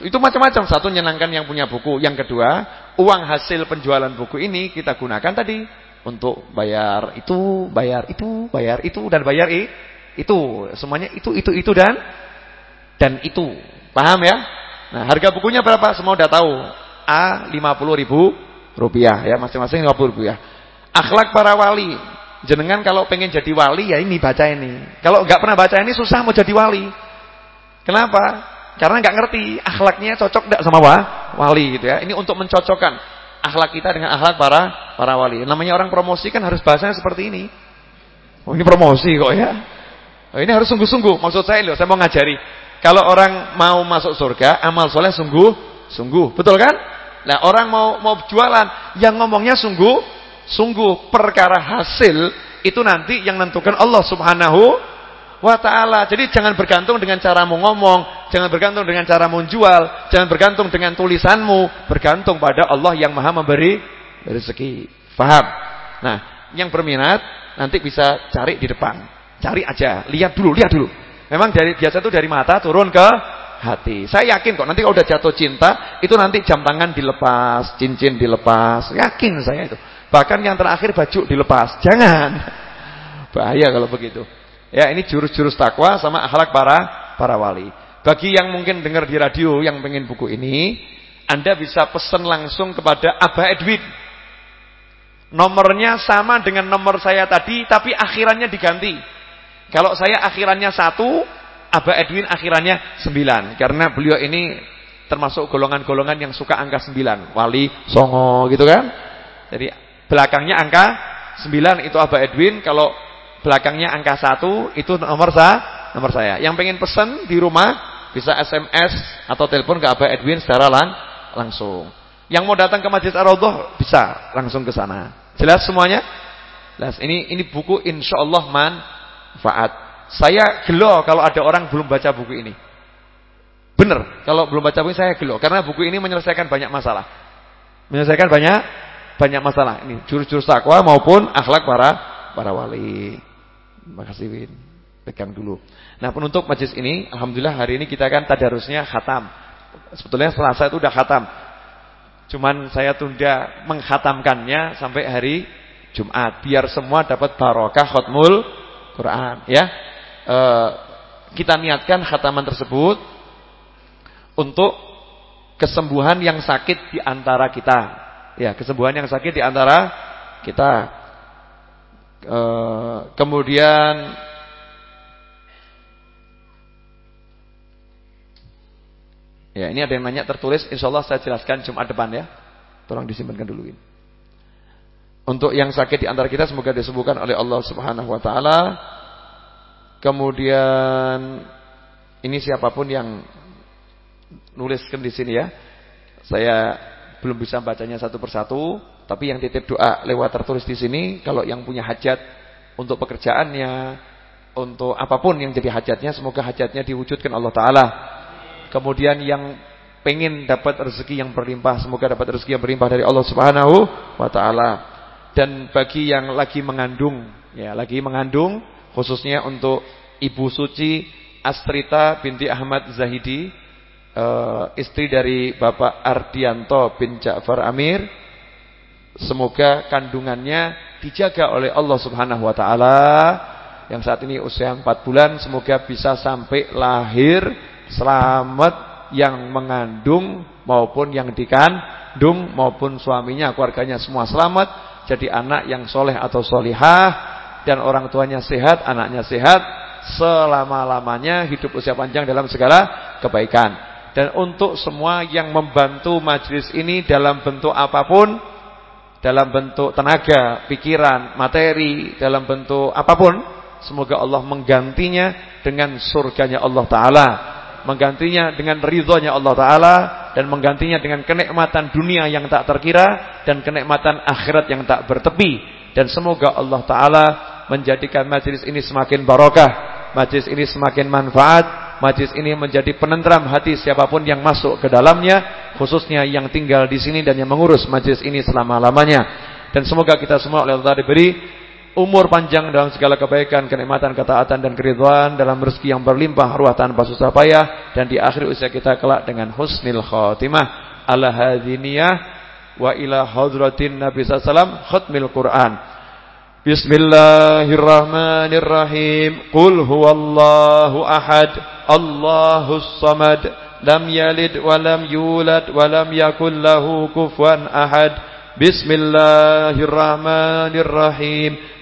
Itu macam-macam. Satu menyenangkan yang punya buku, yang kedua, uang hasil penjualan buku ini kita gunakan tadi untuk bayar itu, bayar itu, bayar itu dan bayar i, itu. Semuanya itu itu itu dan dan itu. Paham ya? Nah, harga bukunya berapa? Semua udah tahu. A 50 ribu rupiah ya, masing-masing 50 rupiah. Akhlak para wali. Jenengan kalau pengen jadi wali ya ini baca ini. Kalau nggak pernah baca ini susah mau jadi wali. Kenapa? Karena nggak ngerti akhlaknya cocok enggak sama wali gitu ya. Ini untuk mencocokkan akhlak kita dengan akhlak para para wali. Namanya orang promosi kan harus bahasanya seperti ini. Oh ini promosi kok ya. Oh, ini harus sungguh-sungguh. Maksud saya loh, saya mau ngajari. Kalau orang mau masuk surga, amal soleh sungguh-sungguh. Betul kan? Nah orang mau mau jualan, yang ngomongnya sungguh-sungguh. Perkara hasil itu nanti yang nentukan Allah subhanahu wa ta'ala. Jadi jangan bergantung dengan caramu ngomong, jangan bergantung dengan caramu jual, jangan bergantung dengan tulisanmu, bergantung pada Allah yang maha memberi rezeki. Faham? Nah, yang berminat nanti bisa cari di depan. Cari aja, lihat dulu, lihat dulu. Memang dari biasa itu dari mata turun ke hati. Saya yakin kok nanti kalau udah jatuh cinta, itu nanti jam tangan dilepas, cincin dilepas. Yakin saya itu. Bahkan yang terakhir baju dilepas. Jangan. Bahaya kalau begitu. Ya, ini jurus-jurus takwa sama akhlak para para wali. Bagi yang mungkin dengar di radio yang pengen buku ini, Anda bisa pesan langsung kepada Abah Edwin. Nomornya sama dengan nomor saya tadi, tapi akhirannya diganti. Kalau saya akhirannya satu, Abah Edwin akhirannya sembilan. Karena beliau ini termasuk golongan-golongan yang suka angka sembilan. Wali, songo gitu kan. Jadi belakangnya angka sembilan itu Abah Edwin. Kalau belakangnya angka satu itu nomor saya, nomor saya. Yang pengen pesan di rumah bisa SMS atau telepon ke Abah Edwin secara lang langsung. Yang mau datang ke Masjid Ar-Raudhah bisa langsung ke sana. Jelas semuanya? Jelas. Ini ini buku insyaallah manfaat. Saya gelo kalau ada orang belum baca buku ini. Benar, kalau belum baca buku ini saya gelo karena buku ini menyelesaikan banyak masalah. Menyelesaikan banyak banyak masalah. Ini jurus-jurus takwa maupun akhlak para para wali. Terima kasih Win. Pegang dulu. Nah penutup majlis ini, Alhamdulillah hari ini kita kan tadarusnya khatam. Sebetulnya selasa itu udah khatam. Cuman saya tunda menghatamkannya sampai hari Jumat. Biar semua dapat barokah khutmul Quran. ya. E, kita niatkan khataman tersebut untuk kesembuhan yang sakit di antara kita. Ya, kesembuhan yang sakit di antara kita. E, kemudian Ya, ini ada yang nanya tertulis, insya Allah saya jelaskan Jumat depan ya. Tolong disimpankan dulu ini. Untuk yang sakit di antara kita semoga disembuhkan oleh Allah Subhanahu wa taala. Kemudian ini siapa pun yang nuliskan di sini ya. Saya belum bisa bacanya satu persatu, tapi yang titip doa lewat tertulis di sini kalau yang punya hajat untuk pekerjaannya, untuk apa pun yang jadi hajatnya semoga hajatnya diwujudkan Allah taala. Kemudian yang pengen dapat rezeki yang berlimpah, semoga dapat rezeki yang berlimpah dari Allah Subhanahu wa taala. Dan bagi yang lagi mengandung, ya lagi mengandung, khususnya untuk Ibu Suci Astrita binti Ahmad Zahidi, uh, istri dari Bapak Ardianto bin Ja'far Amir. Semoga kandungannya dijaga oleh Allah Subhanahu wa taala. Yang saat ini usia 4 bulan, semoga bisa sampai lahir selamat yang mengandung maupun yang dikandung maupun suaminya, keluarganya semua selamat jadi anak yang soleh atau solihah dan orang tuanya sehat, anaknya sehat selama-lamanya hidup usia panjang dalam segala kebaikan. Dan untuk semua yang membantu majlis ini dalam bentuk apa pun, dalam bentuk tenaga, pikiran, materi, dalam bentuk apa pun, semoga Allah menggantinya dengan surganya Allah Ta'ala menggantinya dengan ridhonya Allah Ta'ala dan menggantinya dengan kenikmatan dunia yang tak terkira dan kenikmatan akhirat yang tak bertepi. Dan semoga Allah Ta'ala menjadikan majlis ini semakin barokah majlis ini semakin manfaat majlis ini menjadi penentram hati siapa pun yang masuk ke dalamnya khususnya yang tinggal di sini dan yang mengurus majlis ini selama-lamanya. Dan semoga kita semua oleh Allah diberi umur panjang dalam segala kebaikan, kenikmatan, ketaatan dan keridhaan dalam rezeki yang berlimpah, ruah tanpa susah payah dan di akhir usia kita kelak dengan husnul khatimah. Ala hadiniyah wa ila hadratin Nabi sallallahu khatmil Quran. Bismillahirrahmanirrahim. Qul huwallahu ahad, Allahus samad, lam yalid wa lam yulad wa lam yakul lahu kufuwan ahad. Bismillahirrahmanirrahim.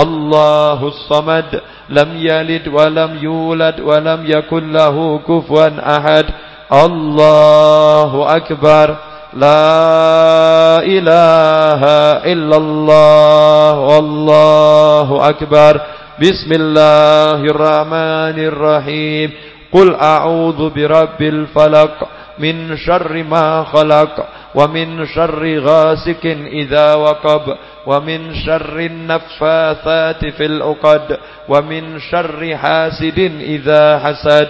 الله الصمد لم يلد ولم يولد ولم يكن له كفوا أحد الله أكبر لا إله إلا الله والله أكبر بسم الله الرحمن الرحيم قل أعوذ برب الفلق من شر ما خلق ومن شر غاسق إذا وقب ومن شر النفاثات في العقد ومن شر حاسد إذا حسد.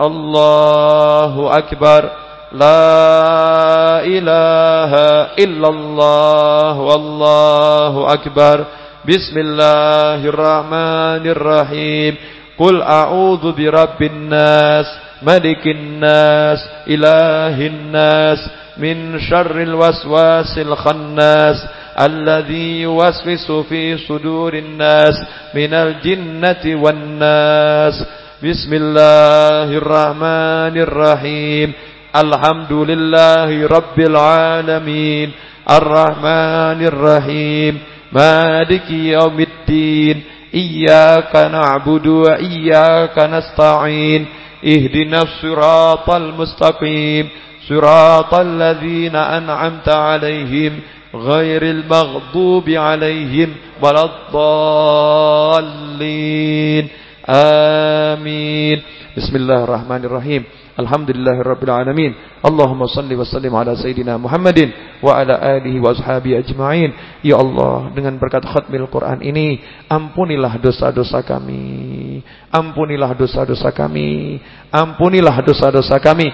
الله أكبر. لا إله إلا الله والله أكبر. بسم الله الرحمن الرحيم. قل أعوذ برب الناس ملك الناس إله الناس من شر الوسواس الخناس الذي يوسوس في صدور الناس من الجنة والناس. بسم الله الرحمن الرحيم. الحمد لله رب العالمين. الرحمن الرحيم. مالك يوم الدين. إياك نعبد وإياك نستعين. اهدنا الصراط المستقيم. صراط الذين أنعمت عليهم غير المغضوب عليهم ولا الضالين آمين بسم الله الرحمن الرحيم الحمد لله رب العالمين اللهم صل وسلم على سيدنا محمد وعلى آله وأصحابه أجمعين Ya Allah dengan berkat khatmil Quran ini Ampunilah dosa-dosa kami Ampunilah dosa-dosa kami Ampunilah dosa-dosa kami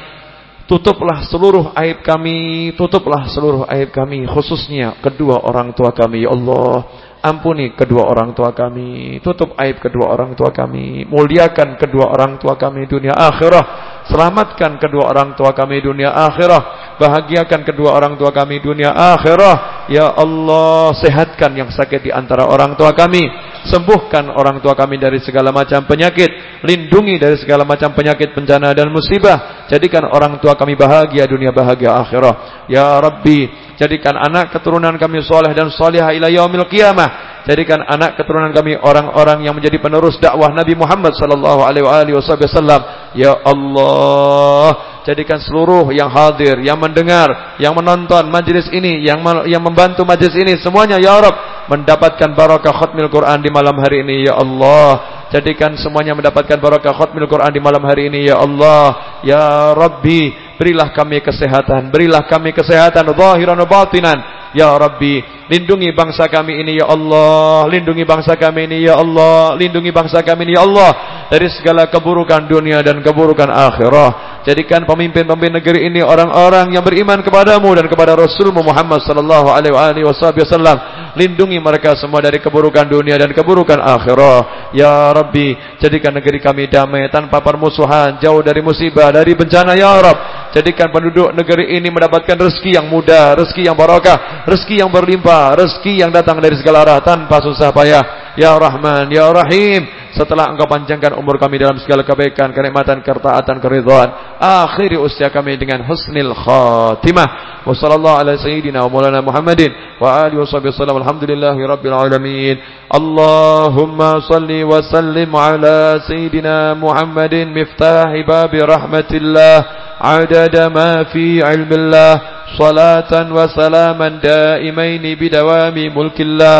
Tutuplah seluruh aib kami, tutuplah seluruh aib kami, khususnya kedua orang tua kami, ya Allah. Ampuni kedua orang tua kami, tutup aib kedua orang tua kami, muliakan kedua orang tua kami dunia akhirah, selamatkan kedua orang tua kami dunia akhirah, bahagiakan kedua orang tua kami dunia akhirah. Ya Allah, sehatkan yang sakit di antara orang tua kami, sembuhkan orang tua kami dari segala macam penyakit, lindungi dari segala macam penyakit bencana dan musibah, jadikan orang tua kami bahagia dunia bahagia akhirah. Ya Rabbi, Jadikan anak keturunan kami soleh dan solehah ila yaumil qiyamah. Jadikan anak keturunan kami orang-orang yang menjadi penerus dakwah Nabi Muhammad sallallahu alaihi wasallam. Ya Allah, jadikan seluruh yang hadir, yang mendengar, yang menonton majlis ini, yang yang membantu majlis ini semuanya ya Rabb mendapatkan barakah khatmil Quran di malam hari ini ya Allah. Jadikan semuanya mendapatkan barakah khatmil Quran di malam hari ini ya Allah. Ya Rabbi Berilah kami kesehatan, berilah kami kesehatan zahiran wa batinan. Ya Rabbi, lindungi bangsa kami ini ya Allah, lindungi bangsa kami ini ya Allah, lindungi bangsa kami ini ya Allah dari segala keburukan dunia dan keburukan akhirah. Jadikan pemimpin-pemimpin negeri ini orang-orang yang beriman kepadamu dan kepada Rasulmu Muhammad sallallahu alaihi wasallam. Lindungi mereka semua dari keburukan dunia dan keburukan akhirah. Ya Rabbi, jadikan negeri kami damai tanpa permusuhan, jauh dari musibah, dari bencana ya Rabb. Jadikan penduduk negeri ini mendapatkan rezeki yang mudah, rezeki yang barakah, rezeki yang berlimpah, rezeki yang datang dari segala arah tanpa susah payah. Ya Rahman, Ya Rahim. Setelah engkau panjangkan umur kami dalam segala kebaikan, kenikmatan, kertaatan, keridhaan. Akhiri usia kami dengan husnil khatimah. Wa sallallahu ala sayyidina wa maulana Muhammadin. Wa alihi wa sahbihi sallam. Alhamdulillahi rabbil alamin. Allahumma salli wa sallim ala sayyidina Muhammadin. Miftahi babi rahmatillah. عدد ما في علم الله صلاة وسلاما دائمين بدوام ملك الله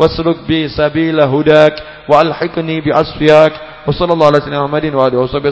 واسلك بي سبيل هداك وألحقني بأصفياك. وصلى الله على سيدنا محمد وآله وصحبه